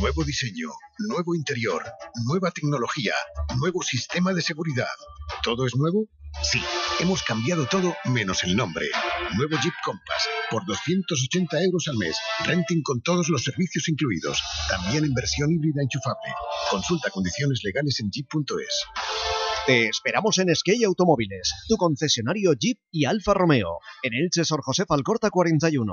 Nuevo diseño, nuevo interior, nueva tecnología, nuevo sistema de seguridad. ¿Todo es nuevo? Sí, hemos cambiado todo menos el nombre. Nuevo Jeep Compass, por 280 euros al mes. Renting con todos los servicios incluidos. También en versión híbrida enchufable. Consulta condiciones legales en jeep.es. Te esperamos en Skey Automóviles, tu concesionario Jeep y Alfa Romeo. En Elche, Sor José Alcorta 41.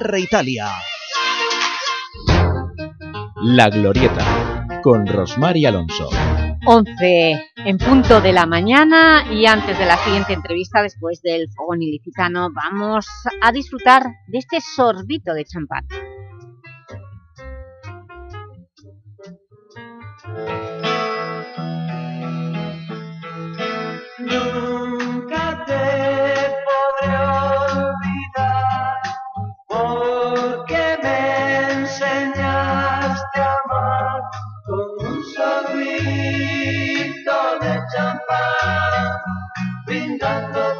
R Italia. La Glorieta, con Rosmar y Alonso. 11 en punto de la mañana y antes de la siguiente entrevista, después del fogón ilicitano, vamos a disfrutar de este sorbito de champán. cantando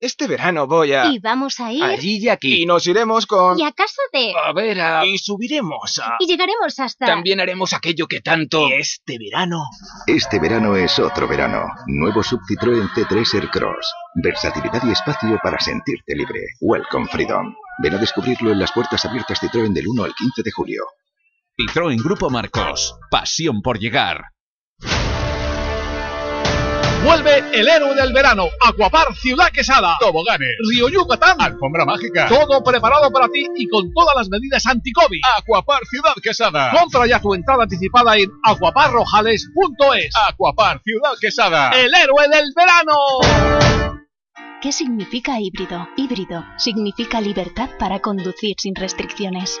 Este verano voy a... Y vamos a ir... Allí y aquí. Y nos iremos con... Y a casa de... A ver, a... Y subiremos a... Y llegaremos hasta... También haremos aquello que tanto... Este verano... Este verano es otro verano. Nuevo Sub Citroën C3 Aircross. Versatilidad y espacio para sentirte libre. Welcome Freedom. Ven a descubrirlo en las puertas abiertas Citroën del 1 al 15 de julio. Citroën Grupo Marcos. Pasión por llegar. Vuelve el héroe del verano, Aquapar Ciudad Quesada, toboganes, Río Yucatán, alfombra mágica, todo preparado para ti y con todas las medidas anti-COVID. Aquapar Ciudad Quesada. Compra ya tu entrada anticipada en aquaparrojales.es. Aquapar Ciudad Quesada, el héroe del verano. ¿Qué significa híbrido? Híbrido significa libertad para conducir sin restricciones.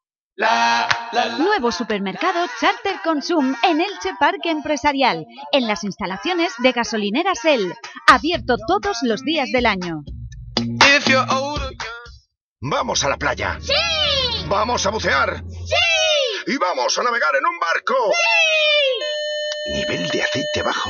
Nuevo supermercado Charter Consum en Elche Parque Empresarial, en las instalaciones de gasolineras El, abierto todos los días del año. Vamos a la playa. ¡Sí! Vamos a bucear. ¡Sí! Y vamos a navegar en un barco. ¡Sí! Nivel de aceite bajo.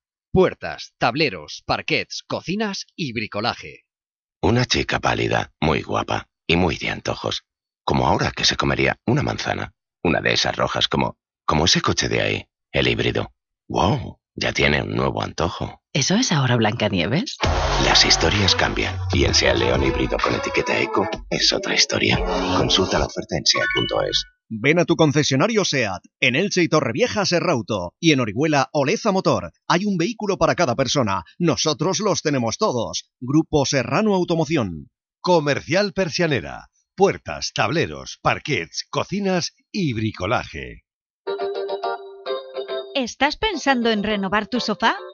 Puertas, tableros, parquets, cocinas y bricolaje. Una chica pálida, muy guapa y muy de antojos. Como ahora que se comería una manzana. Una de esas rojas como... como ese coche de ahí. El híbrido. ¡Wow! Ya tiene un nuevo antojo. ¿Eso es ahora Blancanieves? Las historias cambian. Y en Sea León híbrido con etiqueta eco es otra historia. Consulta la oferta en SEAT.es. Ven a tu concesionario SEAT, en Elche y Torrevieja Serrauto, y en Orihuela Oleza Motor. Hay un vehículo para cada persona. Nosotros los tenemos todos. Grupo Serrano Automoción. Comercial Persianera. Puertas, tableros, parquets, cocinas y bricolaje. ¿Estás pensando en renovar tu sofá?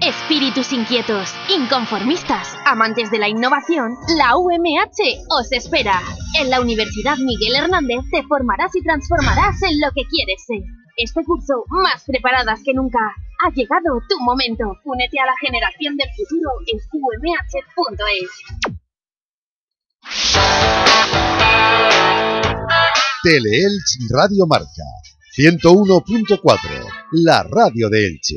Espíritus inquietos, inconformistas, amantes de la innovación, la UMH os espera. En la Universidad Miguel Hernández te formarás y transformarás en lo que quieres ser. Este curso, más preparadas que nunca, ha llegado tu momento. Únete a la generación del futuro en umh.es. Teleelch Radio Marca 101.4, la radio de Elche.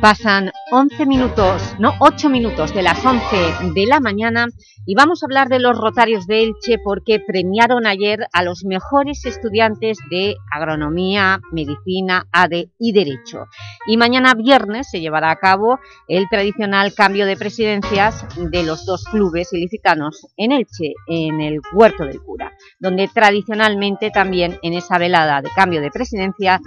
Pasan 11 minutos, no, 8 minutos de las 11 de la mañana y vamos a hablar de los Rotarios de Elche porque premiaron ayer a los mejores estudiantes de Agronomía, Medicina, ADE y Derecho. Y mañana viernes se llevará a cabo el tradicional cambio de presidencias de los dos clubes ilicitanos en Elche, en el Huerto del Cura, donde tradicionalmente también en esa velada de cambio de presidencia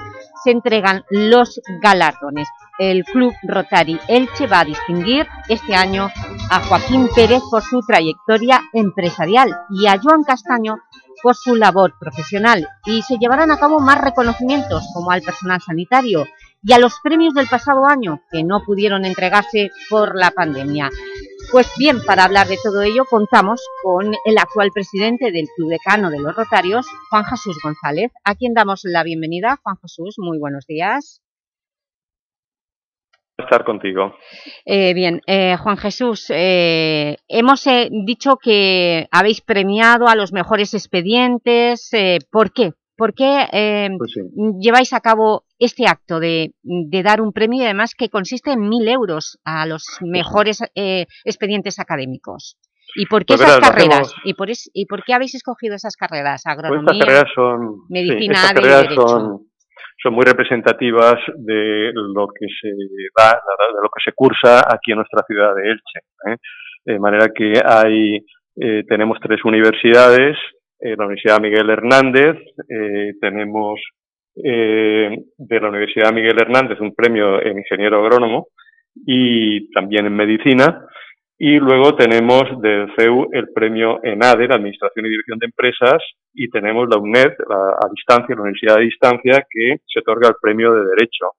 se entregan los galardones. El Club Rotary Elche va a distinguir este año a Joaquín Pérez por su trayectoria empresarial y a Joan Castaño por su labor profesional y se llevarán a cabo más reconocimientos como al personal sanitario y a los premios del pasado año, que no pudieron entregarse por la pandemia. Pues bien, para hablar de todo ello contamos con el actual presidente del Club Decano de los Rotarios, Juan Jesús González, a quien damos la bienvenida. Juan Jesús, muy buenos días. Estar contigo. Eh, bien, eh, Juan Jesús, eh, hemos eh, dicho que habéis premiado a los mejores expedientes. eh, ¿Por qué? ¿Por qué eh, Pues sí. lleváis a cabo este acto de, de dar un premio y además que consiste en mil euros a los mejores expedientes académicos? ¿Y por qué Pues esas verás, carreras? hacemos- ¿Y por, es- ¿Y por qué habéis escogido esas carreras? Pues Agronomía, estas carreras son, sí, medicina estas de carreras derecho. son, son muy representativas de lo que se da, de lo que se cursa aquí en nuestra ciudad de Elche. ¿eh? De manera que hay, eh, tenemos tres universidades, eh, la Universidad Miguel Hernández, tenemos de la Universidad Miguel Hernández un premio en ingeniero agrónomo y también en medicina. Y luego tenemos del CEU el premio ENADE, la Administración y Dirección de Empresas, y tenemos la UNED, la, a distancia, la Universidad a Distancia, que se otorga el premio de Derecho.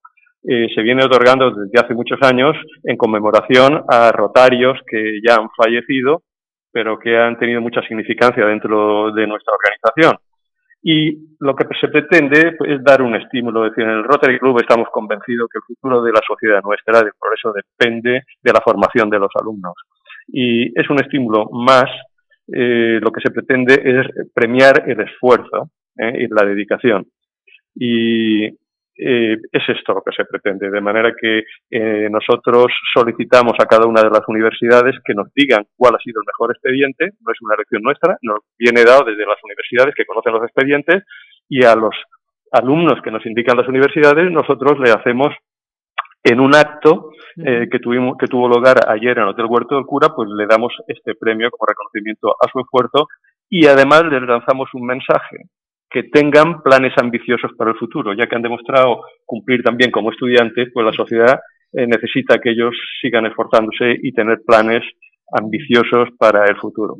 Eh, se viene otorgando desde hace muchos años en conmemoración a rotarios que ya han fallecido, pero que han tenido mucha significancia dentro de nuestra organización. Y lo que se pretende es dar un estímulo. Es decir, en el Rotary Club estamos convencidos que el futuro de la sociedad nuestra, del progreso, depende de la formación de los alumnos. Y es un estímulo más. eh, lo que se pretende es premiar el esfuerzo eh, y la dedicación. Y eh, es esto lo que se pretende, de manera que eh, nosotros solicitamos a cada una de las universidades que nos digan cuál ha sido el mejor expediente, no es una elección nuestra, nos viene dado desde las universidades que conocen los expedientes y a los alumnos que nos indican las universidades, nosotros le hacemos en un acto eh, que, tuvimos, que tuvo lugar ayer en el Hotel Huerto del Cura, pues le damos este premio como reconocimiento a su esfuerzo y además les lanzamos un mensaje que tengan planes ambiciosos para el futuro, ya que han demostrado cumplir también como estudiantes, pues la sociedad eh, necesita que ellos sigan esforzándose y tener planes ambiciosos para el futuro.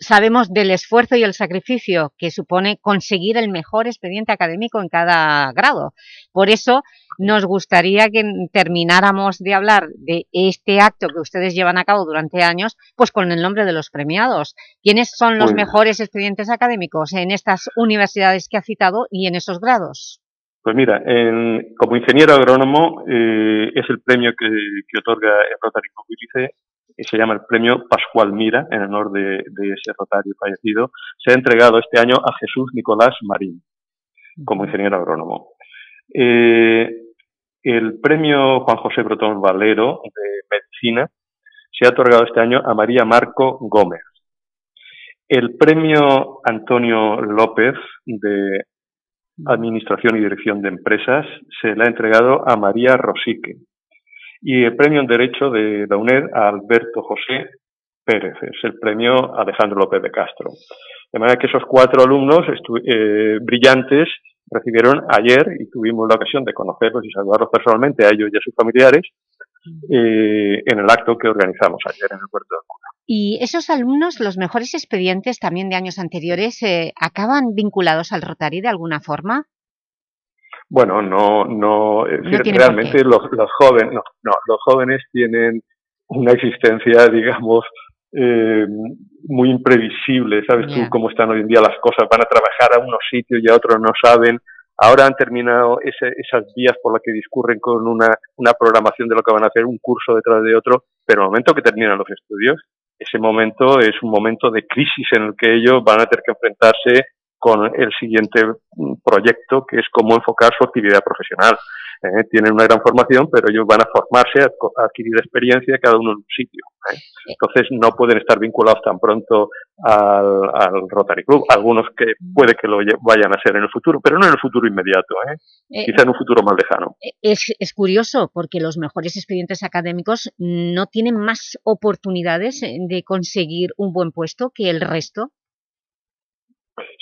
Sabemos del esfuerzo y el sacrificio que supone conseguir el mejor expediente académico en cada grado. Por eso nos gustaría que termináramos de hablar de este acto que ustedes llevan a cabo durante años, pues con el nombre de los premiados. ¿Quiénes son los mejores expedientes académicos en estas universidades que ha citado y en esos grados? Pues mira, en- como ingeniero agrónomo eh, es el premio que, que otorga el Rotary Club Ilice, que se llama el premio Pascual Mira, en honor de, de ese rotario fallecido. Se ha entregado este año a Jesús Nicolás Marín, como ingeniero agrónomo. Eh, el premio Juan José Brotón Valero de Medicina se ha otorgado este año a María Marco Gómez. El premio Antonio López de Administración y Dirección de Empresas se le ha entregado a María Rosique. Y el premio en Derecho de la UNED a Alberto José Pérez, es el premio Alejandro López de Castro. De manera que esos cuatro alumnos eh, brillantes recibieron ayer, y tuvimos la ocasión de conocerlos y saludarlos personalmente a ellos y a sus familiares, eh, en el acto que organizamos ayer en el Puerto del Cura. Y esos alumnos, los mejores expedientes también de años anteriores, eh, ¿acaban vinculados al Rotary de alguna forma? Bueno, no, no, es No decir, tiene por realmente los, los jóvenes, no, no, los jóvenes tienen una existencia, digamos, eh, muy imprevisible, ¿sabes tú cómo están hoy en día las cosas? Van a trabajar a unos sitios y a otros no saben. Ahora han terminado ese- esas vías por las que discurren con una, una programación de lo que van a hacer, un curso detrás de otro, pero el momento que terminan los estudios, ese momento es un momento de crisis en el que ellos van a tener que enfrentarse con el siguiente mm, proyecto, que es cómo enfocar su actividad profesional. ¿eh? Tienen una gran formación, pero ellos van a formarse, a, adquirir experiencia cada uno en un sitio. ¿eh? Entonces no pueden estar vinculados tan pronto al, al Rotary Club. Algunos que puede que lo vayan a ser en el futuro, pero no en el futuro inmediato, ¿eh? Eh, quizá en un futuro más lejano. Es, es curioso porque los mejores expedientes académicos no tienen más oportunidades de conseguir un buen puesto que el resto.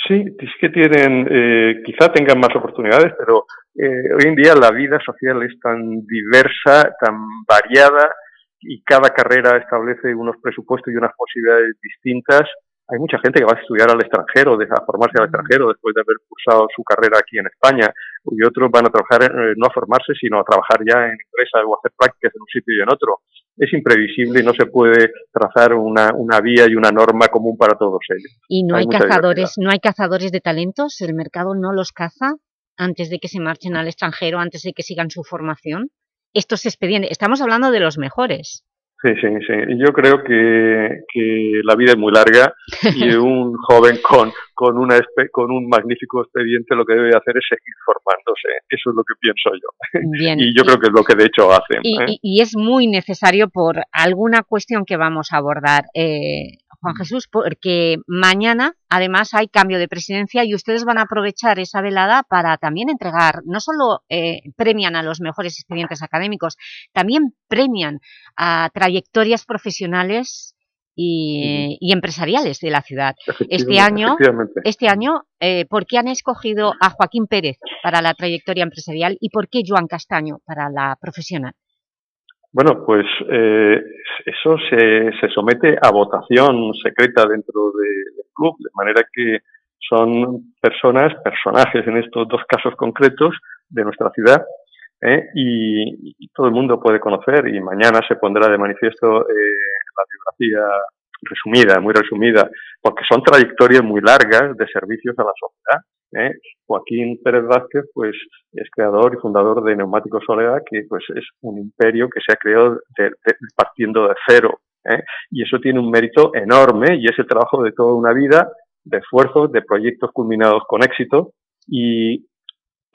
Sí, es que tienen, eh, quizá tengan más oportunidades, pero eh, hoy en día la vida social es tan diversa, tan variada y cada carrera establece unos presupuestos y unas posibilidades distintas hay mucha gente que va a estudiar al extranjero, a formarse al extranjero después de haber cursado su carrera aquí en España, y otros van a trabajar, eh, no a formarse, sino a trabajar ya en empresas o a hacer prácticas en un sitio y en otro. Es imprevisible y no se puede trazar una, una vía y una norma común para todos ellos. ¿Y no hay, mucha cazadores, no hay cazadores de talentos? ¿El mercado no los caza antes de que se marchen al extranjero, antes de que sigan su formación? Estos expedientes, estamos hablando de los mejores. Sí, sí, sí. Y Yo creo que, que la vida es muy larga y un joven con, con, una con un magnífico expediente lo que debe hacer es seguir formándose. Eso es lo que pienso yo. Bien, y yo creo que es lo que de hecho hacen. Y, ¿eh? y- y es muy necesario por alguna cuestión que vamos a abordar, eh, Juan Jesús, porque mañana además hay cambio de presidencia y ustedes van a aprovechar esa velada para también entregar, no solo eh, premian a los mejores expedientes académicos, también premian a trayectorias profesionales y, y empresariales de la ciudad. Este año, este año eh, ¿por qué han escogido a Joaquín Pérez para la trayectoria empresarial y por qué Joan Castaño para la profesional? Bueno, pues eh, eso se, se somete a votación secreta dentro de- del club, de manera que son personas, personajes en estos dos casos concretos de nuestra ciudad, ¿eh? y, y todo el mundo puede conocer, y mañana se pondrá de manifiesto eh, la biografía resumida, muy resumida, porque son trayectorias muy largas de servicios a la sociedad. ¿eh? Joaquín Pérez Vázquez, pues, es creador y fundador de Neumáticos Soledad, que pues es un imperio que se ha creado partiendo de cero. ¿eh? Y eso tiene un mérito enorme y es el trabajo de toda una vida, de esfuerzos, de proyectos culminados con éxito. Y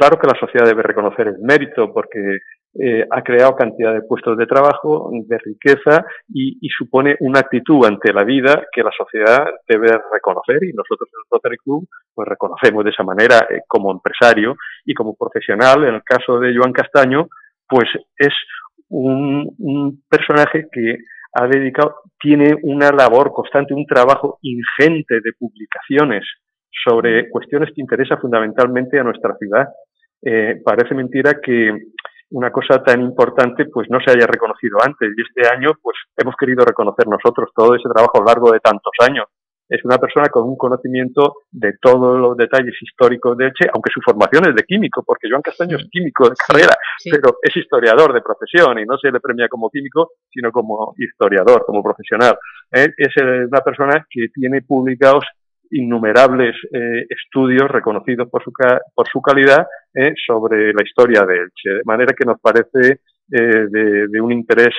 claro que la sociedad debe reconocer el mérito porque eh, ha creado cantidad de puestos de trabajo, de riqueza y, supone una actitud ante la vida que la sociedad debe reconocer y nosotros en el Rotary Club pues reconocemos de esa manera eh, como empresario y como profesional. En el caso de Joan Castaño, pues es un, un personaje que ha dedicado, tiene una labor constante, un trabajo ingente de publicaciones sobre cuestiones que interesan fundamentalmente a nuestra ciudad. Eh, parece mentira que una cosa tan importante pues no se haya reconocido antes y este año pues hemos querido reconocer nosotros todo ese trabajo a lo largo de tantos años. Es una persona con un conocimiento de todos los detalles históricos de Elche, aunque su formación es de químico, porque Joan Castaño es químico de carrera, pero es historiador de profesión y no se le premia como químico, sino como historiador, como profesional. Eh, Es eh, una persona que tiene publicados innumerables eh, estudios reconocidos por su, ca- por su calidad eh, sobre la historia de Elche, de manera que nos parece eh, de, de un interés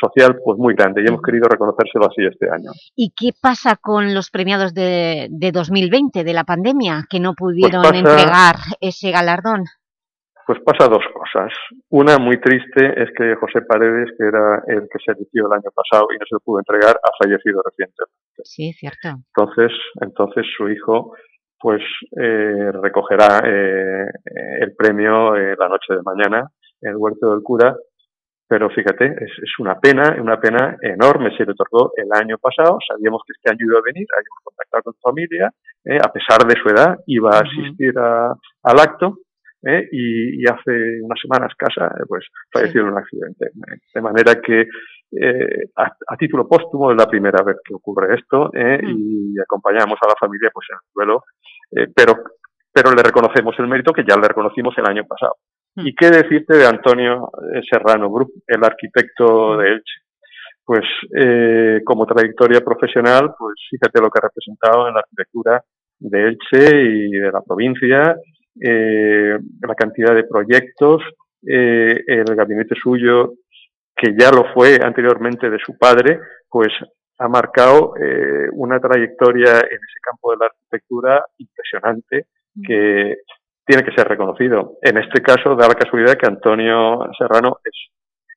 social pues muy grande y hemos querido reconocérselo así este año. ¿Y qué pasa con los premiados de, de 2020, de la pandemia, que no pudieron pasa- entregar ese galardón? Pues pasa dos cosas. Una muy triste es que José Paredes, que era el que se eligió el año pasado y no se lo pudo entregar, ha fallecido recientemente. Sí, cierto. Entonces, entonces su hijo pues eh, recogerá eh, el premio eh, la noche de mañana en el huerto del cura. Pero fíjate, es, es una pena, una pena enorme. Se le otorgó el año pasado, sabíamos que este año iba a venir, habíamos contactado con su familia, eh, a pesar de su edad, iba a asistir a- al acto, eh, y, y hace unas semanas escasa, eh, pues falleció en un accidente. De manera que eh, a, a título póstumo es la primera vez que ocurre esto eh, y acompañamos a la familia pues en el duelo, eh, pero, pero le reconocemos el mérito que ya le reconocimos el año pasado. ¿Y qué decirte de Antonio Serrano Group, el arquitecto de Elche? Pues eh, como trayectoria profesional, pues fíjate lo que ha representado en la arquitectura de Elche y de la provincia, eh, la cantidad de proyectos, eh, el gabinete suyo, que ya lo fue anteriormente de su padre, pues ha marcado eh, una trayectoria en ese campo de la arquitectura impresionante que tiene que ser reconocido. En este caso, da la casualidad que Antonio Serrano es,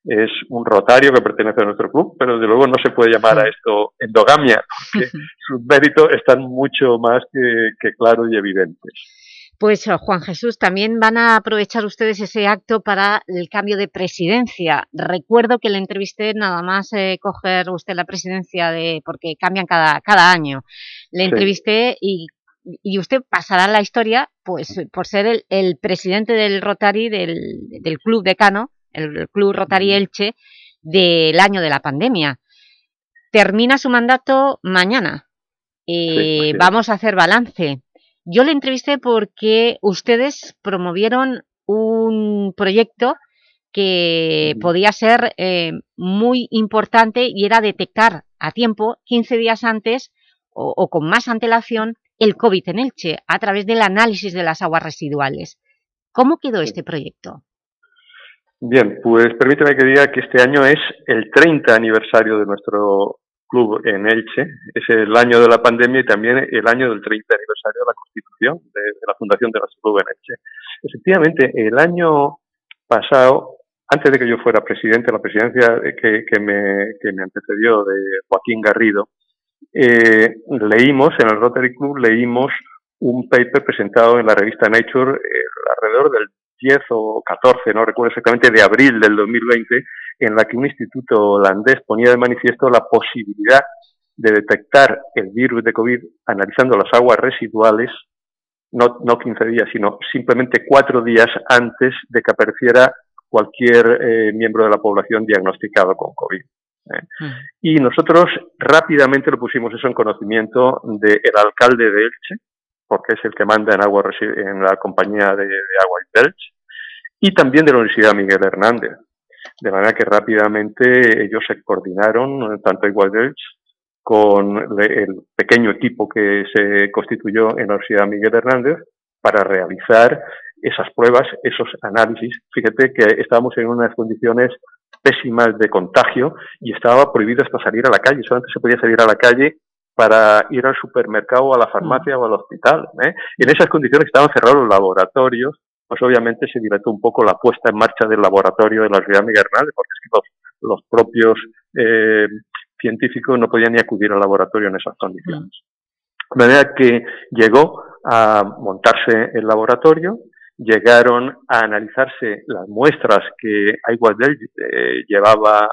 es un rotario que pertenece a nuestro club, pero desde luego no se puede llamar a esto endogamia, porque sus méritos están mucho más que, que claros y evidentes. Pues eh, Juan Jesús, también van a aprovechar ustedes ese acto para el cambio de presidencia. Recuerdo que le entrevisté nada más eh, coger usted la presidencia, de porque cambian cada, cada año. Le Sí. entrevisté y, y usted pasará a la historia pues, por ser el, el presidente del Rotary del, del Club Decano, el, Club Rotary Elche, del año de la pandemia. Termina su mandato mañana. Eh, vamos a hacer balance. Yo le entrevisté porque ustedes promovieron un proyecto que podía ser eh, muy importante y era detectar a tiempo, 15 días antes o, o, con más antelación, el COVID en Elche a través del análisis de las aguas residuales. ¿Cómo quedó este proyecto? Bien, pues permíteme que diga que este año es el 30 aniversario de nuestro club en Elche. Es el año de la pandemia y también el año del 30 aniversario de la constitución de, la fundación de nuestro club en Elche. Efectivamente, el año pasado antes de que yo fuera presidente, la presidencia que, que, me, que me, antecedió de Joaquín Garrido, eh, leímos, en el Rotary Club, leímos un paper presentado en la revista Nature eh, alrededor del 10 o 14, no recuerdo exactamente, de abril del 2020, en la que un instituto holandés ponía de manifiesto la posibilidad de detectar el virus de COVID analizando las aguas residuales, no, no 15 días, sino simplemente cuatro días antes de que apareciera cualquier eh, miembro de la población diagnosticado con COVID. ¿eh? Mm. Y nosotros rápidamente lo pusimos eso en conocimiento del alcalde de Elche, porque es el que manda en, agua, en la compañía de, agua y Elche, y también de la Universidad Miguel Hernández. De manera que rápidamente ellos se coordinaron, tanto Igual Elche, con el pequeño equipo que se constituyó en la Universidad Miguel Hernández para realizar esas pruebas, esos análisis. Fíjate que estábamos en unas condiciones pésimas de contagio y estaba prohibido hasta salir a la calle. Solamente se podía salir a la calle para ir al supermercado, a la farmacia o al hospital. ¿eh? Y en esas condiciones estaban cerrados los laboratorios, pues obviamente se dilató un poco la puesta en marcha del laboratorio de la Ciudad Miguel Hernández, porque es que los, los propios eh, científicos no podían ni acudir al laboratorio en esas condiciones. De manera que llegó a montarse el laboratorio, llegaron a analizarse las muestras que Aiguadel eh, llevaba, a,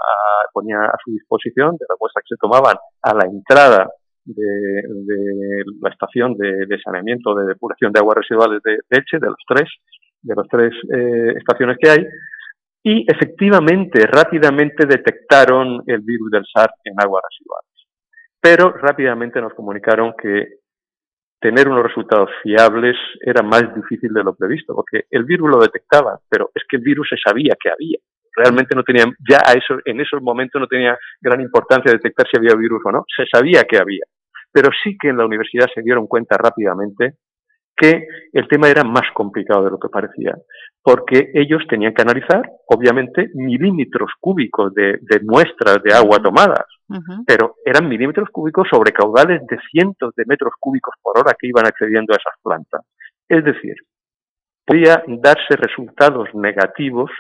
ponía a su disposición, de las muestras que se tomaban a la entrada de, la estación de, de, saneamiento, de depuración de aguas residuales de, de Elche, de los tres, de las tres eh, estaciones que hay, y efectivamente, rápidamente detectaron el virus del SARS en aguas residuales. Pero rápidamente nos comunicaron que tener unos resultados fiables era más difícil de lo previsto, porque el virus lo detectaba, pero es que el virus se sabía que había. Realmente no tenía, ya a eso, en esos momentos no tenía gran importancia detectar si había virus o no, se sabía que había. Pero sí que en la universidad se dieron cuenta rápidamente que el tema era más complicado de lo que parecía, porque ellos tenían que analizar, obviamente, milímetros cúbicos de, de muestras de agua tomadas, uh -huh. pero eran milímetros cúbicos sobre caudales de cientos de metros cúbicos por hora que iban accediendo a esas plantas. Es decir, podía darse resultados negativos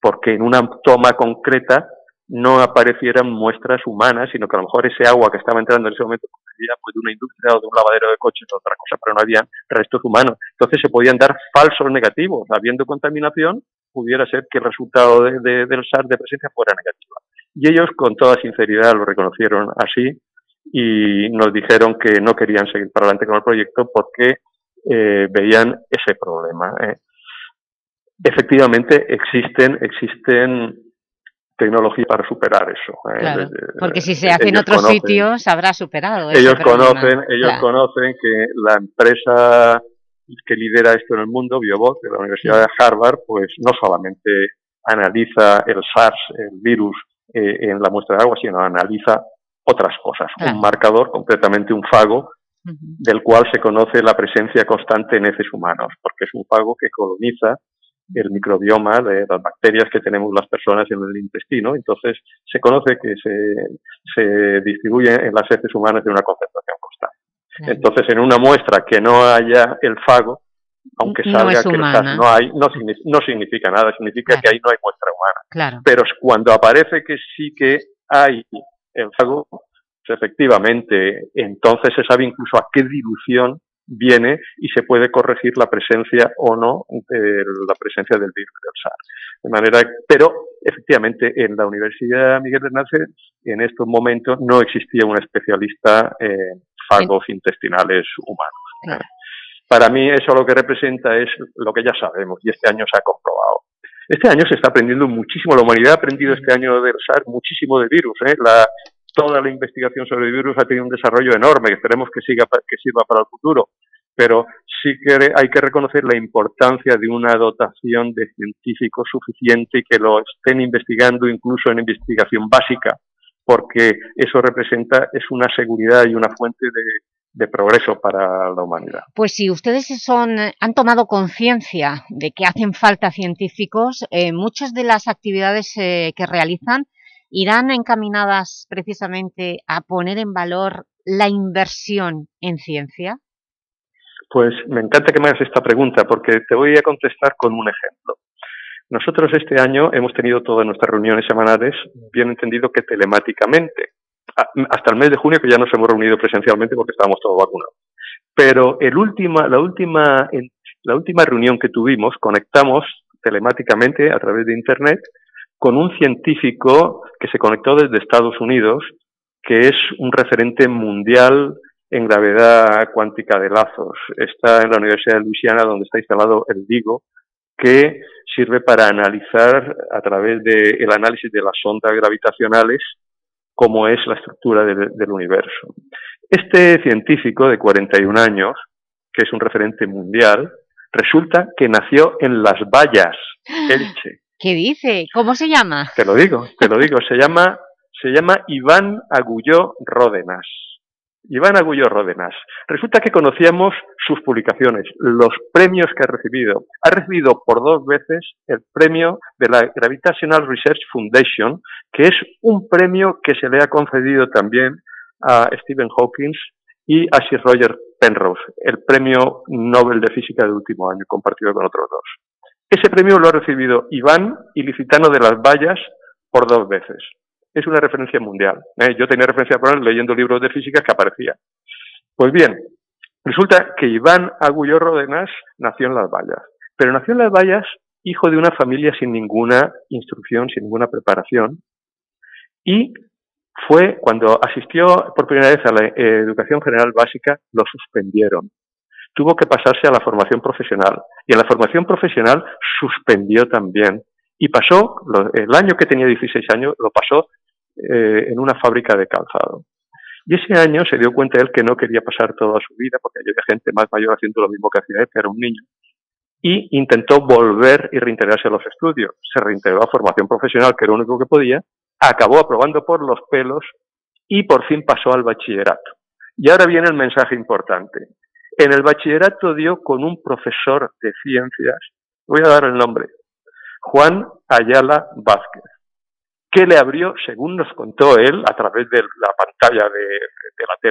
porque en una toma concreta no aparecieran muestras humanas, sino que a lo mejor ese agua que estaba entrando en ese momento pues, de una industria o de un lavadero de coches o otra cosa, pero no había restos humanos. Entonces se podían dar falsos negativos. Habiendo contaminación, pudiera ser que el resultado de, de, del SARS de presencia fuera negativa. Y ellos, con toda sinceridad, lo reconocieron así y nos dijeron que no querían seguir para adelante con el proyecto porque eh, veían ese problema. Eh. Efectivamente, existen, existen tecnología para superar eso. ¿eh? Claro, porque si se hace en otros conocen, sitios habrá superado. Ellos conocen, ellos claro. conocen que la empresa que lidera esto en el mundo, BioBot, de la Universidad de Harvard, pues no solamente analiza el SARS, el virus, eh, en la muestra de agua, sino analiza otras cosas. Claro. Un marcador, concretamente un fago, uh -huh. del cual se conoce la presencia constante en heces humanos, porque es un fago que coloniza el microbioma de las bacterias que tenemos las personas en el intestino. Entonces, se conoce que se, se distribuye en las heces humanas de una concentración constante. Claro. Entonces, en una muestra que no haya el fago, aunque salga no que el no hay, no, no, significa nada, significa claro. que ahí no hay muestra humana. Claro. Pero cuando aparece que sí que hay el fago, pues efectivamente, entonces se sabe incluso a qué dilución viene y se puede corregir la presencia o no de la presencia del virus del SARS. De manera, pero efectivamente en la Universidad Miguel Hernández en estos momentos no existía un especialista en fagos sí. intestinales humanos. Claro. Para mí eso lo que representa es lo que ya sabemos y este año se ha comprobado. Este año se está aprendiendo muchísimo, la humanidad ha aprendido este año del SARS muchísimo de virus. ¿eh? La, toda la investigación sobre el virus ha tenido un desarrollo enorme, que esperemos que, siga, que sirva para el futuro, pero sí que hay que reconocer la importancia de una dotación de científicos suficiente y que lo estén investigando incluso en investigación básica, porque eso representa, es una seguridad y una fuente de, progreso para la humanidad. Pues si ustedes son, han tomado conciencia de que hacen falta científicos, eh, muchas de las actividades eh, que realizan irán encaminadas precisamente a poner en valor la inversión en ciencia. Pues me encanta que me hagas esta pregunta porque te voy a contestar con un ejemplo. Nosotros este año hemos tenido todas nuestras reuniones semanales, bien entendido que telemáticamente hasta el mes de junio que ya nos hemos reunido presencialmente porque estábamos todos vacunados. Pero la última reunión que tuvimos conectamos telemáticamente a través de Internet con un científico que se conectó desde Estados Unidos, que es un referente mundial en gravedad cuántica de lazos. Está en la Universidad de Luisiana, donde está instalado el DIGO, que sirve para analizar a través del análisis de las ondas gravitacionales cómo es la estructura del, universo. Este científico de 41 años, que es un referente mundial, resulta que nació en Las Vallas, Elche. ¿Qué dice? ¿Cómo se llama? Te lo digo, te lo digo. Se llama, se llama Iván Agulló Ródenas. Iván Agullo Ródenas. Resulta que conocíamos sus publicaciones, los premios que ha recibido. Ha recibido por dos veces el premio de la Gravitational Research Foundation, que es un premio que se le ha concedido también a Stephen Hawking y a Sir Roger Penrose, el premio Nobel de Física del último año, compartido con otros dos. Ese premio lo ha recibido Iván Ilicitano de las Vallas por dos veces es una referencia mundial. ¿eh? Yo tenía referencia por él leyendo libros de física que aparecía. Pues bien, resulta que Iván Agullo Rodenas nació en Las Vallas, pero nació en Las Vallas hijo de una familia sin ninguna instrucción, sin ninguna preparación, y fue cuando asistió por primera vez a la eh, educación general básica, lo suspendieron. Tuvo que pasarse a la formación profesional y en la formación profesional suspendió también y pasó, el año que tenía 16 años, lo pasó eh, en una fábrica de calzado. Y ese año se dio cuenta él que no quería pasar toda su vida, porque había gente más mayor haciendo lo mismo que hacía él, que era un niño, y intentó volver y reintegrarse a los estudios. Se reintegró a formación profesional, que era lo único que podía, acabó aprobando por los pelos y por fin pasó al bachillerato. Y ahora viene el mensaje importante. En el bachillerato dio con un profesor de ciencias, voy a dar el nombre, Juan Ayala Vázquez que le abrió, según nos contó él, a través de la pantalla de, la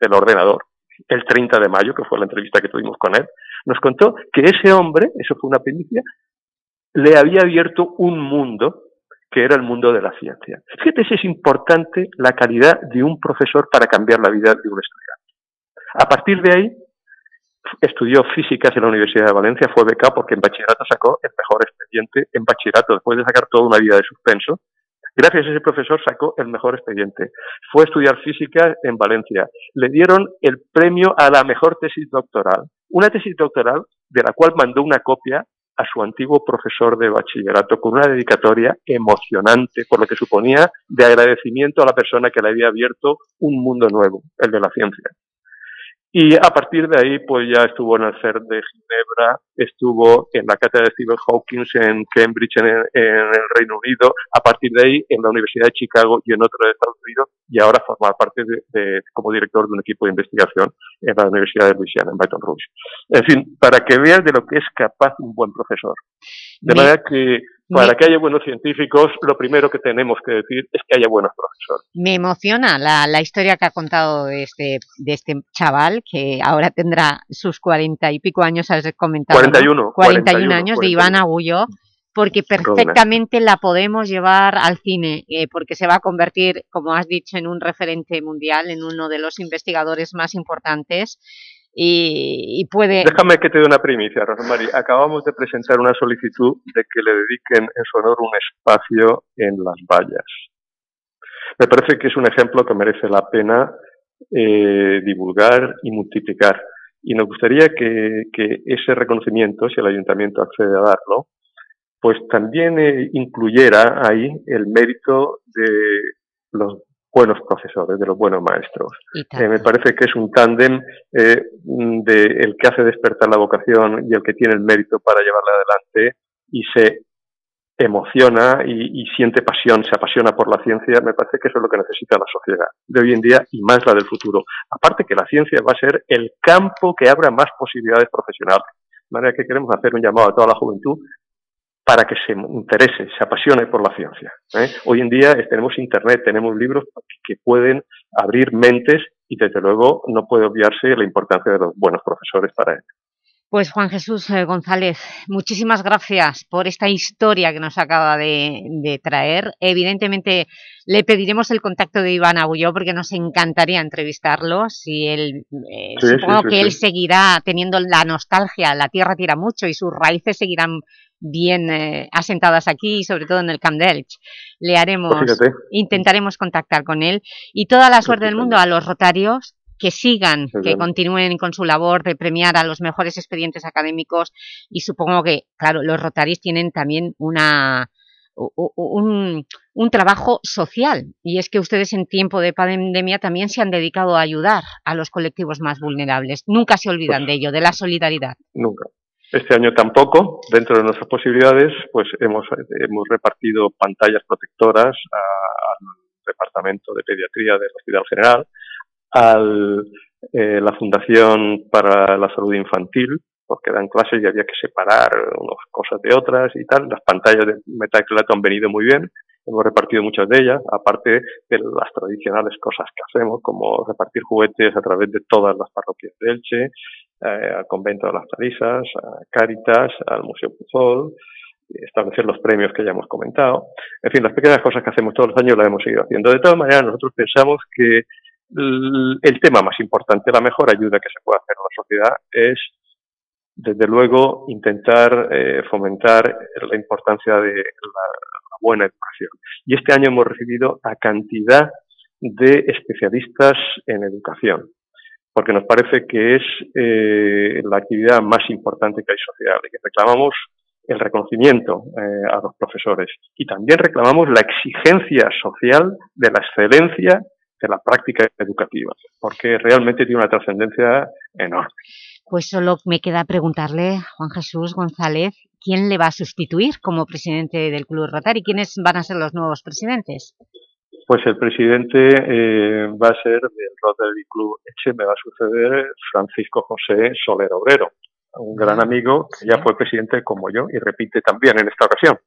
del ordenador, el 30 de mayo, que fue la entrevista que tuvimos con él, nos contó que ese hombre, eso fue una primicia, le había abierto un mundo que era el mundo de la ciencia. Fíjate si es importante la calidad de un profesor para cambiar la vida de un estudiante. A partir de ahí, estudió físicas en la Universidad de Valencia, fue becado porque en bachillerato sacó el mejor expediente en bachillerato, después de sacar toda una vida de suspenso. Gracias a ese profesor sacó el mejor expediente. Fue a estudiar física en Valencia. Le dieron el premio a la mejor tesis doctoral. Una tesis doctoral de la cual mandó una copia a su antiguo profesor de bachillerato con una dedicatoria emocionante por lo que suponía de agradecimiento a la persona que le había abierto un mundo nuevo, el de la ciencia. Y a partir de ahí, pues ya estuvo en el CERN de Ginebra, estuvo en la cátedra de Stephen Hawking en Cambridge, en el, Reino Unido, a partir de ahí en la Universidad de Chicago y en otro de Estados Unidos, y ahora formar parte de, como director de un equipo de investigación en la Universidad de Louisiana, en Baton Rouge. En fin, para que veas de lo que es capaz un buen profesor. De manera que para que haya buenos científicos, lo primero que tenemos que decir es que haya buenos profesores. Me emociona la, la historia que ha contado de este, de este chaval, que ahora tendrá sus cuarenta y pico años, has comentado. 41. 41, años de Iván Agullo, porque perfectamente la podemos llevar al cine, eh, porque se va a convertir, como has dicho, en un referente mundial, en uno de los investigadores más importantes y, puede... Déjame que te dé una primicia, Rosemary. Acabamos de presentar una solicitud de que le dediquen en su honor un espacio en las vallas. Me parece que es un ejemplo que merece la pena eh, divulgar y multiplicar. Y nos gustaría que, ese reconocimiento, si el ayuntamiento accede a darlo, pues también eh, incluyera ahí el mérito de los buenos profesores, de los buenos maestros. Eh, me parece que es un tándem eh, de el que hace despertar la vocación y el que tiene el mérito para llevarla adelante y se emociona y, y siente pasión, se apasiona por la ciencia, me parece que eso es lo que necesita la sociedad de hoy en día y más la del futuro. Aparte que la ciencia va a ser el campo que abra más posibilidades profesionales. De manera que queremos hacer un llamado a toda la juventud para que se interese, se apasione por la ciencia. ¿eh? Hoy en día tenemos internet, tenemos libros que pueden abrir mentes y desde luego no puede obviarse la importancia de los buenos profesores para ello. Pues Juan Jesús eh, González, muchísimas gracias por esta historia que nos acaba de, de traer. Evidentemente le pediremos el contacto de Iván Agulló porque nos encantaría entrevistarlo. Si él, eh, Sí, supongo sí, sí, que él seguirá teniendo la nostalgia, la tierra tira mucho y sus raíces seguirán bien eh, asentadas aquí y sobre todo en el Camp d'Elx. Le haremos, Pues intentaremos contactar con él y toda la suerte del mundo a los rotarios que sigan, que continúen con su labor de premiar a los mejores expedientes académicos y supongo que, claro, los rotarios tienen también una, un, un trabajo social y es que ustedes en tiempo de pandemia también se han dedicado a ayudar a los colectivos más vulnerables. Nunca se olvidan de ello, de la solidaridad. Nunca. Este año tampoco, dentro de nuestras posibilidades, pues hemos, hemos repartido pantallas protectoras al Departamento de Pediatría del Hospital General, a la Fundación para la Salud Infantil, porque dan clases y había que separar unas cosas de otras y tal. Las pantallas de metacrilato han venido muy bien, hemos repartido muchas de ellas, aparte de las tradicionales cosas que hacemos, como repartir juguetes a través de todas las parroquias de Elche, eh, al convento de las Clarisas, a Cáritas, al Museo Puzol, establecer los premios que ya hemos comentado. En fin, las pequeñas cosas que hacemos todos los años las hemos seguido haciendo. De todas maneras, nosotros pensamos que el, tema más importante, la mejor ayuda que se puede hacer a la sociedad es, desde luego, intentar eh, fomentar la importancia de la buena educación. Y este año hemos recibido a cantidad de especialistas en educación porque nos parece que es eh, la actividad más importante que hay social y que reclamamos el reconocimiento eh, a los profesores y también reclamamos la exigencia social de la excelencia de la práctica educativa, porque realmente tiene una trascendencia enorme. Pues solo me queda preguntarle, Juan Jesús González, ¿quién le va a sustituir como presidente del Club Rotary? ¿Quiénes van a ser los nuevos presidentes? Pues el presidente eh, va a ser del Rotary Club Eche, me va a suceder Francisco José Soler Obrero, un gran amigo que ya fue presidente como yo y repite también en esta ocasión.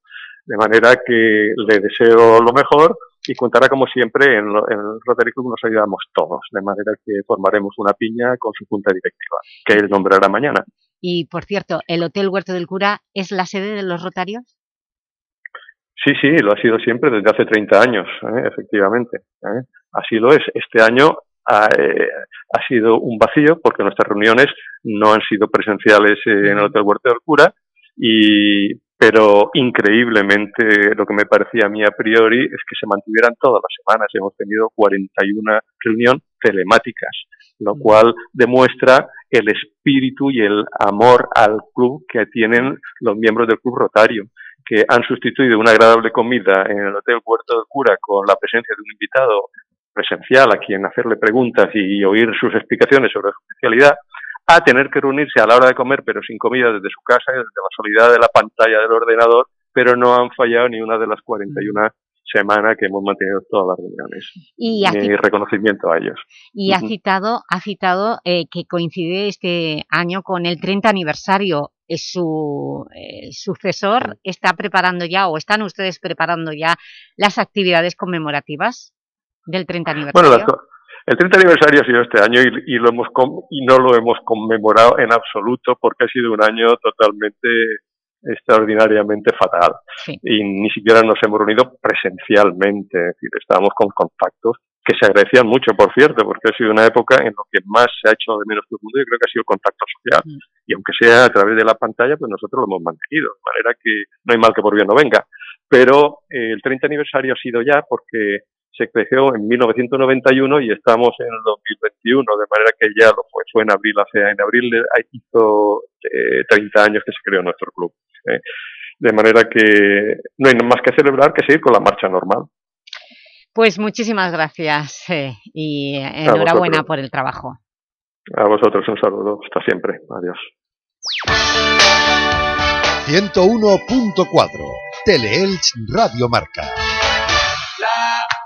De manera que le deseo lo mejor y contará como siempre en, lo, en el Rotary Club nos ayudamos todos, de manera que formaremos una piña con su junta directiva, que él nombrará mañana. Y, por cierto, ¿el Hotel Huerto del Cura es la sede de los Rotarios? Sí, sí, lo ha sido siempre desde hace 30 años, ¿eh? efectivamente. ¿eh? Así lo es. Este año ha, eh, ha, sido un vacío porque nuestras reuniones no han sido presenciales en el Hotel Huerto del Cura, y, pero increíblemente lo que me parecía a mí a priori es que se mantuvieran todas las semanas. Hemos tenido 41 reuniones telemáticas, lo cual demuestra el espíritu y el amor al club que tienen los miembros del Club Rotario que han sustituido una agradable comida en el Hotel Puerto del Cura con la presencia de un invitado presencial a quien hacerle preguntas y oír sus explicaciones sobre su especialidad, a tener que reunirse a la hora de comer, pero sin comida desde su casa, desde la soledad de la pantalla del ordenador, pero no han fallado ni una de las 41 semanas que hemos mantenido todas las reuniones. Y Mi reconocimiento a ellos. Y ha citado, ha citado eh, que coincide este año con el 30 aniversario su eh, sucesor está preparando ya, o están ustedes preparando ya las actividades conmemorativas del 30 aniversario? Bueno, las, el 30 aniversario ha sido este año y, y, lo hemos y no lo hemos conmemorado en absoluto porque ha sido un año totalmente extraordinariamente fatal. Sí. Y ni siquiera nos hemos reunido presencialmente, es decir, estábamos con contactos que se agradecían mucho, por cierto, porque ha sido una época en lo que más se ha hecho de menos todo el mundo, yo creo que ha sido el contacto social. Mm. Y aunque sea a través de la pantalla, pues nosotros lo hemos mantenido, de manera que no hay mal que por bien no venga. Pero eh, el 30 aniversario ha sido ya porque se creció en 1991 y estamos en el 2021, de manera que ya lo fue, fue en abril, hace en abril hizo eh, 30 años que se creó nuestro club. Eh. De manera que no hay más que celebrar que seguir con la marcha normal. Pues muchísimas gracias eh, y enhorabuena por el trabajo. A vosotros un saludo, hasta siempre, adiós. 101.4 Teleelch Radio Marca.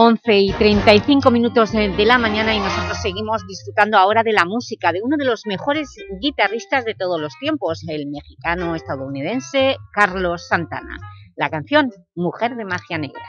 11 y 35 minutos de la mañana y nosotros seguimos disfrutando ahora de la música de uno de los mejores guitarristas de todos los tiempos, el mexicano-estadounidense Carlos Santana. La canción Mujer de Magia Negra.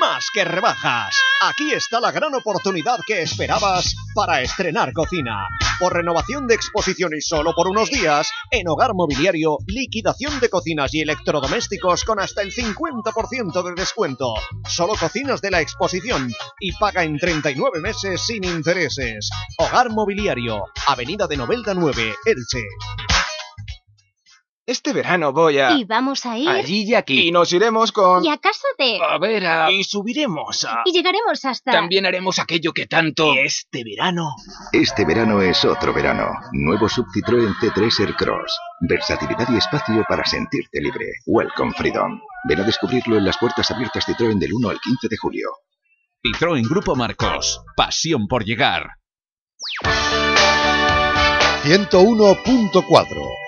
Más que rebajas. Aquí está la gran oportunidad que esperabas para estrenar cocina. Por renovación de exposición y solo por unos días, en Hogar Mobiliario, liquidación de cocinas y electrodomésticos con hasta el 50% de descuento. Solo cocinas de la exposición y paga en 39 meses sin intereses. Hogar Mobiliario, Avenida de Novelda 9, Elche. Este verano voy a... Y vamos a ir... Allí y aquí. Y nos iremos con... Y a casa de... A ver, a... Y subiremos a... Y llegaremos hasta... También haremos aquello que tanto... Este verano... Este verano es otro verano. Nuevo Sub Citroën C3 Aircross. Versatilidad y espacio para sentirte libre. Welcome Freedom. Ven a descubrirlo en las puertas abiertas Citroën del 1 al 15 de julio. Citroën Grupo Marcos. Pasión por llegar. 101.4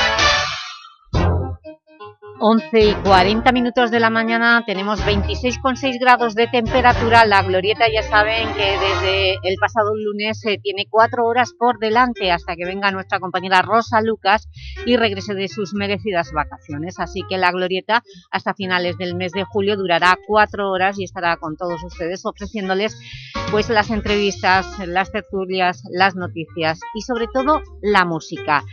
11 y 40 minutos de la mañana, tenemos 26,6 grados de temperatura. La Glorieta ya saben que desde el pasado lunes se tiene cuatro horas por delante hasta que venga nuestra compañera Rosa Lucas y regrese de sus merecidas vacaciones. Así que la Glorieta hasta finales del mes de julio durará cuatro horas y estará con todos ustedes ofreciéndoles pues las entrevistas, las tertulias, las noticias y sobre todo la música.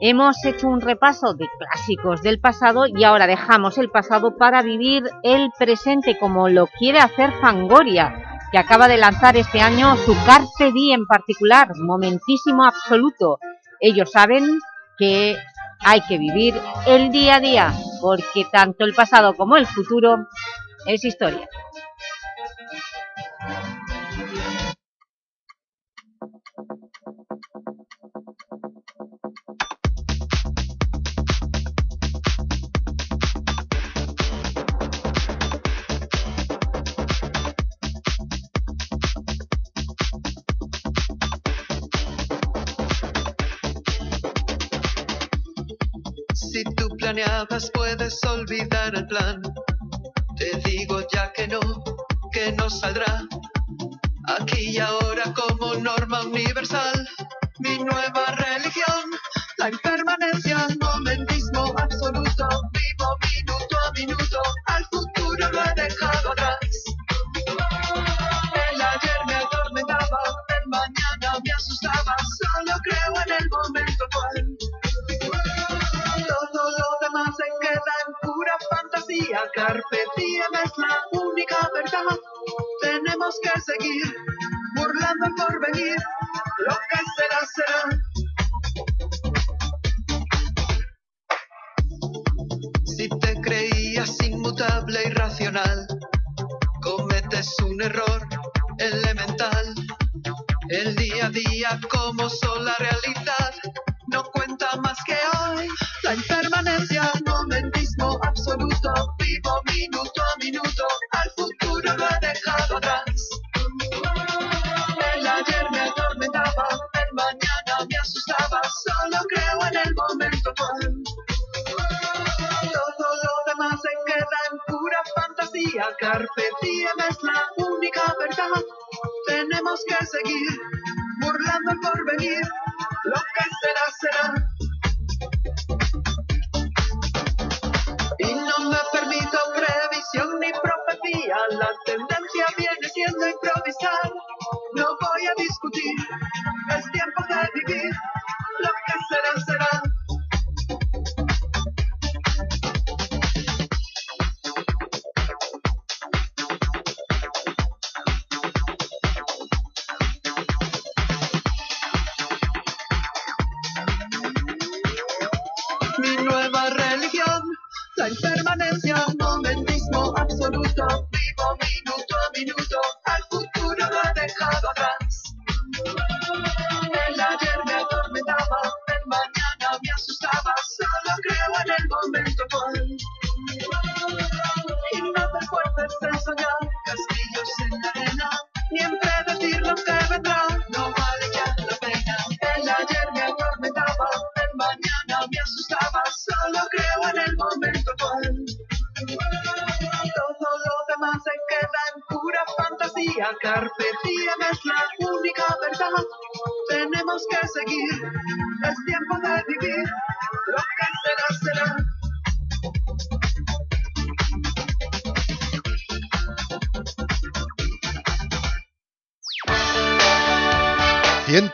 Hemos hecho un repaso de clásicos del pasado y ahora dejamos el pasado para vivir el presente como lo quiere hacer Fangoria, que acaba de lanzar este año su Carpe Diem en particular, momentísimo absoluto. Ellos saben que hay que vivir el día a día, porque tanto el pasado como el futuro es historia. Puedes olvidar el plan. Te digo ya que no, que no saldrá. Aquí y ahora como norma universal. Mi nueva religión, la impermanencia, Que seguir burlando el porvenir. Lo que será, será. Si te creías inmutable y racional, cometes un error elemental. El día a día como sola realidad no cuenta más que hoy. Carpe es la única verdad. Tenemos que seguir burlando el porvenir. Lo que será, será. Y no me permito previsión ni profecía. La tendencia viene siendo improvisar. No voy a discutir. Es tiempo de vivir.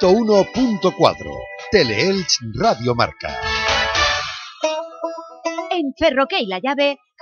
101.4 Teleelch Radio Marca. En Ferroque y La Llave,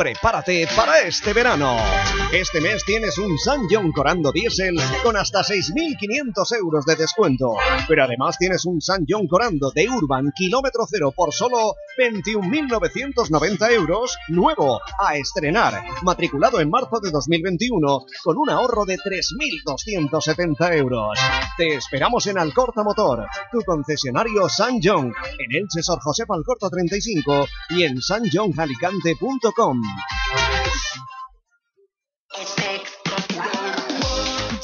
Prepárate para este verano. Este mes tienes un San John Corando Diesel con hasta 6.500 euros de descuento. Pero además tienes un San John Corando de Urban kilómetro cero por solo 21.990 euros nuevo a estrenar. Matriculado en marzo de 2021 con un ahorro de 3.270 euros. Te esperamos en Alcorta Motor, tu concesionario San John, en Elche Sor José Alcorta 35 y en sanjohnalicante.com.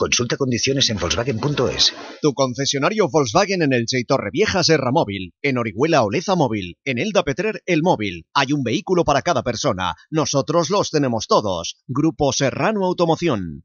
Consulta condiciones en Volkswagen.es. Tu concesionario Volkswagen en Elche y Torrevieja Serra Móvil, en Orihuela Oleza Móvil, en Elda Petrer El Móvil. Hay un vehículo para cada persona. Nosotros los tenemos todos. Grupo Serrano Automoción.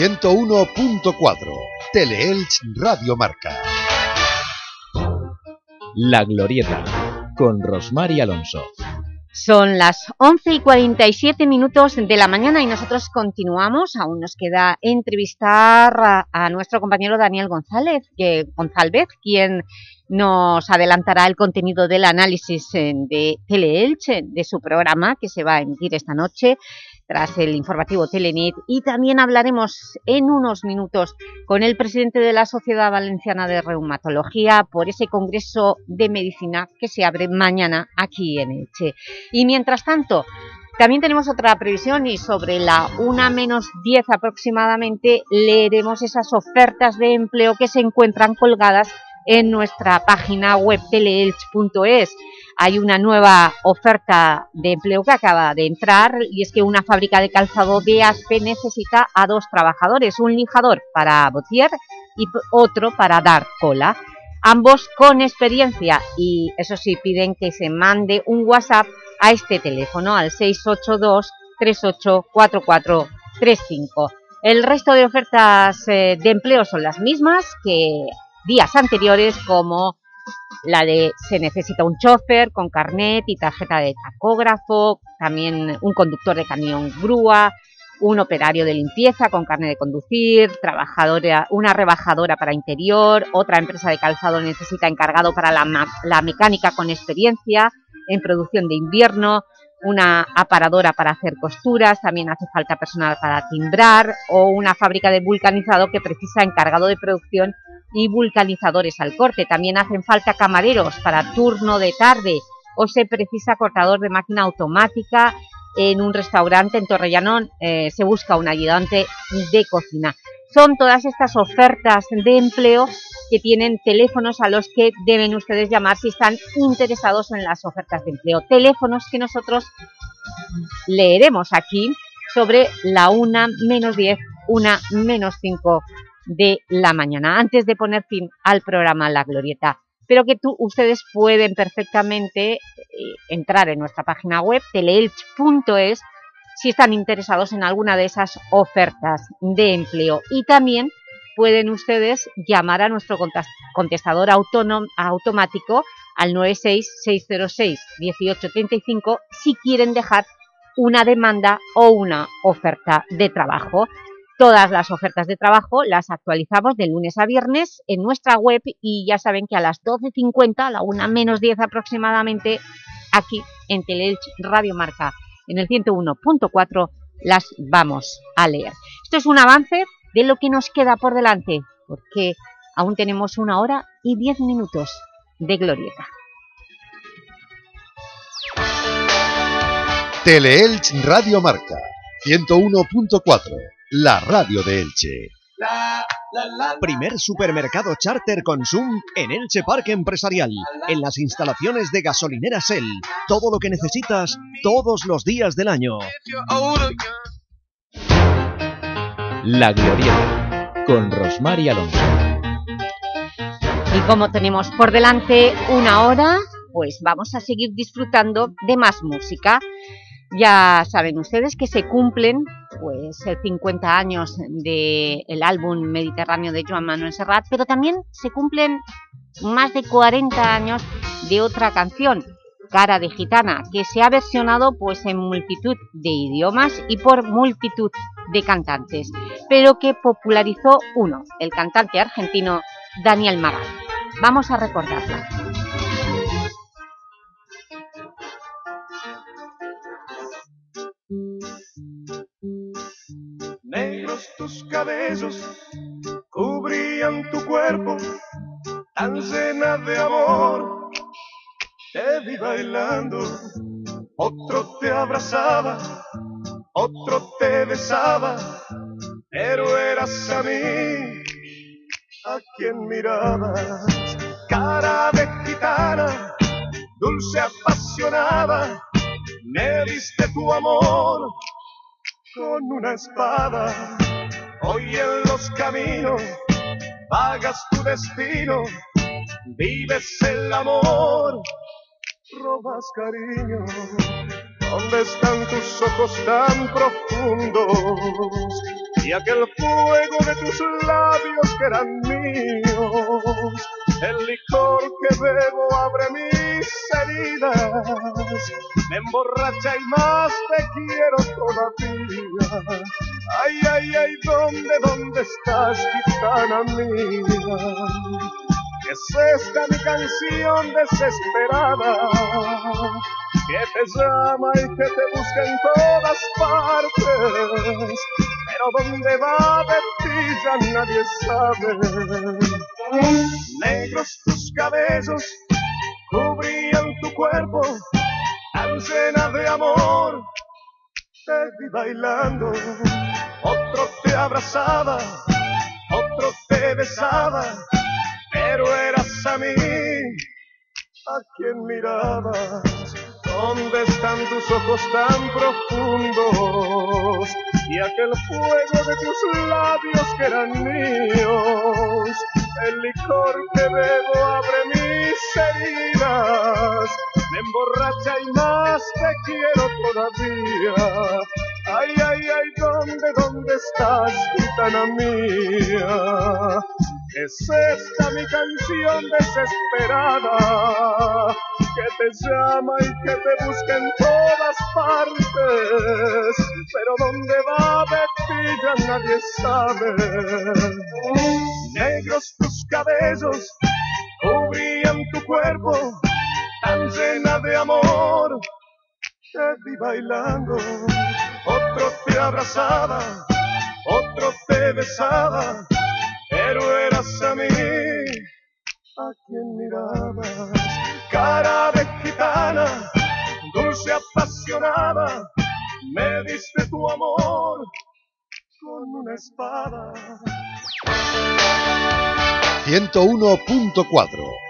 101.4 Teleelch Radio Marca. La Glorieta, con Rosmar y Alonso. Son las 11 y 47 minutos de la mañana y nosotros continuamos. Aún nos queda entrevistar a, a nuestro compañero Daniel González, que, González, quien nos adelantará el contenido del análisis eh, de Teleelche, de su programa que se va a emitir esta noche tras el informativo Telenit y también hablaremos en unos minutos con el presidente de la Sociedad Valenciana de Reumatología por ese Congreso de Medicina que se abre mañana aquí en Elche. Y mientras tanto, también tenemos otra previsión y sobre la 1 menos 10 aproximadamente leeremos esas ofertas de empleo que se encuentran colgadas en nuestra página web teleelch.es. Hay una nueva oferta de empleo que acaba de entrar y es que una fábrica de calzado de Aspe necesita a dos trabajadores, un lijador para botier y otro para dar cola. Ambos con experiencia y eso sí piden que se mande un WhatsApp a este teléfono, al 682 384435. El resto de ofertas eh, de empleo son las mismas que días anteriores, como la de se necesita un chofer con carnet y tarjeta de tacógrafo, también un conductor de camión grúa, un operario de limpieza con carnet de conducir, trabajadora, una rebajadora para interior, otra empresa de calzado necesita encargado para la, la mecánica con experiencia en producción de invierno, una aparadora para hacer costuras, también hace falta personal para timbrar o una fábrica de vulcanizado que precisa encargado de producción y vulcanizadores al corte. También hacen falta camareros para turno de tarde o se precisa cortador de máquina automática en un restaurante en Torrellanón, eh, se busca un ayudante de cocina. Son todas estas ofertas de empleo que tienen teléfonos a los que deben ustedes llamar si están interesados en las ofertas de empleo. Teléfonos que nosotros leeremos aquí sobre la 1 menos 10, 1 menos 5 de la mañana, antes de poner fin al programa La Glorieta. Pero que tú, ustedes pueden perfectamente eh, entrar en nuestra página web, teleelch.es, si están interesados en alguna de esas ofertas de empleo. Y también pueden ustedes llamar a nuestro contestador automático al 966061835 si quieren dejar una demanda o una oferta de trabajo. Todas las ofertas de trabajo las actualizamos de lunes a viernes en nuestra web y ya saben que a las 12.50, a la 1 menos 10 aproximadamente, aquí en Teleelch Radio Marca en el 101.4 las vamos a leer. Esto es un avance de lo que nos queda por delante, porque aún tenemos una hora y diez minutos de glorieta. Teleelch Radio Marca 101.4, la radio de Elche. Primer supermercado charter Consum en Elche Parque Empresarial, en las instalaciones de gasolinera Shell. Todo lo que necesitas todos los días del año. La Glorieta, con Rosmar y Alonso. Y como tenemos por delante una hora, pues vamos a seguir disfrutando de más música. Ya saben ustedes que se cumplen pues 50 años del álbum Mediterráneo de Joan Manuel Serrat, pero también se cumplen más de 40 años de otra canción, Cara de Gitana, que se ha versionado pues en multitud de idiomas y por multitud de cantantes, pero que popularizó uno, el cantante argentino Daniel Magal. Vamos a recordarla. Tus cabellos cubrían tu cuerpo, tan llena de amor. Te vi bailando, otro te abrazaba, otro te besaba, pero eras a mí a quien mirabas. Cara de gitana, dulce apasionada, me diste tu amor con una espada. Hoy en los caminos pagas tu destino, vives el amor, robas cariño. ¿Dónde están tus ojos tan profundos? Y aquel fuego de tus labios que eran míos. El licor que bebo abre mis heridas. Me emborracha y más te quiero todavía. Ay, ay, ay, ¿dónde, dónde estás, gitana mía? Es esta mi canción desesperada que te llama y que te busca en todas partes, pero dónde va de ti ya nadie sabe. Negros tus cabellos cubrían tu cuerpo, tan llena de amor, te vi bailando, otro te abrazaba, otro te besaba, pero eras a mí a quien mirabas. ¿Dónde están tus ojos tan profundos? Y aquel fuego de tus labios que eran míos. El licor que bebo abre mis heridas. Me emborracha y más te quiero todavía. Ay, ay, ay, ¿dónde, dónde estás, gitana mía? Es esta mi canción desesperada que te llama y que te busca en todas partes, pero dónde va de ti ya nadie sabe. Negros tus cabellos cubrían tu cuerpo tan llena de amor. Te vi bailando, otro te abrazaba, otro te besaba, pero eras a mí a quien mirabas. Cara de gitana, dulce apasionada, me diste tu amor con una espada. 101.4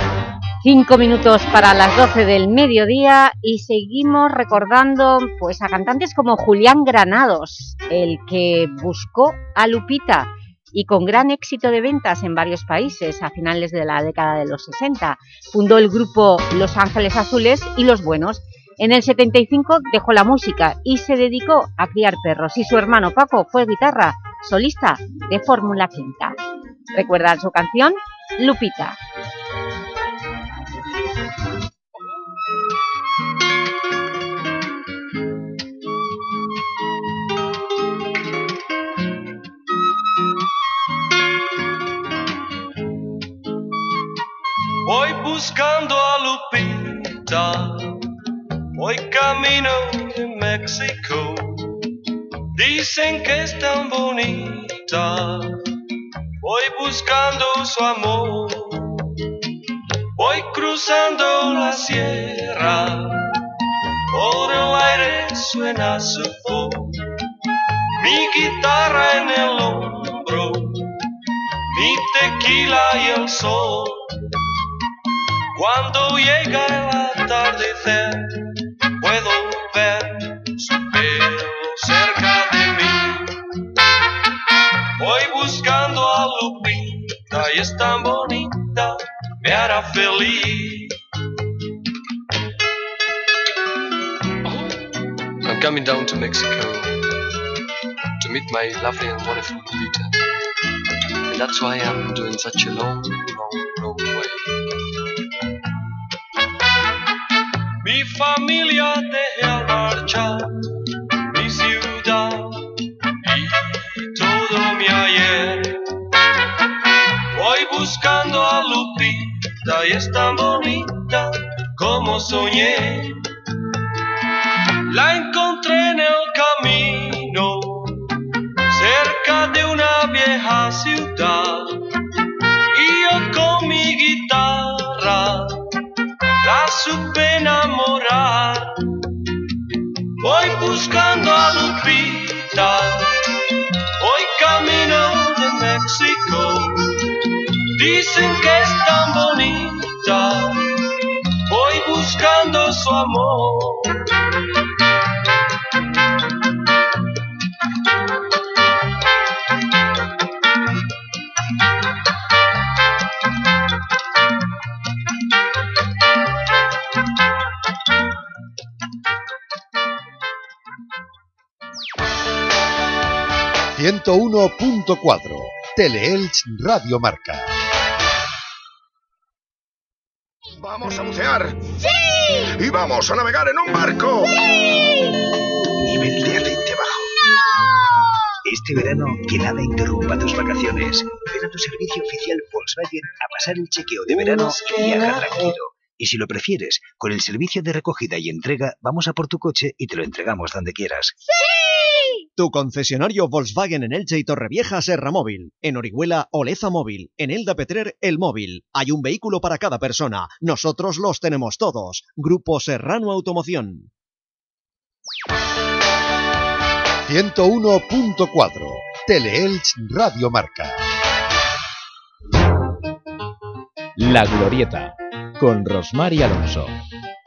Cinco minutos para las 12 del mediodía y seguimos recordando pues, a cantantes como Julián Granados, el que buscó a Lupita y con gran éxito de ventas en varios países a finales de la década de los 60. Fundó el grupo Los Ángeles Azules y Los Buenos. En el 75 dejó la música y se dedicó a criar perros y su hermano Paco fue guitarra solista de Fórmula Quinta. ¿Recuerdan su canción? Lupita. Buscando a Lupita, voy camino de México. Dicen que es tan bonita, voy buscando su amor. Voy cruzando la sierra, por el aire suena su voz. Mi guitarra en el hombro, mi tequila y el sol. Cuando llega el atardecer, puedo ver su pelo cerca de mí. Voy buscando a Lupita y es tan bonita, me hará feliz. I'm coming down to Mexico to meet my lovely and wonderful Lupita. And that's why I'm doing such a long, long, long way. Mi familia deja marchar, mi ciudad y todo mi ayer. Voy buscando a Lupita y es tan bonita como soñé. La encontré en el camino, cerca de una vieja ciudad. Y yo con mi guitarra supe enamorar. Voy buscando a Lupita, voy camino de México. Dicen que es tan bonita, voy buscando su amor. ...101.4... Teleelch Radio Marca. ¡Vamos a bucear! ¡Sí! ¡Y vamos a navegar en un barco! ¡Sí! Nivel de aceite Este verano, que nada interrumpa tus vacaciones. Ven a tu servicio oficial Volkswagen a pasar el chequeo de verano y viaja tranquilo. Y si lo prefieres, con el servicio de recogida y entrega, vamos a por tu coche y te lo entregamos donde quieras. ¡Sí! Tu concesionario Volkswagen en Elche y Torrevieja Serra Móvil. En Orihuela Oleza Móvil. En Elda Petrer El Móvil. Hay un vehículo para cada persona. Nosotros los tenemos todos. Grupo Serrano Automoción. 101.4 Teleelch Radio Marca. La Glorieta con Rosmar y Alonso.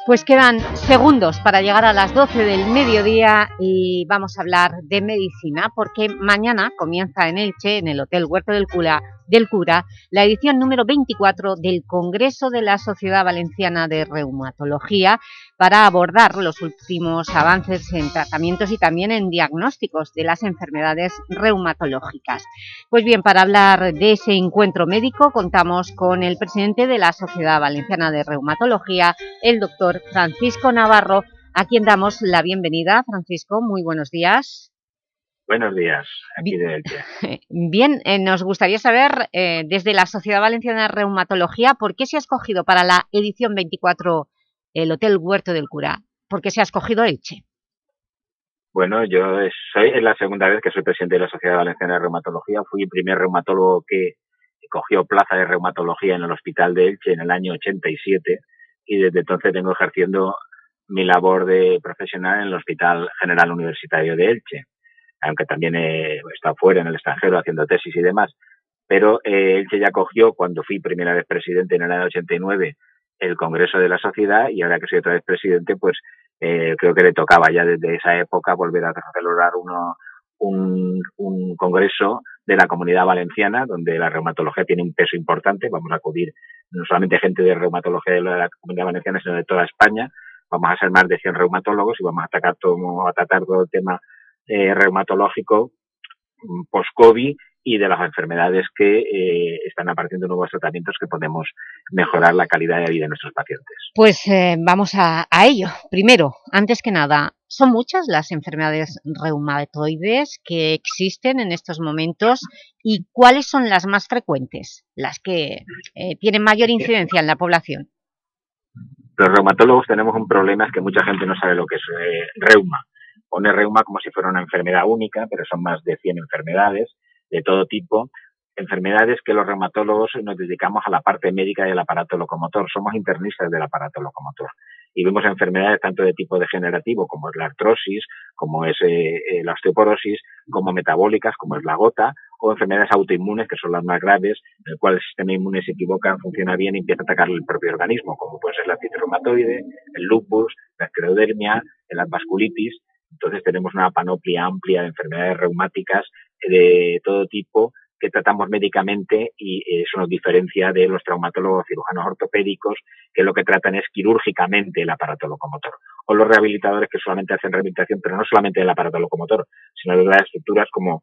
Pues quedan segundos para llegar a las 12 del mediodía y vamos a hablar de medicina porque mañana comienza en Elche, en el Hotel Huerto del Cura, del Cura, la edición número 24 del Congreso de la Sociedad Valenciana de Reumatología para abordar los últimos avances en tratamientos y también en diagnósticos de las enfermedades reumatológicas. Pues bien, para hablar de ese encuentro médico contamos con el presidente de la Sociedad Valenciana de Reumatología, el doctor Francisco Navarro, a quien damos la bienvenida. Francisco, muy buenos días. Buenos días, aquí de Elche. Bien, eh, nos gustaría saber, eh, desde la Sociedad Valenciana de Reumatología, ¿por qué se ha escogido para la edición 24 el Hotel Huerto del Cura? ¿Por qué se ha escogido Elche? Bueno, yo soy es la segunda vez que soy presidente de la Sociedad Valenciana de Reumatología. Fui el primer reumatólogo que cogió plaza de reumatología en el Hospital de Elche en el año 87 y desde entonces tengo ejerciendo mi labor de profesional en el Hospital General Universitario de Elche aunque también he estado fuera en el extranjero haciendo tesis y demás, pero eh, Elche ya cogió cuando fui primera vez presidente en el año 89 el Congreso de la Sociedad y ahora que soy otra vez presidente, pues eh, creo que le tocaba ya desde esa época volver a celebrar uno, un, un, congreso de la comunidad valenciana, donde la reumatología tiene un peso importante. Vamos a acudir no solamente gente de reumatología de la comunidad valenciana, sino de toda España. Vamos a ser más de 100 reumatólogos y vamos a, atacar todo, a tratar todo el tema eh, reumatológico mm, post-COVID y de las enfermedades que eh, están apareciendo nuevos tratamientos que podemos mejorar la calidad de vida de nuestros pacientes. Pues eh, vamos a, ello. Primero, antes que nada, ¿son muchas las enfermedades reumatoides que existen en estos momentos y cuáles son las más frecuentes, las que eh, tienen mayor incidencia en la población? Los reumatólogos tenemos un problema, es que mucha gente no sabe lo que es reuma pone reuma como si fuera una enfermedad única, pero son más de 100 enfermedades de todo tipo, enfermedades que los reumatólogos nos dedicamos a la parte médica del aparato locomotor, somos internistas del aparato locomotor. Y vemos enfermedades tanto de tipo degenerativo como es la artrosis, como es eh, eh, la osteoporosis, como metabólicas como es la gota o enfermedades autoinmunes que son las más graves, en el cual el sistema inmune se equivoca, funciona bien y empieza a atacar el propio organismo, como puede ser la artritis reumatoide, el lupus, la esclerodermia, la vasculitis, entonces tenemos una panoplia amplia de enfermedades reumáticas de todo tipo que tratamos médicamente y eso nos diferencia de los traumatólogos cirujanos ortopédicos que lo que tratan es quirúrgicamente el aparato locomotor o los rehabilitadores que solamente hacen rehabilitación pero no solamente del aparato locomotor sino de las estructuras como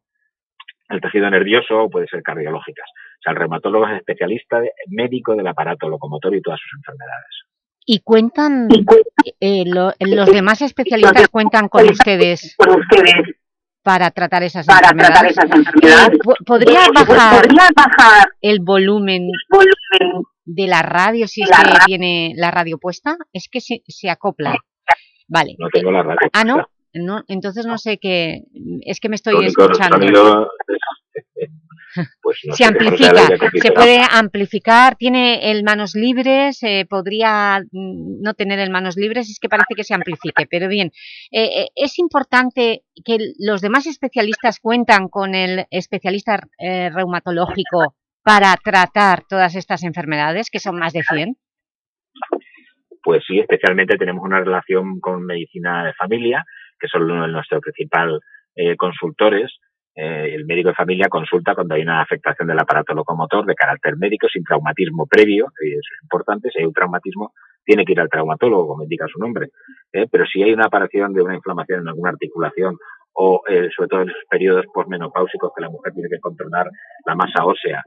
el tejido nervioso o puede ser cardiológicas. O sea, el reumatólogo es especialista médico del aparato locomotor y todas sus enfermedades. ¿Y cuentan, eh, los demás especialistas cuentan con ustedes para tratar esas enfermedades? Eh, ¿Podría, bajar el volumen de la radio si es que tiene la radio puesta? Es que se, se acopla. Vale. No tengo la radio. Ah, ¿no? no entonces no sé qué... Es que me estoy escuchando. Pues se amplifica, se puede amplificar, tiene el manos libres, eh, podría mm, no tener el manos libres, es que parece que se amplifique, pero bien, eh, eh, es importante que los demás especialistas cuentan con el especialista reumatológico para tratar todas estas enfermedades, que son más de 100. Pues sí, especialmente tenemos una relación con medicina de familia, que son nuestros principales consultores, eh, el médico de familia consulta cuando hay una afectación del aparato locomotor de carácter médico sin traumatismo previo, eso es importante, si hay un traumatismo tiene que ir al traumatólogo, como indica su nombre, ¿eh? pero si hay una aparición de una inflamación en alguna articulación o eh, sobre todo en esos periodos posmenopáusicos que la mujer tiene que controlar la masa ósea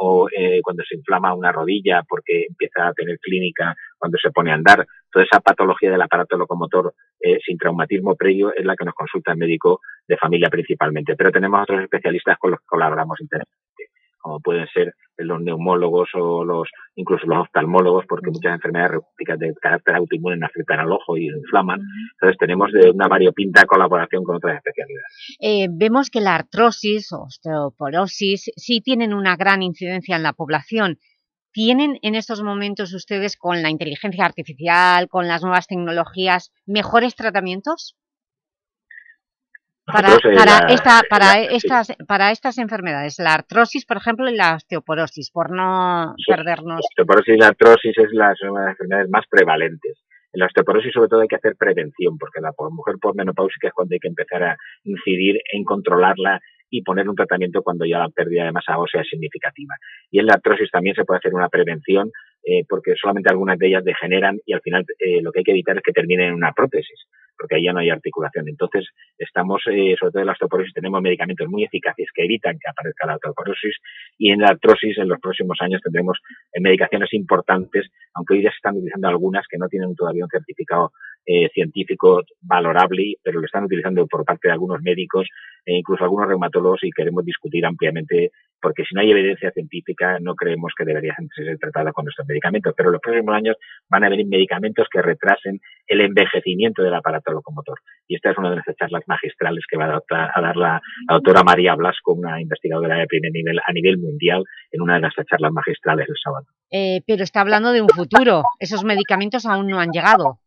o cuando se inflama una rodilla porque empieza a tener clínica cuando se pone a andar. Toda esa patología del aparato locomotor eh, sin traumatismo previo es la que nos consulta el médico de familia principalmente, pero tenemos otros especialistas con los que colaboramos internamente como pueden ser los neumólogos o los incluso los oftalmólogos, porque muchas enfermedades reumáticas de carácter autoinmune afectan al ojo y inflaman. Entonces tenemos de una variopinta colaboración con otras especialidades. Eh, vemos que la artrosis o osteoporosis sí tienen una gran incidencia en la población. ¿Tienen en estos momentos ustedes con la inteligencia artificial, con las nuevas tecnologías, mejores tratamientos? Para, para, la- esta, para, la- sí. estas, para estas enfermedades, la artrosis, por ejemplo, y la osteoporosis, por no perdernos... La osteoporosis y la artrosis es la- son las enfermedades más prevalentes. En la osteoporosis sobre todo hay que hacer prevención, porque la mujer posmenopáusica es cuando hay que empezar a incidir en controlarla y poner un tratamiento cuando ya la pérdida de masa ósea es significativa. Y en la artrosis también se puede hacer una prevención, eh, porque solamente algunas de ellas degeneran y al final eh, lo que hay que evitar es que terminen en una prótesis, porque ahí ya no hay articulación. Entonces, estamos, eh, sobre todo en la osteoporosis, tenemos medicamentos muy eficaces que evitan que aparezca la osteoporosis y en la artrosis en los próximos años tendremos eh, medicaciones importantes, aunque hoy ya se están utilizando algunas que no tienen todavía un certificado eh, científico valorable, pero lo están utilizando por parte de algunos médicos e incluso algunos reumatólogos y queremos discutir ampliamente porque si no hay evidencia científica no creemos que debería ser tratada con estos medicamentos, pero en los próximos años van a venir medicamentos que retrasen el envejecimiento del aparato locomotor. Y esta es una de nuestras charlas magistrales que va a, dar- a dar la, la doctora María Blasco, una investigadora de primer nivel a nivel mundial, en una de nuestras charlas magistrales el sábado. Eh, pero está hablando de un futuro. Esos medicamentos aún no han llegado.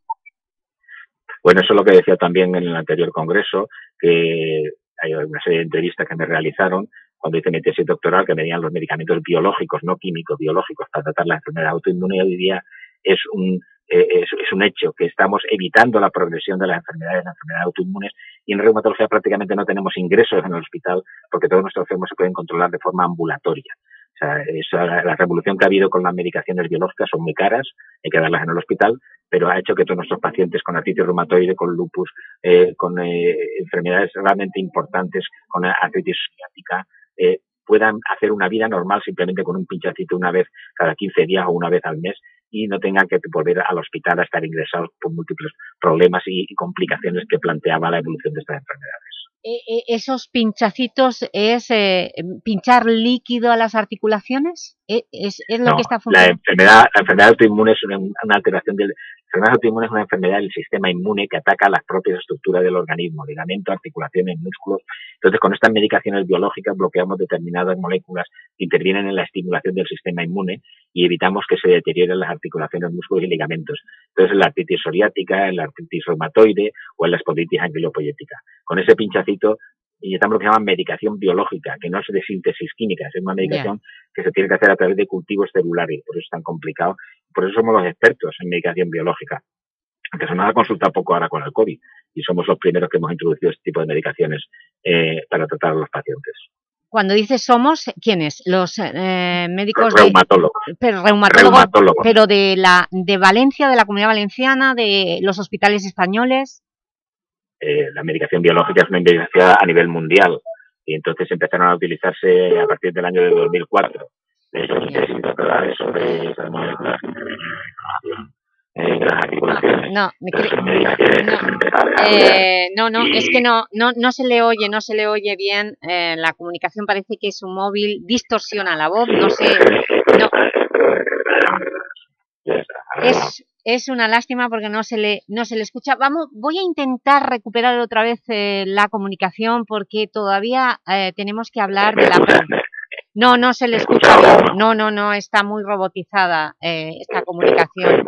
Bueno, eso es lo que decía también en el anterior congreso, que hay una serie de entrevistas que me realizaron cuando hice mi tesis doctoral, que venían los medicamentos biológicos, no químicos, biológicos, para tratar la enfermedad autoinmune. Hoy día es un, eh, es, es un hecho que estamos evitando la progresión de las enfermedades, las enfermedades autoinmunes, y en reumatología prácticamente no tenemos ingresos en el hospital porque todos nuestros enfermos se pueden controlar de forma ambulatoria. Sea, esa, la revolución que ha habido con las medicaciones biológicas son muy caras, hay que darlas en el hospital, pero ha hecho que todos nuestros pacientes con artritis reumatoide, con lupus, eh, con eh, enfermedades realmente importantes, con artritis psoriática, eh, puedan hacer una vida normal simplemente con un pinchacito una vez cada 15 días o una vez al mes y no tengan que volver al hospital a estar ingresados por múltiples problemas y complicaciones que planteaba la evolución de estas enfermedades. Eh, eh, ¿Esos pinchacitos es eh, pinchar líquido a las articulaciones? ¿E- ¿Es, es lo No, que está la funcionando? enfermedad, la enfermedad autoinmune es una, una alteración del la enfermedad autoinmune es una enfermedad del sistema inmune que ataca las propias estructuras del organismo, ligamentos, articulaciones, músculos. Entonces, con estas medicaciones biológicas bloqueamos determinadas moléculas que intervienen en la estimulación del sistema inmune y evitamos que se deterioren las articulaciones, músculos y ligamentos. Entonces, en la artritis psoriática, en la artritis reumatoide o en la espondilitis anquilopoyética. Con ese pinchacito inyectamos lo que se llama medicación biológica, que no es de síntesis química, es una medicación que se tiene que hacer a través de cultivos celulares, por eso es tan complicado. Por eso somos los expertos en medicación biológica, aunque se nos ha consultado poco ahora con el COVID, y somos los primeros que hemos introducido este tipo de medicaciones eh, para tratar a los pacientes. Cuando dices somos, ¿quiénes? Los eh, médicos de... reumatólogos. Pero, reumatólogos, Reumatólogos. pero de, la, de Valencia, de la Comunidad Valenciana, de los hospitales españoles. Eh, la medicación biológica es una investigación a nivel mundial, y entonces empezaron a utilizarse a partir del año de 2004. De hecho, tesis sobre moléculas que las articulaciones. No, me a Eh, no, no, y- es que no, no, no se le oye, no se le oye bien. eh, la comunicación parece que su móvil distorsiona la voz, no sé. No. Es, es una lástima porque no se le, no se le escucha. Vamos, voy a intentar recuperar otra vez eh, la comunicación porque todavía eh, tenemos que hablar de la... No, no se le escucha bien. No, no, no, está muy robotizada eh, esta comunicación.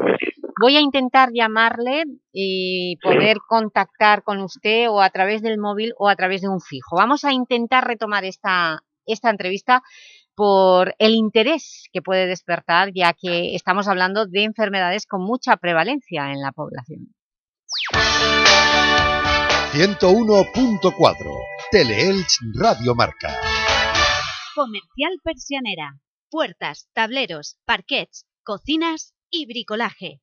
Voy a intentar llamarle y poder contactar con usted o a través del móvil o a través de un fijo. Vamos a intentar retomar esta, esta entrevista por el interés que puede despertar, ya que estamos hablando de enfermedades con mucha prevalencia en la población. 101.4 Teleelch Radio Marca. Comercial Persianera. Puertas, tableros, parquets, cocinas y bricolaje.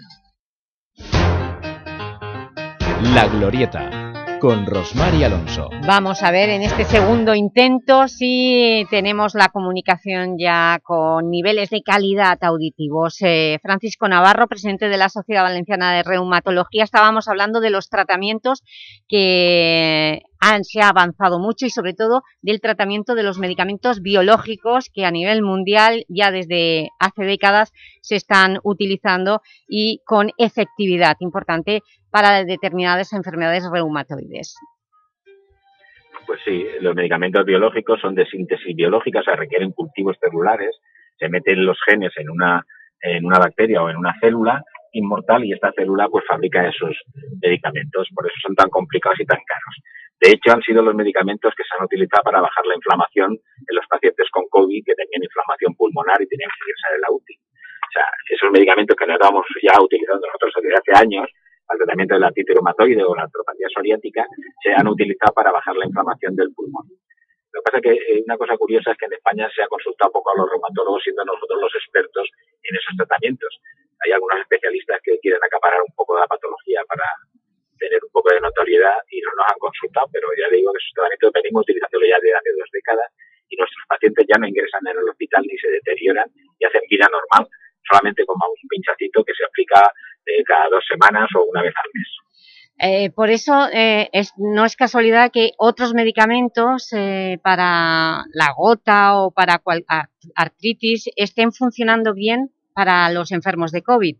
La Glorieta, con Rosmar y Alonso. Vamos a ver en este segundo intento si tenemos la comunicación ya con niveles de calidad auditivos. Eh, Francisco Navarro, presidente de la Sociedad Valenciana de Reumatología, estábamos hablando de los tratamientos que se ha avanzado mucho y sobre todo del tratamiento de los medicamentos biológicos que a nivel mundial ya desde hace décadas se están utilizando y con efectividad importante para determinadas enfermedades reumatoides. Pues sí, los medicamentos biológicos son de síntesis biológica, o sea, requieren cultivos celulares, se meten los genes en una, en una bacteria o en una célula inmortal y esta célula pues fabrica esos medicamentos, por eso son tan complicados y tan caros. De hecho, han sido los medicamentos que se han utilizado para bajar la inflamación en los pacientes con COVID que tenían inflamación pulmonar y tenían que ingresar en la UTI. O sea, esos medicamentos que nos estamos ya utilizando nosotros desde hace años, al tratamiento de la o la artropatía psoriática, se han utilizado para bajar la inflamación del pulmón. Lo que pasa es que eh, una cosa curiosa es que en España se ha consultado poco a los reumatólogos, siendo nosotros los expertos en esos tratamientos. Hay algunos especialistas que quieren acaparar un poco de la patología para tener un poco de notoriedad y no nos han consultado, pero ya digo que esos tratamientos venimos utilizándolo ya desde hace dos décadas y nuestros pacientes ya no ingresan en el hospital ni se deterioran y hacen vida normal, solamente como un pinchacito que se aplica eh, cada dos semanas o una vez al mes. Eh, por eso eh, es, no es casualidad que otros medicamentos para la gota o para cual, artritis estén funcionando bien para los enfermos de COVID.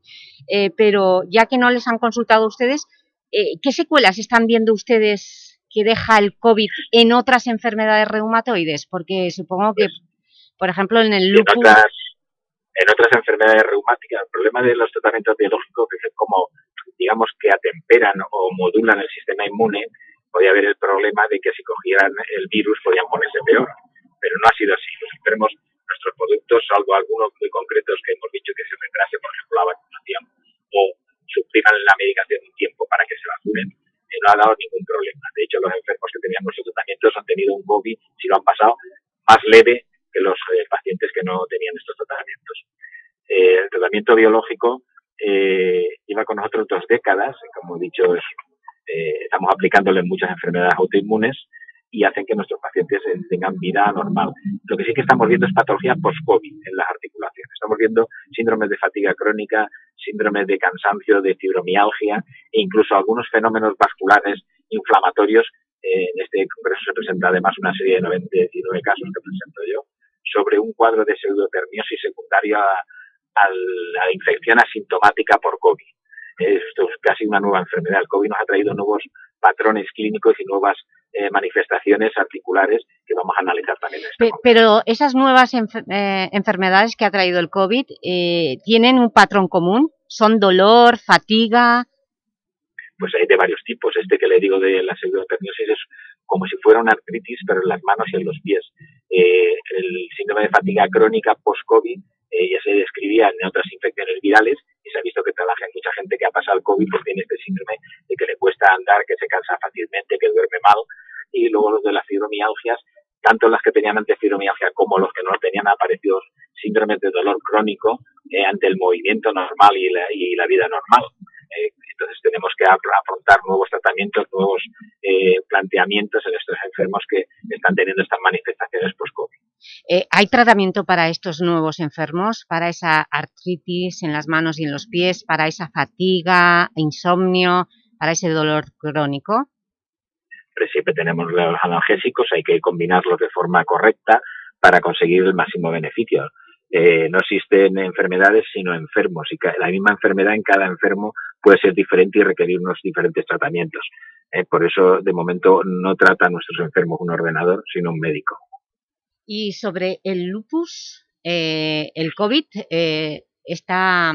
Pero ya que no les han consultado ustedes, eh, ¿qué secuelas están viendo ustedes que deja el COVID en otras enfermedades reumatoides? Porque supongo que, por ejemplo, en el En lupus... otras, en otras enfermedades reumáticas, el problema de los tratamientos biológicos es como, digamos, que atemperan o modulan el sistema inmune, podía haber el problema de que si cogieran el virus podían ponerse peor. Pero no ha sido así. Los enfermos, nuestros productos, salvo algunos muy concretos que hemos dicho que se retrase, por ejemplo, la vacunación, o supriman la medicación un tiempo para que se vacunen, eh, no ha dado ningún problema. De hecho, los enfermos que tenían nuestros tratamientos han tenido un COVID, si lo han pasado, más leve que los eh, pacientes que no tenían estos tratamientos. Eh, el tratamiento biológico eh, lleva con nosotros dos décadas, como he dicho, es, eh, estamos aplicándolo en muchas enfermedades autoinmunes y hacen que nuestros pacientes eh, tengan vida normal. Lo que sí que estamos viendo es patología post-COVID en las articulaciones. Estamos viendo síndromes de fatiga crónica, síndromes de cansancio, de fibromialgia e incluso algunos fenómenos vasculares inflamatorios. Eh, en este congreso se presenta además una serie de 99 casos que presento yo sobre un cuadro de pseudotermiosis secundaria a la infección asintomática por COVID. Esto es casi una nueva enfermedad. El COVID nos ha traído nuevos patrones clínicos y nuevas eh, manifestaciones articulares que vamos a analizar también. En este Pe- Pero esas nuevas enfer- eh, enfermedades que ha traído el COVID eh, tienen un patrón común, son dolor, fatiga, pues hay de varios tipos. Este que le digo de la pseudotermiosis es como si fuera una artritis, pero en las manos y en los pies. Eh, el síndrome de fatiga crónica post-COVID ya se describía en otras infecciones virales y se ha visto que trabaja mucha gente que ha pasado el COVID pues tiene este síndrome de que le cuesta andar, que se cansa fácilmente, que duerme mal. Y luego los de las fibromialgias, tanto las que tenían antes fibromialgia como los que no tenían aparecido síndromes de dolor crónico eh, ante el movimiento normal y la, y la vida normal. Eh, entonces tenemos que afr- afrontar nuevos tratamientos, nuevos eh, planteamientos en estos enfermos que están teniendo estas manifestaciones post-COVID. Eh, ¿Hay tratamiento para estos nuevos enfermos? ¿Para esa artritis en las manos y en los pies? ¿Para esa fatiga, insomnio? ¿Para ese dolor crónico? Pero siempre tenemos los analgésicos, hay que combinarlos de forma correcta para conseguir el máximo beneficio. Eh, no existen enfermedades sino enfermos y la misma enfermedad en cada enfermo puede ser diferente y requerir unos diferentes tratamientos. Eh, por eso, de momento, no trata a nuestros enfermos un ordenador, sino un médico. Y sobre el lupus, eh, el COVID está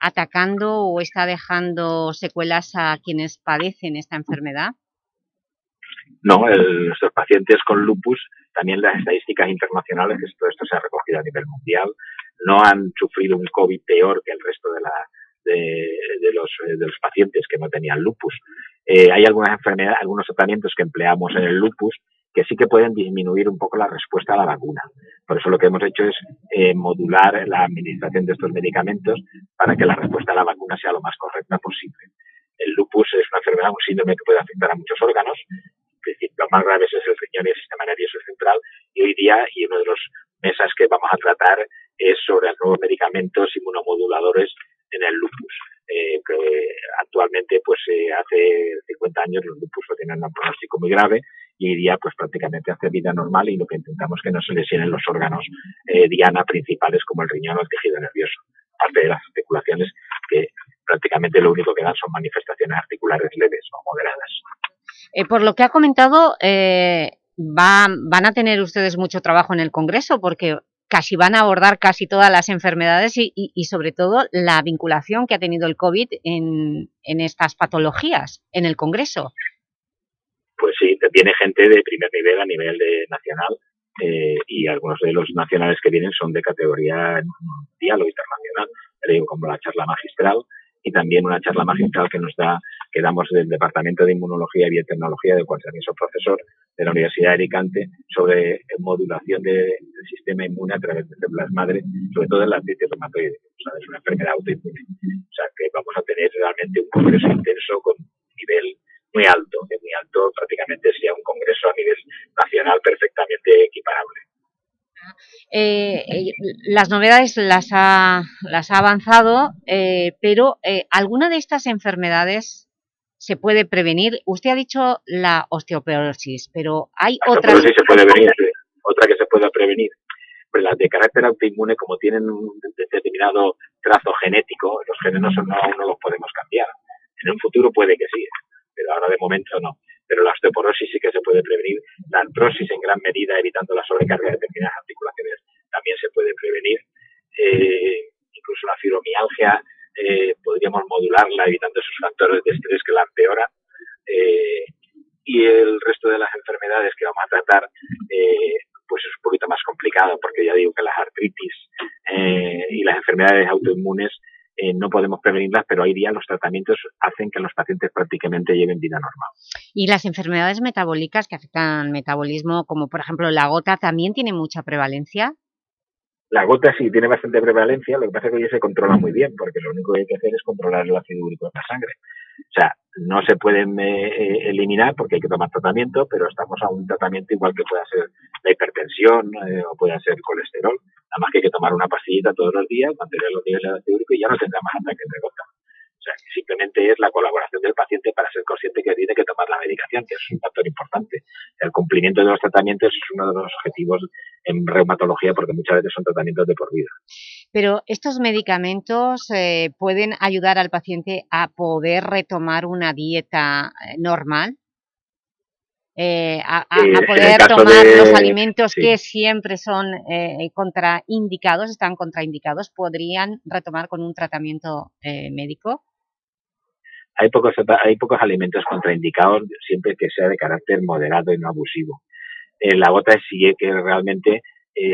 atacando o está dejando secuelas a quienes padecen esta enfermedad. No, nuestros pacientes con lupus, también las estadísticas internacionales, que todo esto se ha recogido a nivel mundial, no han sufrido un COVID peor que el resto de, la, de, los, de los pacientes que no tenían lupus. Eh, hay algunas enfermedades, algunos tratamientos que empleamos en el lupus que sí que pueden disminuir un poco la respuesta a la vacuna. Por eso lo que hemos hecho es eh, modular la administración de estos medicamentos para que la respuesta a la vacuna sea lo más correcta posible. El lupus es una enfermedad, un síndrome que puede afectar a muchos órganos, lo más graves es el riñón y el sistema nervioso central. Y hoy día, y uno de los mesas que vamos a tratar es sobre los nuevos medicamentos inmunomoduladores en el lupus. Eh, actualmente, pues eh, hace 50 años los lupus no tienen un pronóstico muy grave y día pues prácticamente hace vida normal y lo que intentamos es que no se lesionen los órganos eh, diana principales como el riñón o el tejido nervioso, aparte de las articulaciones que prácticamente lo único que dan son manifestaciones articulares leves o moderadas. Por lo que ha comentado, eh, van a tener ustedes mucho trabajo en el Congreso porque casi van a abordar casi todas las enfermedades y, sobre todo la vinculación que ha tenido el COVID en, estas patologías en el Congreso. Pues sí, viene gente de primer nivel a nivel de nacional eh, y algunos de los nacionales que vienen son de categoría diálogo internacional, digo, como la charla magistral, y también una charla magistral que nos da, que damos del Departamento de Inmunología y Biotecnología, del cual también soy profesor de la Universidad de Alicante, sobre modulación del sistema inmune a través de células madre, sobre todo en la artritis reumatoide. O sea, es una enfermedad autoinmune. O sea, que vamos a tener realmente un congreso intenso con nivel muy alto, que muy alto prácticamente sería un congreso a nivel nacional perfectamente equiparable. Eh, eh, las novedades las ha, las ha avanzado, eh, pero ¿alguna de estas enfermedades se puede prevenir? Usted ha dicho la osteoporosis, pero hay la otras... se puede venir, otra que se pueda prevenir. Pero las de carácter autoinmune, como tienen un determinado trazo genético, los genes no, no los podemos cambiar. En un futuro puede que sí, pero ahora de momento no pero la osteoporosis sí que se puede prevenir, la artrosis en gran medida evitando la sobrecarga de determinadas articulaciones también se puede prevenir, eh, incluso la fibromialgia eh, podríamos modularla evitando esos factores de estrés que la empeoran eh, y el resto de las enfermedades que vamos a tratar pues es un poquito más complicado porque ya digo que las artritis y las enfermedades autoinmunes eh, no podemos prevenirlas, pero hoy día los tratamientos hacen que los pacientes prácticamente lleven vida normal. ¿Y las enfermedades metabólicas que afectan al metabolismo, como por ejemplo la gota, también tiene mucha prevalencia? La gota sí tiene bastante prevalencia, lo que pasa es que hoy se controla muy bien, porque lo único que hay que hacer es controlar el ácido úrico en la sangre. O sea, no se pueden eh, eh, eliminar porque hay que tomar tratamiento, pero estamos a un tratamiento igual que pueda ser la hipertensión o pueda ser el colesterol. Nada más que hay que tomar una pastillita todos los días, mantener los niveles de ácido úrico y ya no tendrá más ataques de gota. Simplemente es la colaboración del paciente para ser consciente que tiene que tomar la medicación, que es un factor importante. El cumplimiento de los tratamientos es uno de los objetivos en reumatología porque muchas veces son tratamientos de por vida. Pero estos medicamentos eh, pueden ayudar al paciente a poder retomar una dieta eh, normal. Eh, a, poder tomar los alimentos que siempre son eh, contraindicados, están contraindicados, ¿podrían retomar con un tratamiento eh, médico? Hay pocos, hay pocos alimentos contraindicados siempre que sea de carácter moderado y no abusivo. la gota sigue que realmente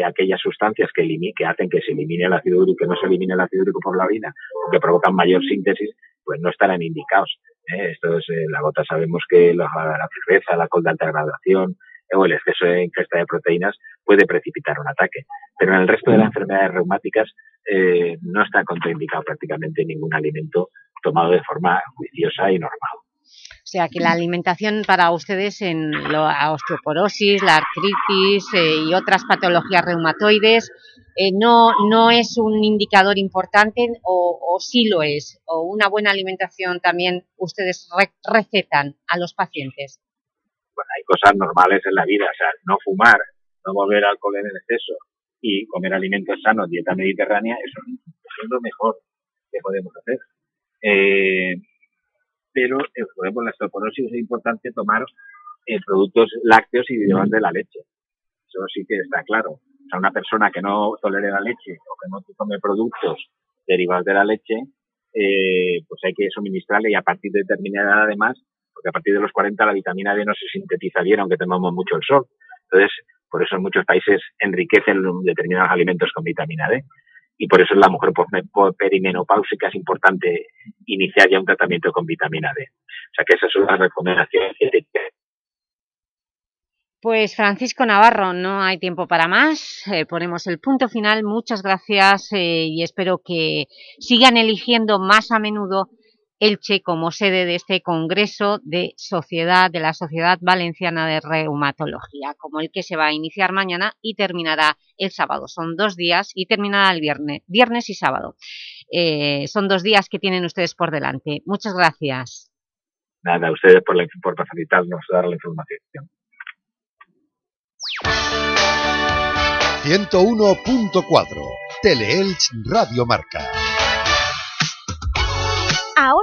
aquellas sustancias que, que hacen que se elimine el ácido úrico, que no se elimine el ácido úrico por la orina, o que provocan mayor síntesis, pues no estarán indicados. ¿eh? Esto es, eh, la gota sabemos que la, la cerveza, la col de alta graduación eh, o el exceso de ingesta de proteínas puede precipitar un ataque. Pero en el resto de las enfermedades reumáticas no está contraindicado prácticamente ningún alimento tomado de forma juiciosa y normal. O sea, que la alimentación para ustedes en la osteoporosis, la artritis y otras patologías reumatoides eh, no, no es un indicador importante o, o, sí lo es, o una buena alimentación también ustedes recetan a los pacientes. bueno, hay cosas normales en la vida, o sea, no fumar, no beber alcohol en exceso y comer alimentos sanos, dieta mediterránea, eso, es lo mejor que podemos hacer. Eh, pero, eh, por la osteoporosis es importante tomar eh, productos lácteos y derivados de la leche. Eso sí que está claro. O sea, una persona que no tolere la leche o que no tome productos derivados de la leche, eh, pues hay que suministrarle y a partir de determinada edad además, porque a partir de los 40 la vitamina D no se sintetiza bien aunque tomamos mucho el sol. Entonces, por eso en muchos países enriquecen determinados alimentos con vitamina D. Y por eso en la mujer perimenopáusica es importante iniciar ya un tratamiento con vitamina D. O sea que esas son las recomendaciones pues Francisco Navarro, no hay tiempo para más, eh, ponemos el punto final, muchas gracias eh, y espero que sigan eligiendo más a menudo Elche como sede de este Congreso de Sociedad de la Sociedad Valenciana de Reumatología, como el que se va a iniciar mañana y terminará el sábado. Son dos días y terminará el viernes, viernes y sábado. Eh, son dos días que tienen ustedes por delante. Muchas gracias. Nada, a ustedes por, la, por facilitarnos dar la información. 101.4 Teleelch Radio Marca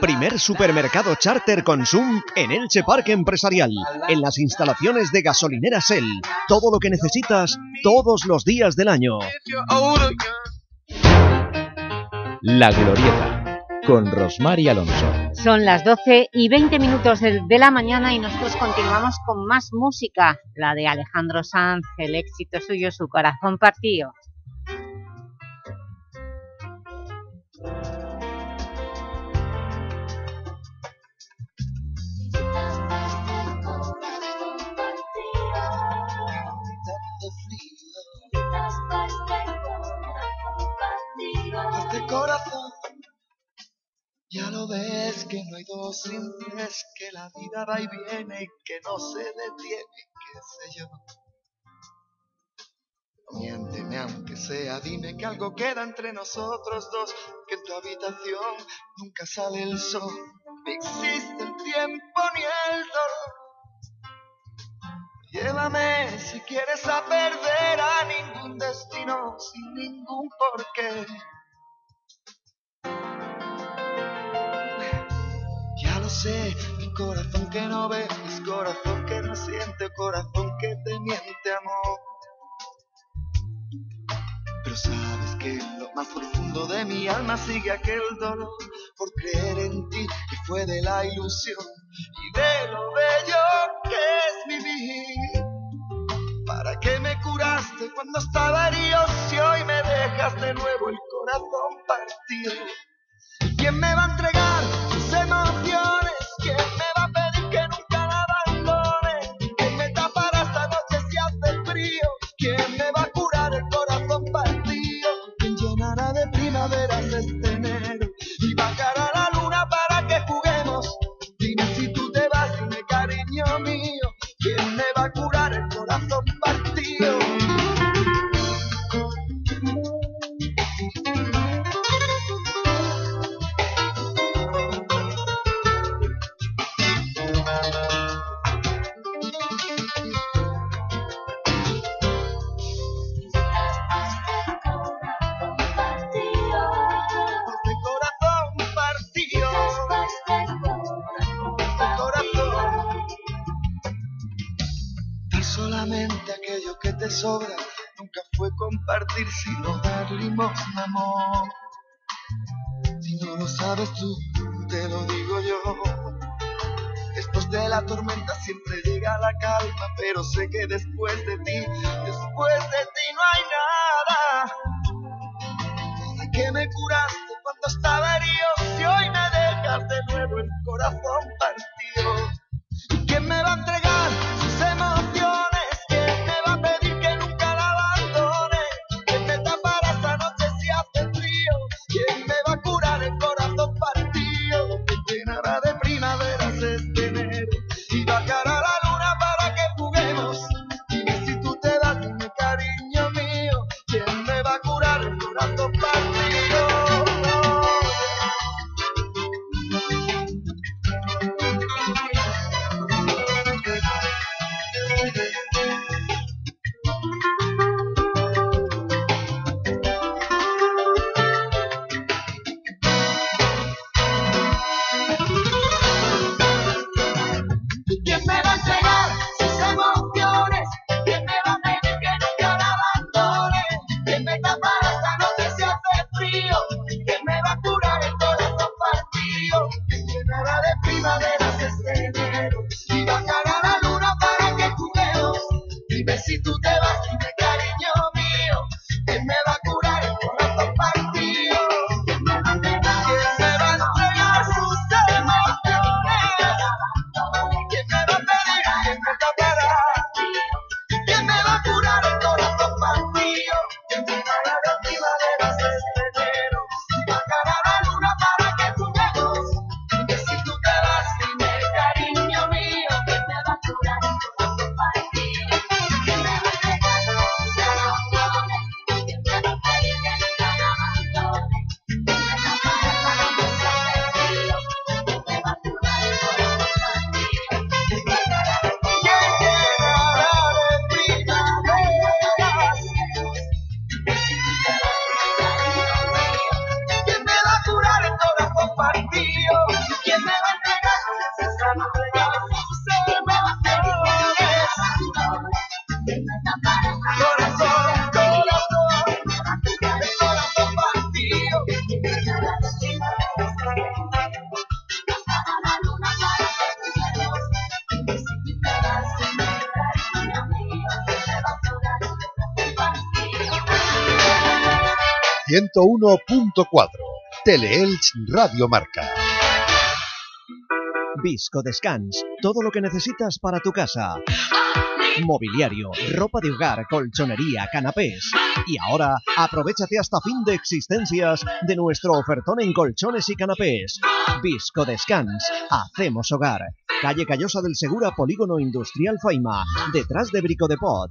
Primer supermercado charter Consum en Elche Parque Empresarial, en las instalaciones de gasolinera Shell. Todo lo que necesitas todos los días del año. La Glorieta, con Rosmar y Alonso. Son las 12 y 20 minutos de, de la mañana y nosotros continuamos con más música, la de Alejandro Sanz, el éxito suyo, su corazón partido. Corazón, ya lo ves que no hay dos sin tres, que la vida va y viene que no se detiene, qué sé yo. Miénteme aunque sea, dime que algo queda entre nosotros dos, que en tu habitación nunca sale el sol, ni existe el tiempo ni el dolor. Llévame si quieres a perder a ningún destino sin ningún porqué. Mi corazón que no ve, es corazón que no siente, corazón que te miente, amor. Pero sabes que en lo más profundo de mi alma sigue aquel dolor por creer en ti que fue de la ilusión y de lo bello que es vivir. ¿Para qué me curaste cuando estaba herido si hoy me dejas de nuevo el corazón partido? ¿Quién me va a entregar sabes tú, te lo digo yo. Después de la tormenta siempre llega la calma, pero sé que después de ti, después de ti no hay nada. ¿Para qué me curaste cuando estaba herido? Si hoy me dejas de nuevo el corazón 101.4. Teleelch Radio Marca. Visco Descans, todo lo que necesitas para tu casa. Mobiliario, ropa de hogar, colchonería, canapés. Y ahora, aprovechate hasta fin de existencias de nuestro ofertón en colchones y canapés. Visco Descans, hacemos hogar. Calle Callosa del Segura, Polígono Industrial Faima, detrás de Brico de Pot.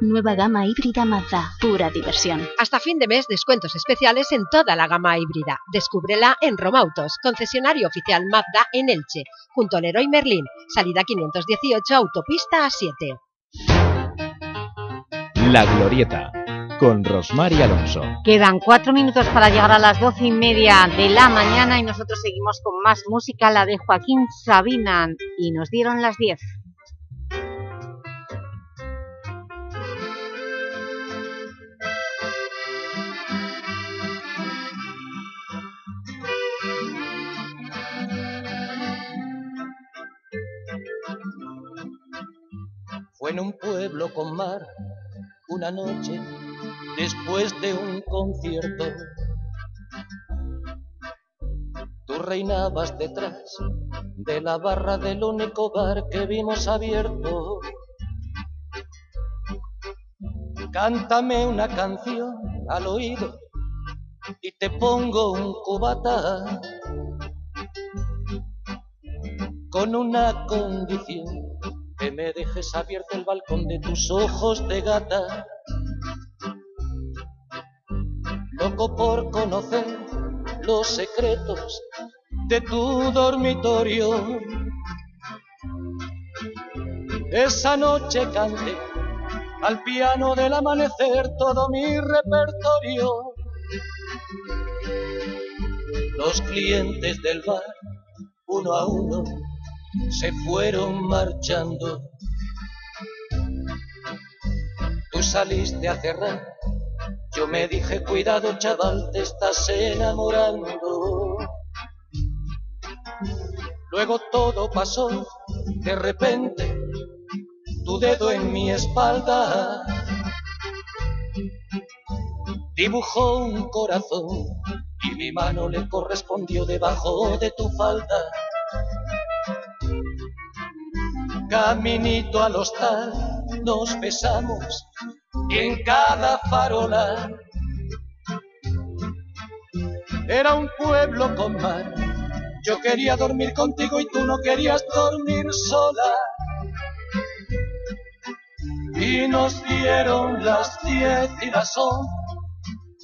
Nueva gama híbrida Mazda, pura diversión. Hasta fin de mes, descuentos especiales en toda la gama híbrida. Descúbrela en Romautos, concesionario oficial Mazda en Elche, junto al Leroy Merlin, salida 518, autopista A7. La Glorieta, con Rosmar y Alonso. Quedan cuatro minutos para llegar a las doce y media de la mañana y nosotros seguimos con más música, la de Joaquín Sabina, y nos dieron las diez. En un pueblo con mar, una noche, después de un concierto. Tú reinabas detrás de la barra del único bar que vimos abierto. Cántame una canción al oído y te pongo un cubata con una condición que me dejes abierto el balcón de tus ojos de gata. Loco por conocer los secretos de tu dormitorio. Esa noche canté al piano del amanecer todo mi repertorio. Los clientes del bar, uno a uno, se fueron marchando. Tú saliste a cerrar, yo me dije, cuidado chaval, te estás enamorando. Luego todo pasó, de repente, tu dedo en mi espalda dibujó un corazón y mi mano le correspondió debajo de tu falda. Caminito al hostal nos besamos y en cada farola era un pueblo con mar. Yo quería dormir contigo y tú no querías dormir sola. Y nos dieron las diez y las once,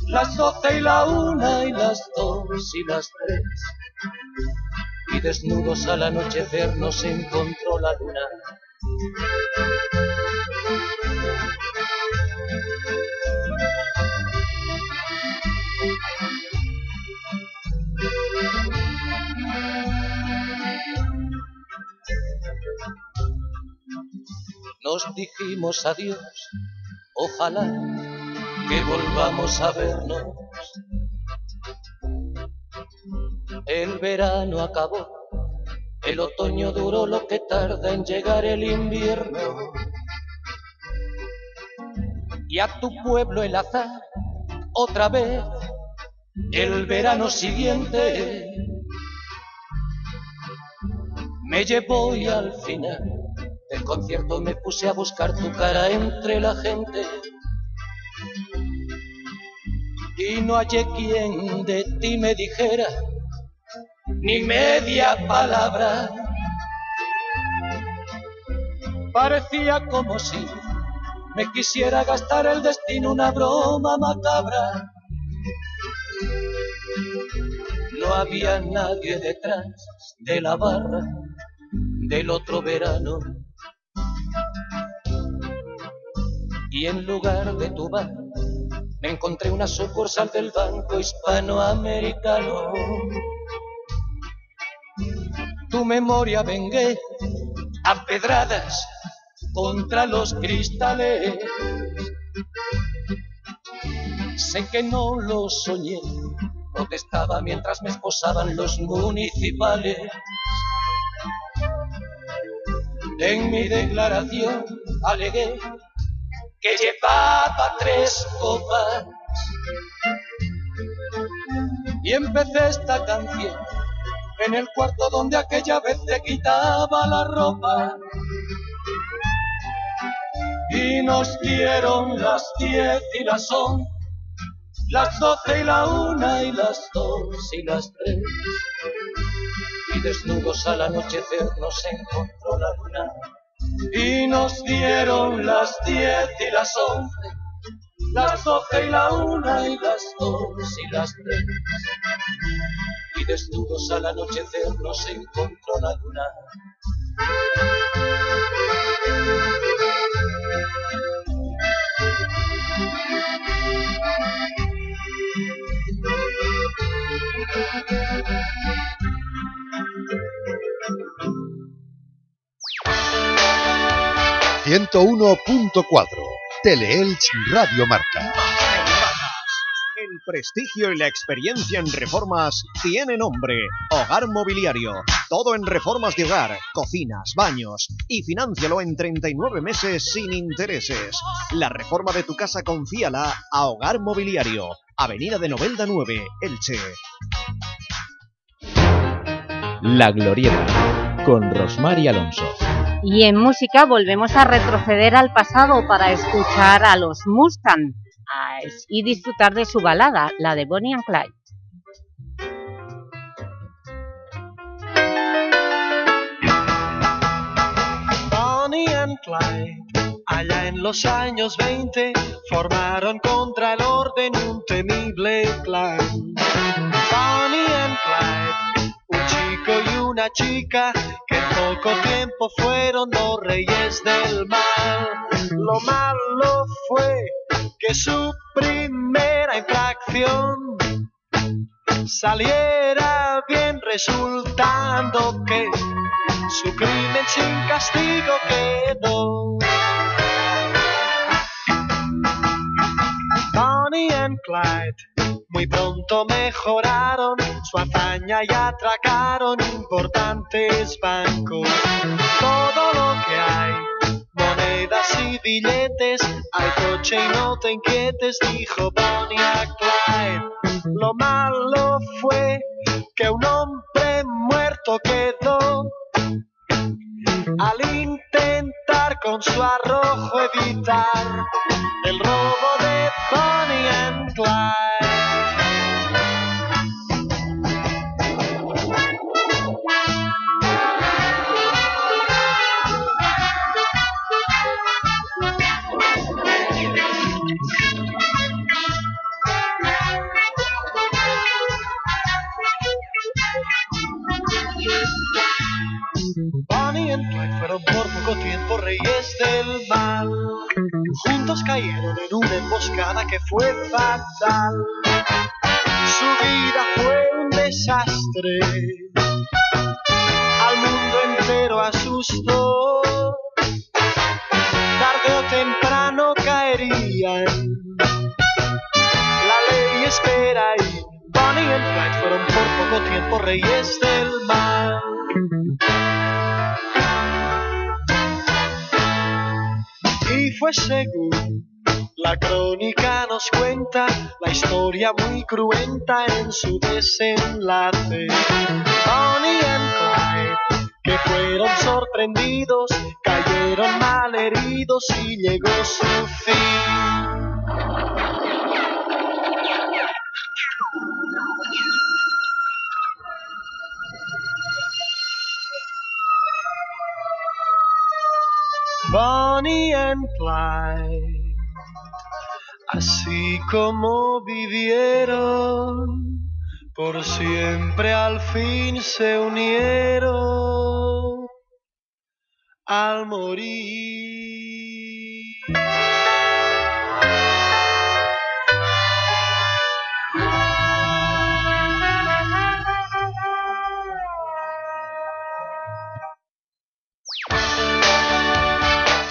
las doce y la una y las dos y las tres y desnudos al anochecer nos encontró la luna. Nos dijimos adiós, ojalá que volvamos a vernos el verano acabó, el otoño duró lo que tarda en llegar el invierno. Y a tu pueblo el azar, otra vez, el verano siguiente, me llevó y al final del concierto me puse a buscar tu cara entre la gente. Y no hallé quien de ti me dijera ni media palabra. Parecía como si me quisiera gastar el destino una broma macabra. No había nadie detrás de la barra del otro verano. Y en lugar de tu bar, me encontré una sucursal del Banco Hispanoamericano tu memoria vengué a pedradas contra los cristales. Sé que no lo soñé, protestaba mientras me esposaban los municipales. En mi declaración alegué que llevaba tres copas y empecé esta canción en el cuarto donde aquella vez te quitaba la ropa. Y nos dieron las diez y las once, las doce y la una y las dos y las tres. Y desnudos al anochecer nos encontró la luna. Y nos dieron las diez y las once, las doce y la una y las dos y las tres. Y desnudos al anochecer nos encontró la luna. ...101.4... Teleelch Radio Marca. El prestigio y la experiencia en reformas tiene nombre. Hogar Mobiliario. Todo en reformas de hogar, cocinas, baños. Y financialo en 39 meses sin intereses. La reforma de tu casa confíala a Hogar Mobiliario. Avenida de Novelda 9, Elche. La Glorieta, con Rosmar y Alonso. Y en música volvemos a retroceder al pasado para escuchar a los Mustang y disfrutar de su balada, la de Bonnie and Clyde. Bonnie and Clyde, allá en los años 20, formaron contra el orden un temible clan. Bonnie and Clyde, y una chica que en poco tiempo fueron los reyes del mal. Lo malo fue que su primera infracción saliera bien resultando que su crimen sin castigo quedó. Clyde muy pronto mejoraron su hazaña y atracaron importantes bancos. Todo lo que hay, monedas y billetes, hay coche y no te inquietes, dijo Bonnie a Clyde. Lo malo fue que un hombre muerto quedó al intentar con su arrojo evitar el robo de Bonnie and Clyde. Fueron por poco tiempo reyes del mal. Juntos cayeron en una emboscada que fue fatal. Su vida fue un desastre. Al mundo entero asustó. Tarde o temprano caerían. La ley espera y Bonnie and Clyde fueron por poco tiempo reyes del mal. Fue según la crónica nos cuenta la historia muy cruenta en su desenlace. Bonnie and Clyde, que fueron sorprendidos, cayeron mal heridos y llegó su fin. Bonnie and Clyde, así como vivieron, por siempre al fin se unieron al morir.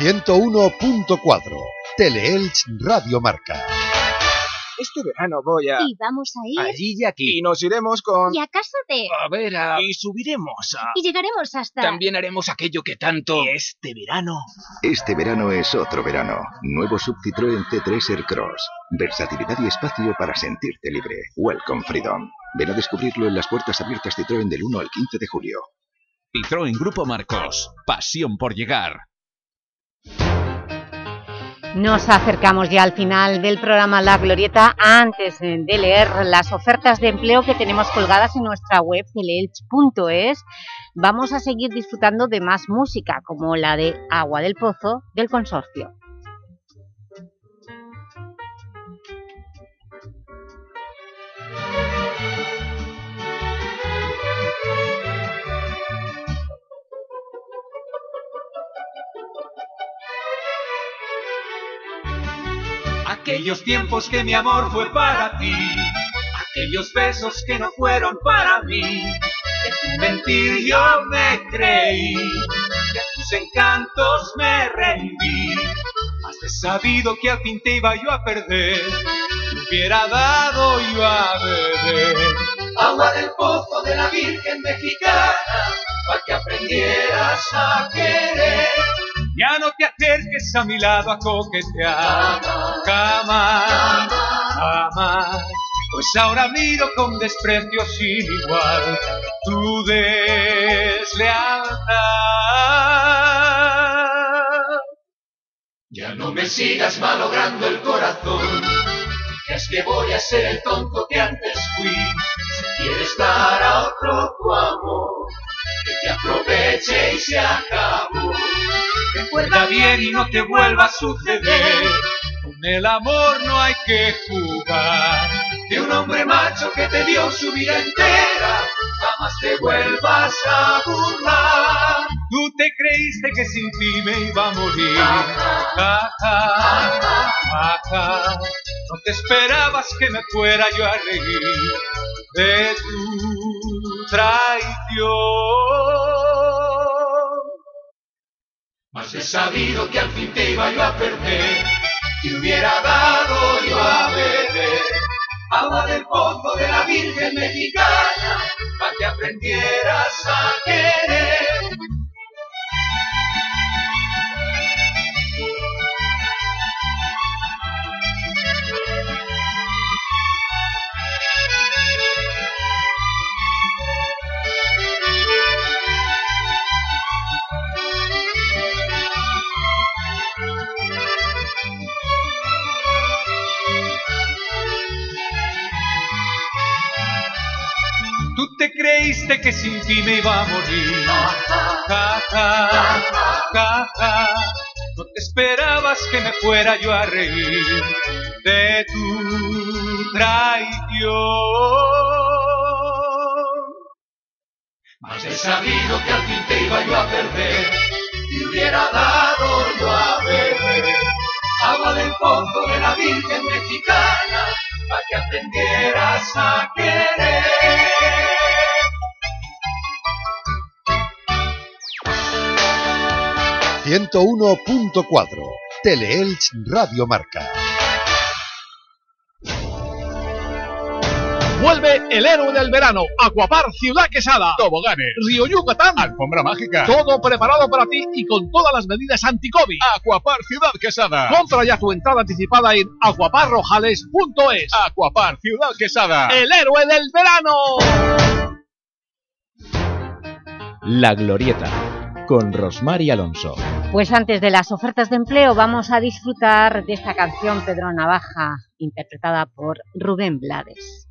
101.4 Teleelch Radio Marca. Este verano voy a... Y vamos a ir... Allí y aquí. Y nos iremos con... Y a casa de... A ver, a... Y subiremos a... Y llegaremos hasta... También haremos aquello que tanto... Este verano... Este verano es otro verano. Nuevo sub Citroën C3 Aircross. Versatilidad y espacio para sentirte libre. Welcome Freedom. Ven a descubrirlo en las puertas abiertas Citroën del 1 al 15 de julio. Citroën Grupo Marcos. Pasión por llegar. Nos acercamos ya al final del programa La Glorieta antes de leer las ofertas de empleo que tenemos colgadas en nuestra web teleelch.es vamos a seguir disfrutando de más música como la de Agua del Pozo del Consorcio. Aquellos tiempos que mi amor fue para ti, aquellos besos que no fueron para mí. De tu mentir yo me creí, y a tus encantos me rendí. Has de sabido que al fin te iba yo a perder, te hubiera dado yo a beber. Agua del pozo de la Virgen Mexicana, para que aprendieras a querer. Ya no te acerques a mi lado a coquetear, jamás, jamás. Pues ahora miro con desprecio sin igual tu deslealtad. Ya no me sigas malogrando el corazón, que es que voy a ser el tonto que antes fui. Si quieres dar a otro tu amor, y se acabó. Recuerda bien y no te vuelva a suceder. Con el amor no hay que jugar. De un hombre macho que te dio su vida entera, jamás te vuelvas a burlar. Tú te creíste que sin ti me iba a morir. Ja, ja. No te esperabas que me fuera yo a reír de tu traición. Mas he sabido que al fin te iba yo a perder, te hubiera dado yo a beber agua del pozo de la Virgen Mexicana, para que aprendieras a querer. Te creíste que sin ti me iba a morir. Ja, ja, ja, ja. No te esperabas que me fuera yo a reír de tu traición. Mas he sabido que al fin te iba yo a perder y hubiera dado yo a beber agua del pozo de la Virgen Mexicana para que aprendieras a querer. 101.4 Teleelch Radio Marca. Vuelve el héroe del verano, Aquapar Ciudad Quesada. Toboganes, Río Yucatán, Alfombra Mágica. Todo preparado para ti y con todas las medidas anti-COVID. Aquapar Ciudad Quesada. Compra ya tu entrada anticipada en aquaparrojales.es. Aquapar Ciudad Quesada. El héroe del verano. La Glorieta con Rosmar y Alonso. Pues antes de las ofertas de empleo vamos a disfrutar de esta canción Pedro Navaja, interpretada por Rubén Blades.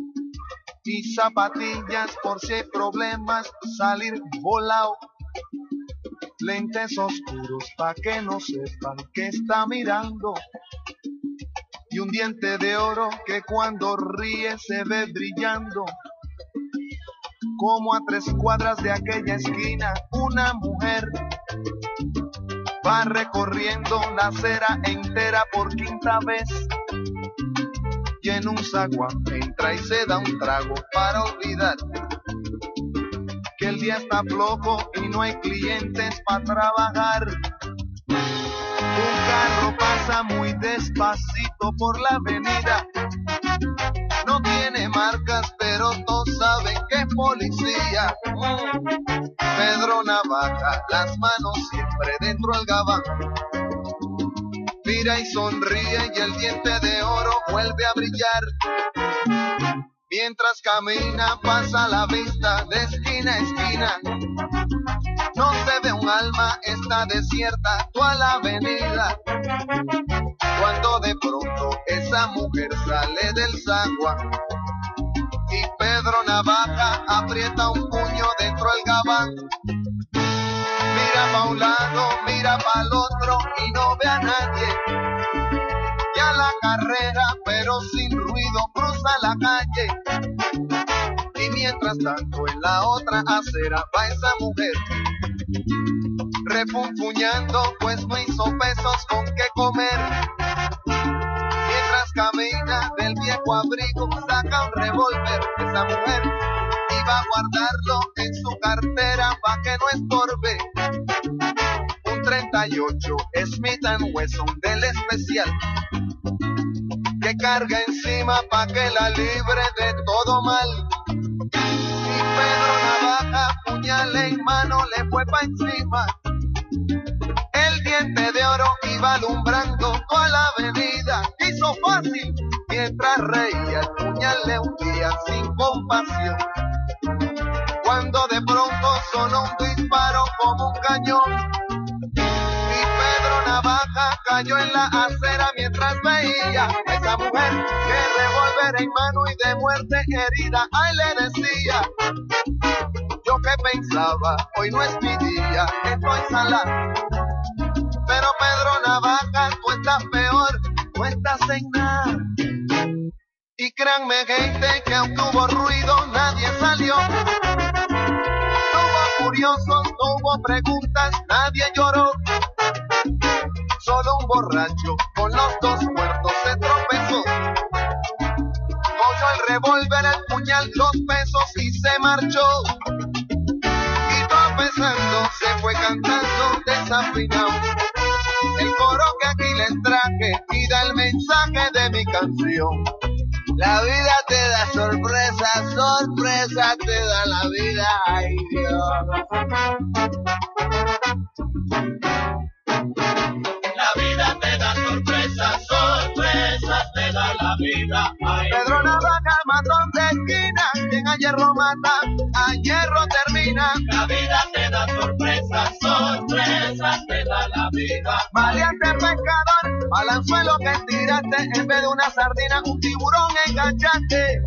y zapatillas por si hay problemas salir volado. Lentes oscuros pa' que no sepan que está mirando. Y un diente de oro que cuando ríe se ve brillando. Como a tres cuadras de aquella esquina, una mujer va recorriendo la acera entera por quinta vez. Y en un zaguán entra y se da un trago para olvidar que el día está flojo y no hay clientes para trabajar. Un carro pasa muy despacito por la avenida. No tiene marcas, pero todos saben que es policía. Pedro Navaja, las manos siempre dentro del gabán. Mira y sonríe y el diente de oro vuelve a brillar. Mientras camina pasa la vista de esquina a esquina. No se ve un alma, está desierta toda la avenida. Cuando de pronto esa mujer sale del zaguán y Pedro Navaja aprieta un puño dentro del gabán. Mira pa' un lado, mira pa' el otro y no ve a nadie. Pero sin ruido, cruza la calle. Y mientras tanto en la otra acera va esa mujer. Refunfuñando, pues no hizo pesos con qué comer. Mientras camina del viejo abrigo, saca un revólver. Esa mujer iba a guardarlo en su cartera pa' que no estorbe. Un 38 Smith Wesson del especial carga encima pa' que la libre de todo mal. Y Pedro Navaja, puñal en mano, le fue pa' encima. El diente de oro iba alumbrando toda la avenida. Hizo fácil mientras reía, el puñal le hundía sin compasión. Cuando de pronto sonó un disparo como un cañón. Y Pedro Navaja cayó en la acera mientras veía que revolver en mano y de muerte herida. Ay, le decía, yo que pensaba, hoy no es mi día, estoy salada. Pero Pedro Navaja, tú estás peor, no estás en nada. Y créanme, gente, que aunque hubo ruido, nadie salió. No hubo curiosos, no hubo preguntas, nadie lloró. Solo un borracho con los dos muertos Cogió el puñal, los pesos y se marchó. Y tropezando se fue cantando desafinado. El coro que aquí les traje y da el mensaje de mi canción. La vida te da sorpresa, sorpresa te da la vida, ay La vida. Ay, Pedro Navaja, matón de esquina, quien a hierro mata, a hierro termina. La vida te da sorpresas, sorpresas te da la vida. Valiente pescador, balanzuelo que tiraste, en vez de una sardina, un tiburón enganchaste.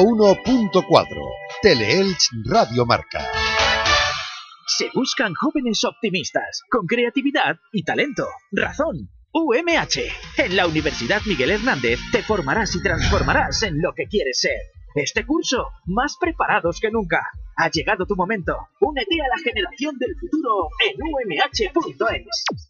101.4 Teleelch Radio Marca. Se buscan jóvenes optimistas, con creatividad y talento. Razón. UMH. En la Universidad Miguel Hernández te formarás y transformarás en lo que quieres ser. Este curso, más preparados que nunca. Ha llegado tu momento. Únete a la generación del futuro en umh.es.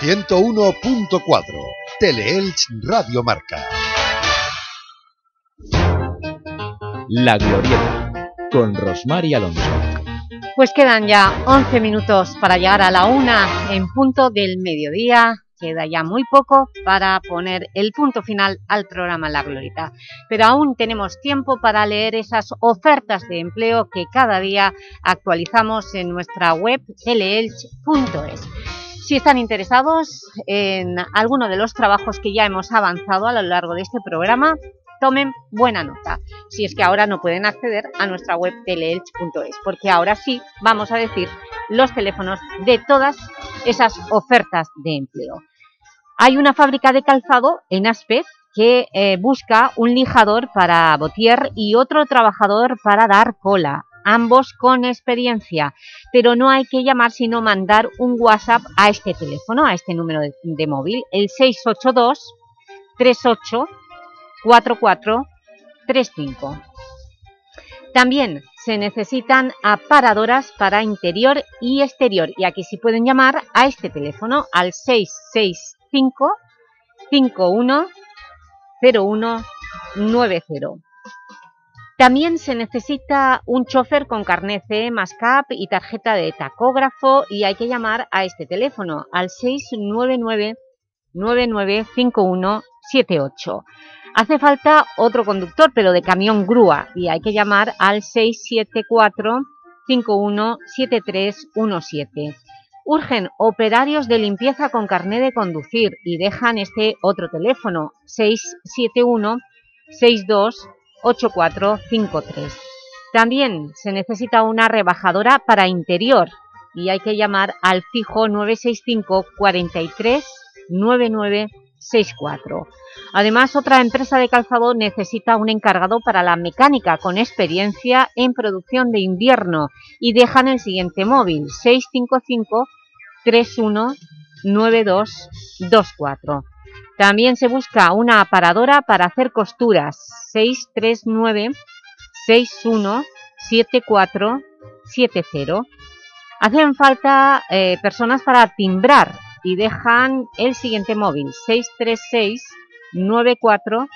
101.4 Teleelch Radio Marca. La Glorieta, con Rosmar y Alonso. Pues quedan ya 11 minutos para llegar a la una en punto del mediodía. Queda ya muy poco para poner el punto final al programa La Glorieta. Pero aún tenemos tiempo para leer esas ofertas de empleo que cada día actualizamos en nuestra web teleelch.es. Si están interesados en alguno de los trabajos que ya hemos avanzado a lo largo de este programa, tomen buena nota, si es que ahora no pueden acceder a nuestra web teleelch.es, porque ahora sí vamos a decir los teléfonos de todas esas ofertas de empleo. Hay una fábrica de calzado en Aspez que eh, busca un lijador para botier y otro trabajador para dar cola, ambos con experiencia, pero no hay que llamar sino mandar un WhatsApp a este teléfono, a este número de, de móvil, el 682 38 4435. También se necesitan aparadoras para interior y exterior y aquí sí pueden llamar a este teléfono al 665 51 0190. También se necesita un chofer con carnet C, MASCAP y tarjeta de tacógrafo y hay que llamar a este teléfono, al 699 995178. Hace falta otro conductor, pero de camión grúa, y hay que llamar al 674-517317. Urgen operarios de limpieza con carné de conducir y dejan este otro teléfono, 671-628453. También se necesita una rebajadora para interior y hay que llamar al fijo 965 43 9964. Además, otra empresa de calzado necesita un encargado para la mecánica con experiencia en producción de invierno y dejan el siguiente móvil 655 319224. También se busca una aparadora para hacer costuras 639 61 7470. Hacen falta eh, personas para timbrar y dejan el siguiente móvil 636 94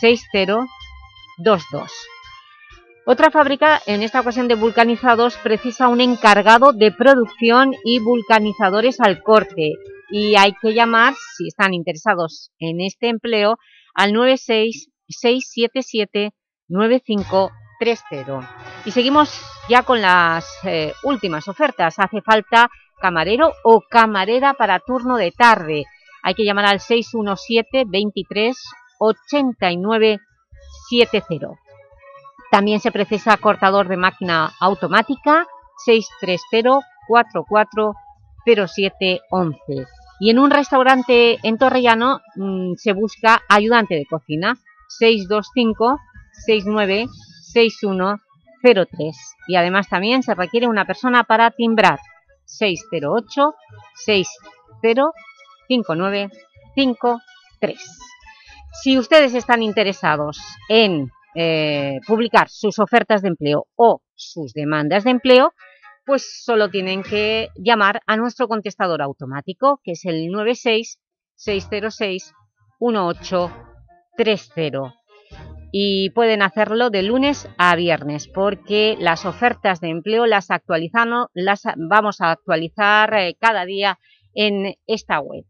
6022. Otra fábrica, en esta ocasión de vulcanizados, precisa un encargado de producción y vulcanizadores al corte y hay que llamar, si están interesados en este empleo, al 966779530. Y seguimos ya con las eh, últimas ofertas. Hace falta camarero o camarera para turno de tarde. Hay que llamar al 617 23 89 70. También se precisa cortador de máquina automática 630 44 07 11. Y en un restaurante en Torrellano mmm, se busca ayudante de cocina 625 69 61 03. Y además también se requiere una persona para timbrar 608 60 5953. Si ustedes están interesados en eh, publicar sus ofertas de empleo o sus demandas de empleo, pues solo tienen que llamar a nuestro contestador automático, que es el 96 606 1830 y pueden hacerlo de lunes a viernes porque las ofertas de empleo las actualizamos, las vamos a actualizar eh, cada día en esta web,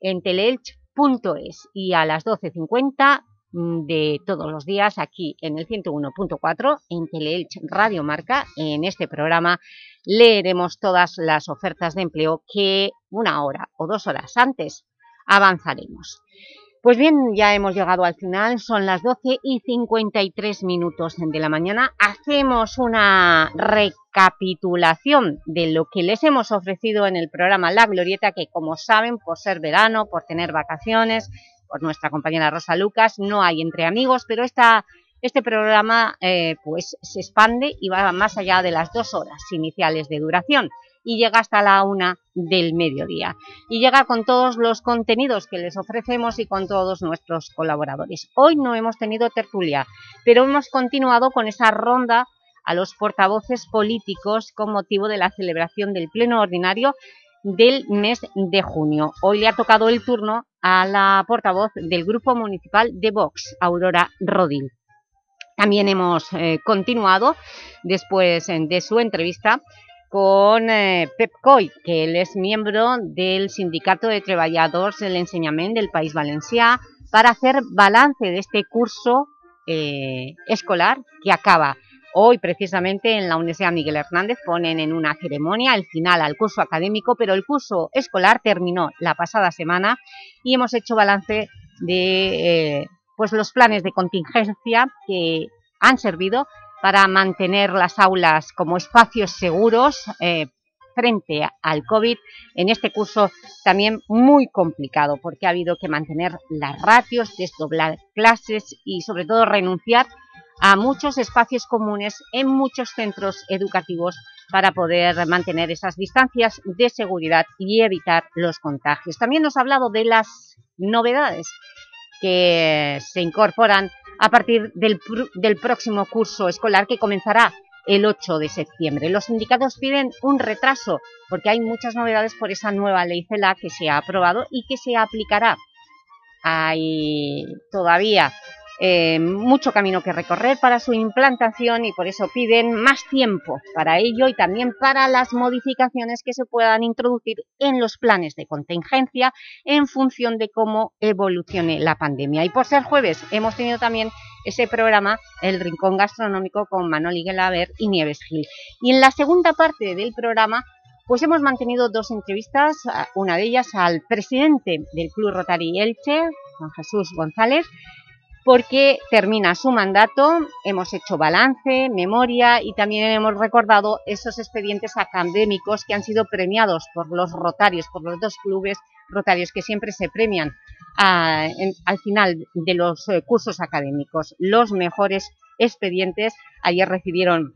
en teleelch.es y a las 12.50 mm, de todos los días aquí en el 101.4 en Teleelch Radio Marca, en este programa leeremos todas las ofertas de empleo que una hora o dos horas antes avanzaremos. Pues bien, ya hemos llegado al final, son las 12 y 53 minutos de la mañana. Hacemos una recapitulación de lo que les hemos ofrecido en el programa La Glorieta, que como saben, por ser verano, por tener vacaciones, por nuestra compañera Rosa Lucas, no hay entre amigos, pero esta, este programa eh, pues se expande y va más allá de las dos horas iniciales de duración y llega hasta la una del mediodía. Y llega con todos los contenidos que les ofrecemos y con todos nuestros colaboradores. Hoy no hemos tenido tertulia, pero hemos continuado con esa ronda a los portavoces políticos con motivo de la celebración del Pleno Ordinario del mes de junio. Hoy le ha tocado el turno a la portavoz del Grupo Municipal de Vox, Aurora Rodil. También hemos eh, continuado, después de su entrevista, con eh, Pep Coy, que él es miembro del Sindicato de Treballadors del Enseñament del País Valencià, para hacer balance de este curso eh, escolar que acaba. Hoy, precisamente, en la Universidad Miguel Hernández ponen en una ceremonia el final al curso académico, pero el curso escolar terminó la pasada semana y hemos hecho balance de eh, pues los planes de contingencia que han servido para mantener las aulas como espacios seguros eh, frente al COVID en este curso también muy complicado porque ha habido que mantener las ratios, desdoblar clases y sobre todo renunciar a muchos espacios comunes en muchos centros educativos para poder mantener esas distancias de seguridad y evitar los contagios. También nos ha hablado de las novedades que se incorporan a partir del, del próximo curso escolar que comenzará el 8 de septiembre. Los sindicatos piden un retraso porque hay muchas novedades por esa nueva ley CELA que se ha aprobado y que se aplicará. Hay todavía eh, mucho camino que recorrer para su implantación y por eso piden más tiempo para ello y también para las modificaciones que se puedan introducir en los planes de contingencia en función de cómo evolucione la pandemia. Y por ser jueves hemos tenido también ese programa, El Rincón Gastronómico, con Manoli Gelaber y Nieves Gil. Y en la segunda parte del programa pues hemos mantenido dos entrevistas, una de ellas al presidente del Club Rotary Elche, Juan Jesús González, porque termina su mandato, hemos hecho balance, memoria y también hemos recordado esos expedientes académicos que han sido premiados por los rotarios, por los dos clubes rotarios que siempre se premian al final de los eh, cursos académicos. Los mejores expedientes ayer recibieron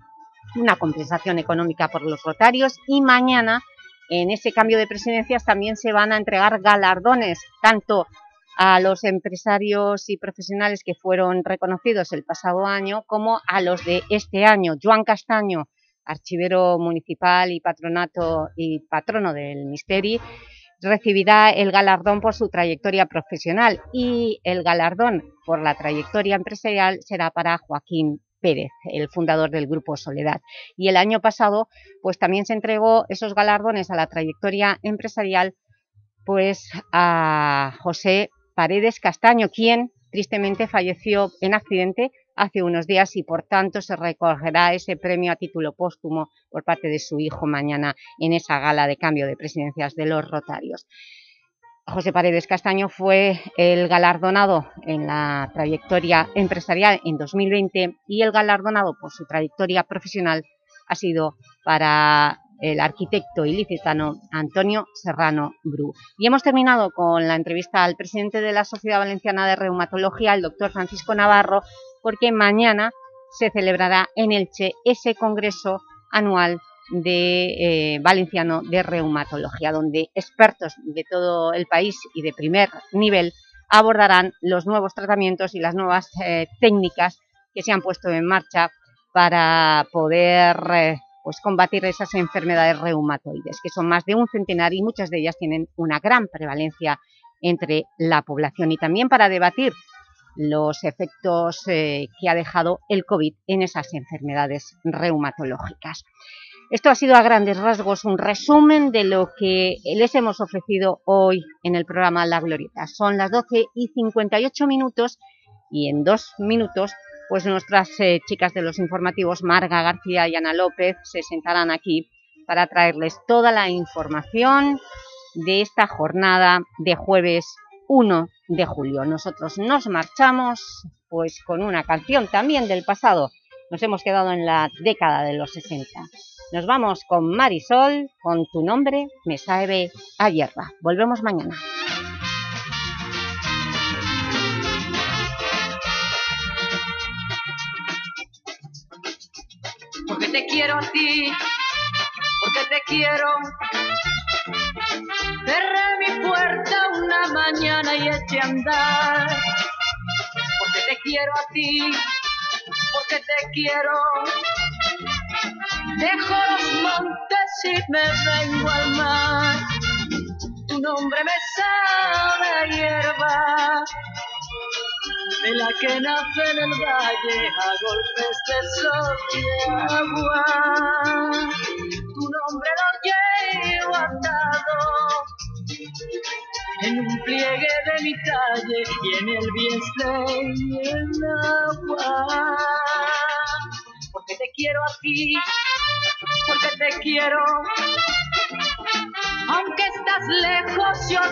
una compensación económica por los rotarios y mañana en ese cambio de presidencias también se van a entregar galardones, tanto a los empresarios y profesionales que fueron reconocidos el pasado año como a los de este año. Joan Castaño, archivero municipal y patronato y patrono del Misteri, recibirá el galardón por su trayectoria profesional y el galardón por la trayectoria empresarial será para Joaquín Pérez, el fundador del Grupo Soledad. Y el año pasado pues también se entregó esos galardones a la trayectoria empresarial pues a José Paredes Castaño, quien tristemente falleció en accidente hace unos días y por tanto se recogerá ese premio a título póstumo por parte de su hijo mañana en esa gala de cambio de presidencias de los Rotarios. José Paredes Castaño fue el galardonado en la trayectoria empresarial en 2020 y el galardonado por su trayectoria profesional ha sido para el arquitecto ilicitano Antonio Serrano Bru. Y hemos terminado con la entrevista al presidente de la Sociedad Valenciana de Reumatología, el doctor Francisco Navarro, porque mañana se celebrará en Elche ese congreso anual de eh, valenciano de reumatología, donde expertos de todo el país y de primer nivel abordarán los nuevos tratamientos y las nuevas eh, técnicas que se han puesto en marcha para poder eh, pues combatir esas enfermedades reumatoides, que son más de un centenar y muchas de ellas tienen una gran prevalencia entre la población y también para debatir los efectos eh, que ha dejado el COVID en esas enfermedades reumatológicas. Esto ha sido a grandes rasgos un resumen de lo que les hemos ofrecido hoy en el programa La Glorieta. Son las 12 y 58 minutos y en dos minutos pues nuestras eh, chicas de los informativos, Marga García y Ana López, se sentarán aquí para traerles toda la información de esta jornada de jueves 1 de julio. Nosotros nos marchamos pues con una canción también del pasado. Nos hemos quedado en la década de los 60. Nos vamos con Marisol, con Tu nombre me sabe a hierba. Volvemos mañana. Te quiero a ti, porque te quiero. Cerré mi puerta una mañana y eché a andar, porque te quiero a ti, porque te quiero. Dejo los montes y me vengo al mar, tu nombre me sabe hierba de la que nace en el valle a golpes de sol y agua. Tu nombre lo llevo atado en un pliegue de mi talle y en el vientre y el agua. Porque te quiero a ti, porque te quiero, aunque estás lejos yo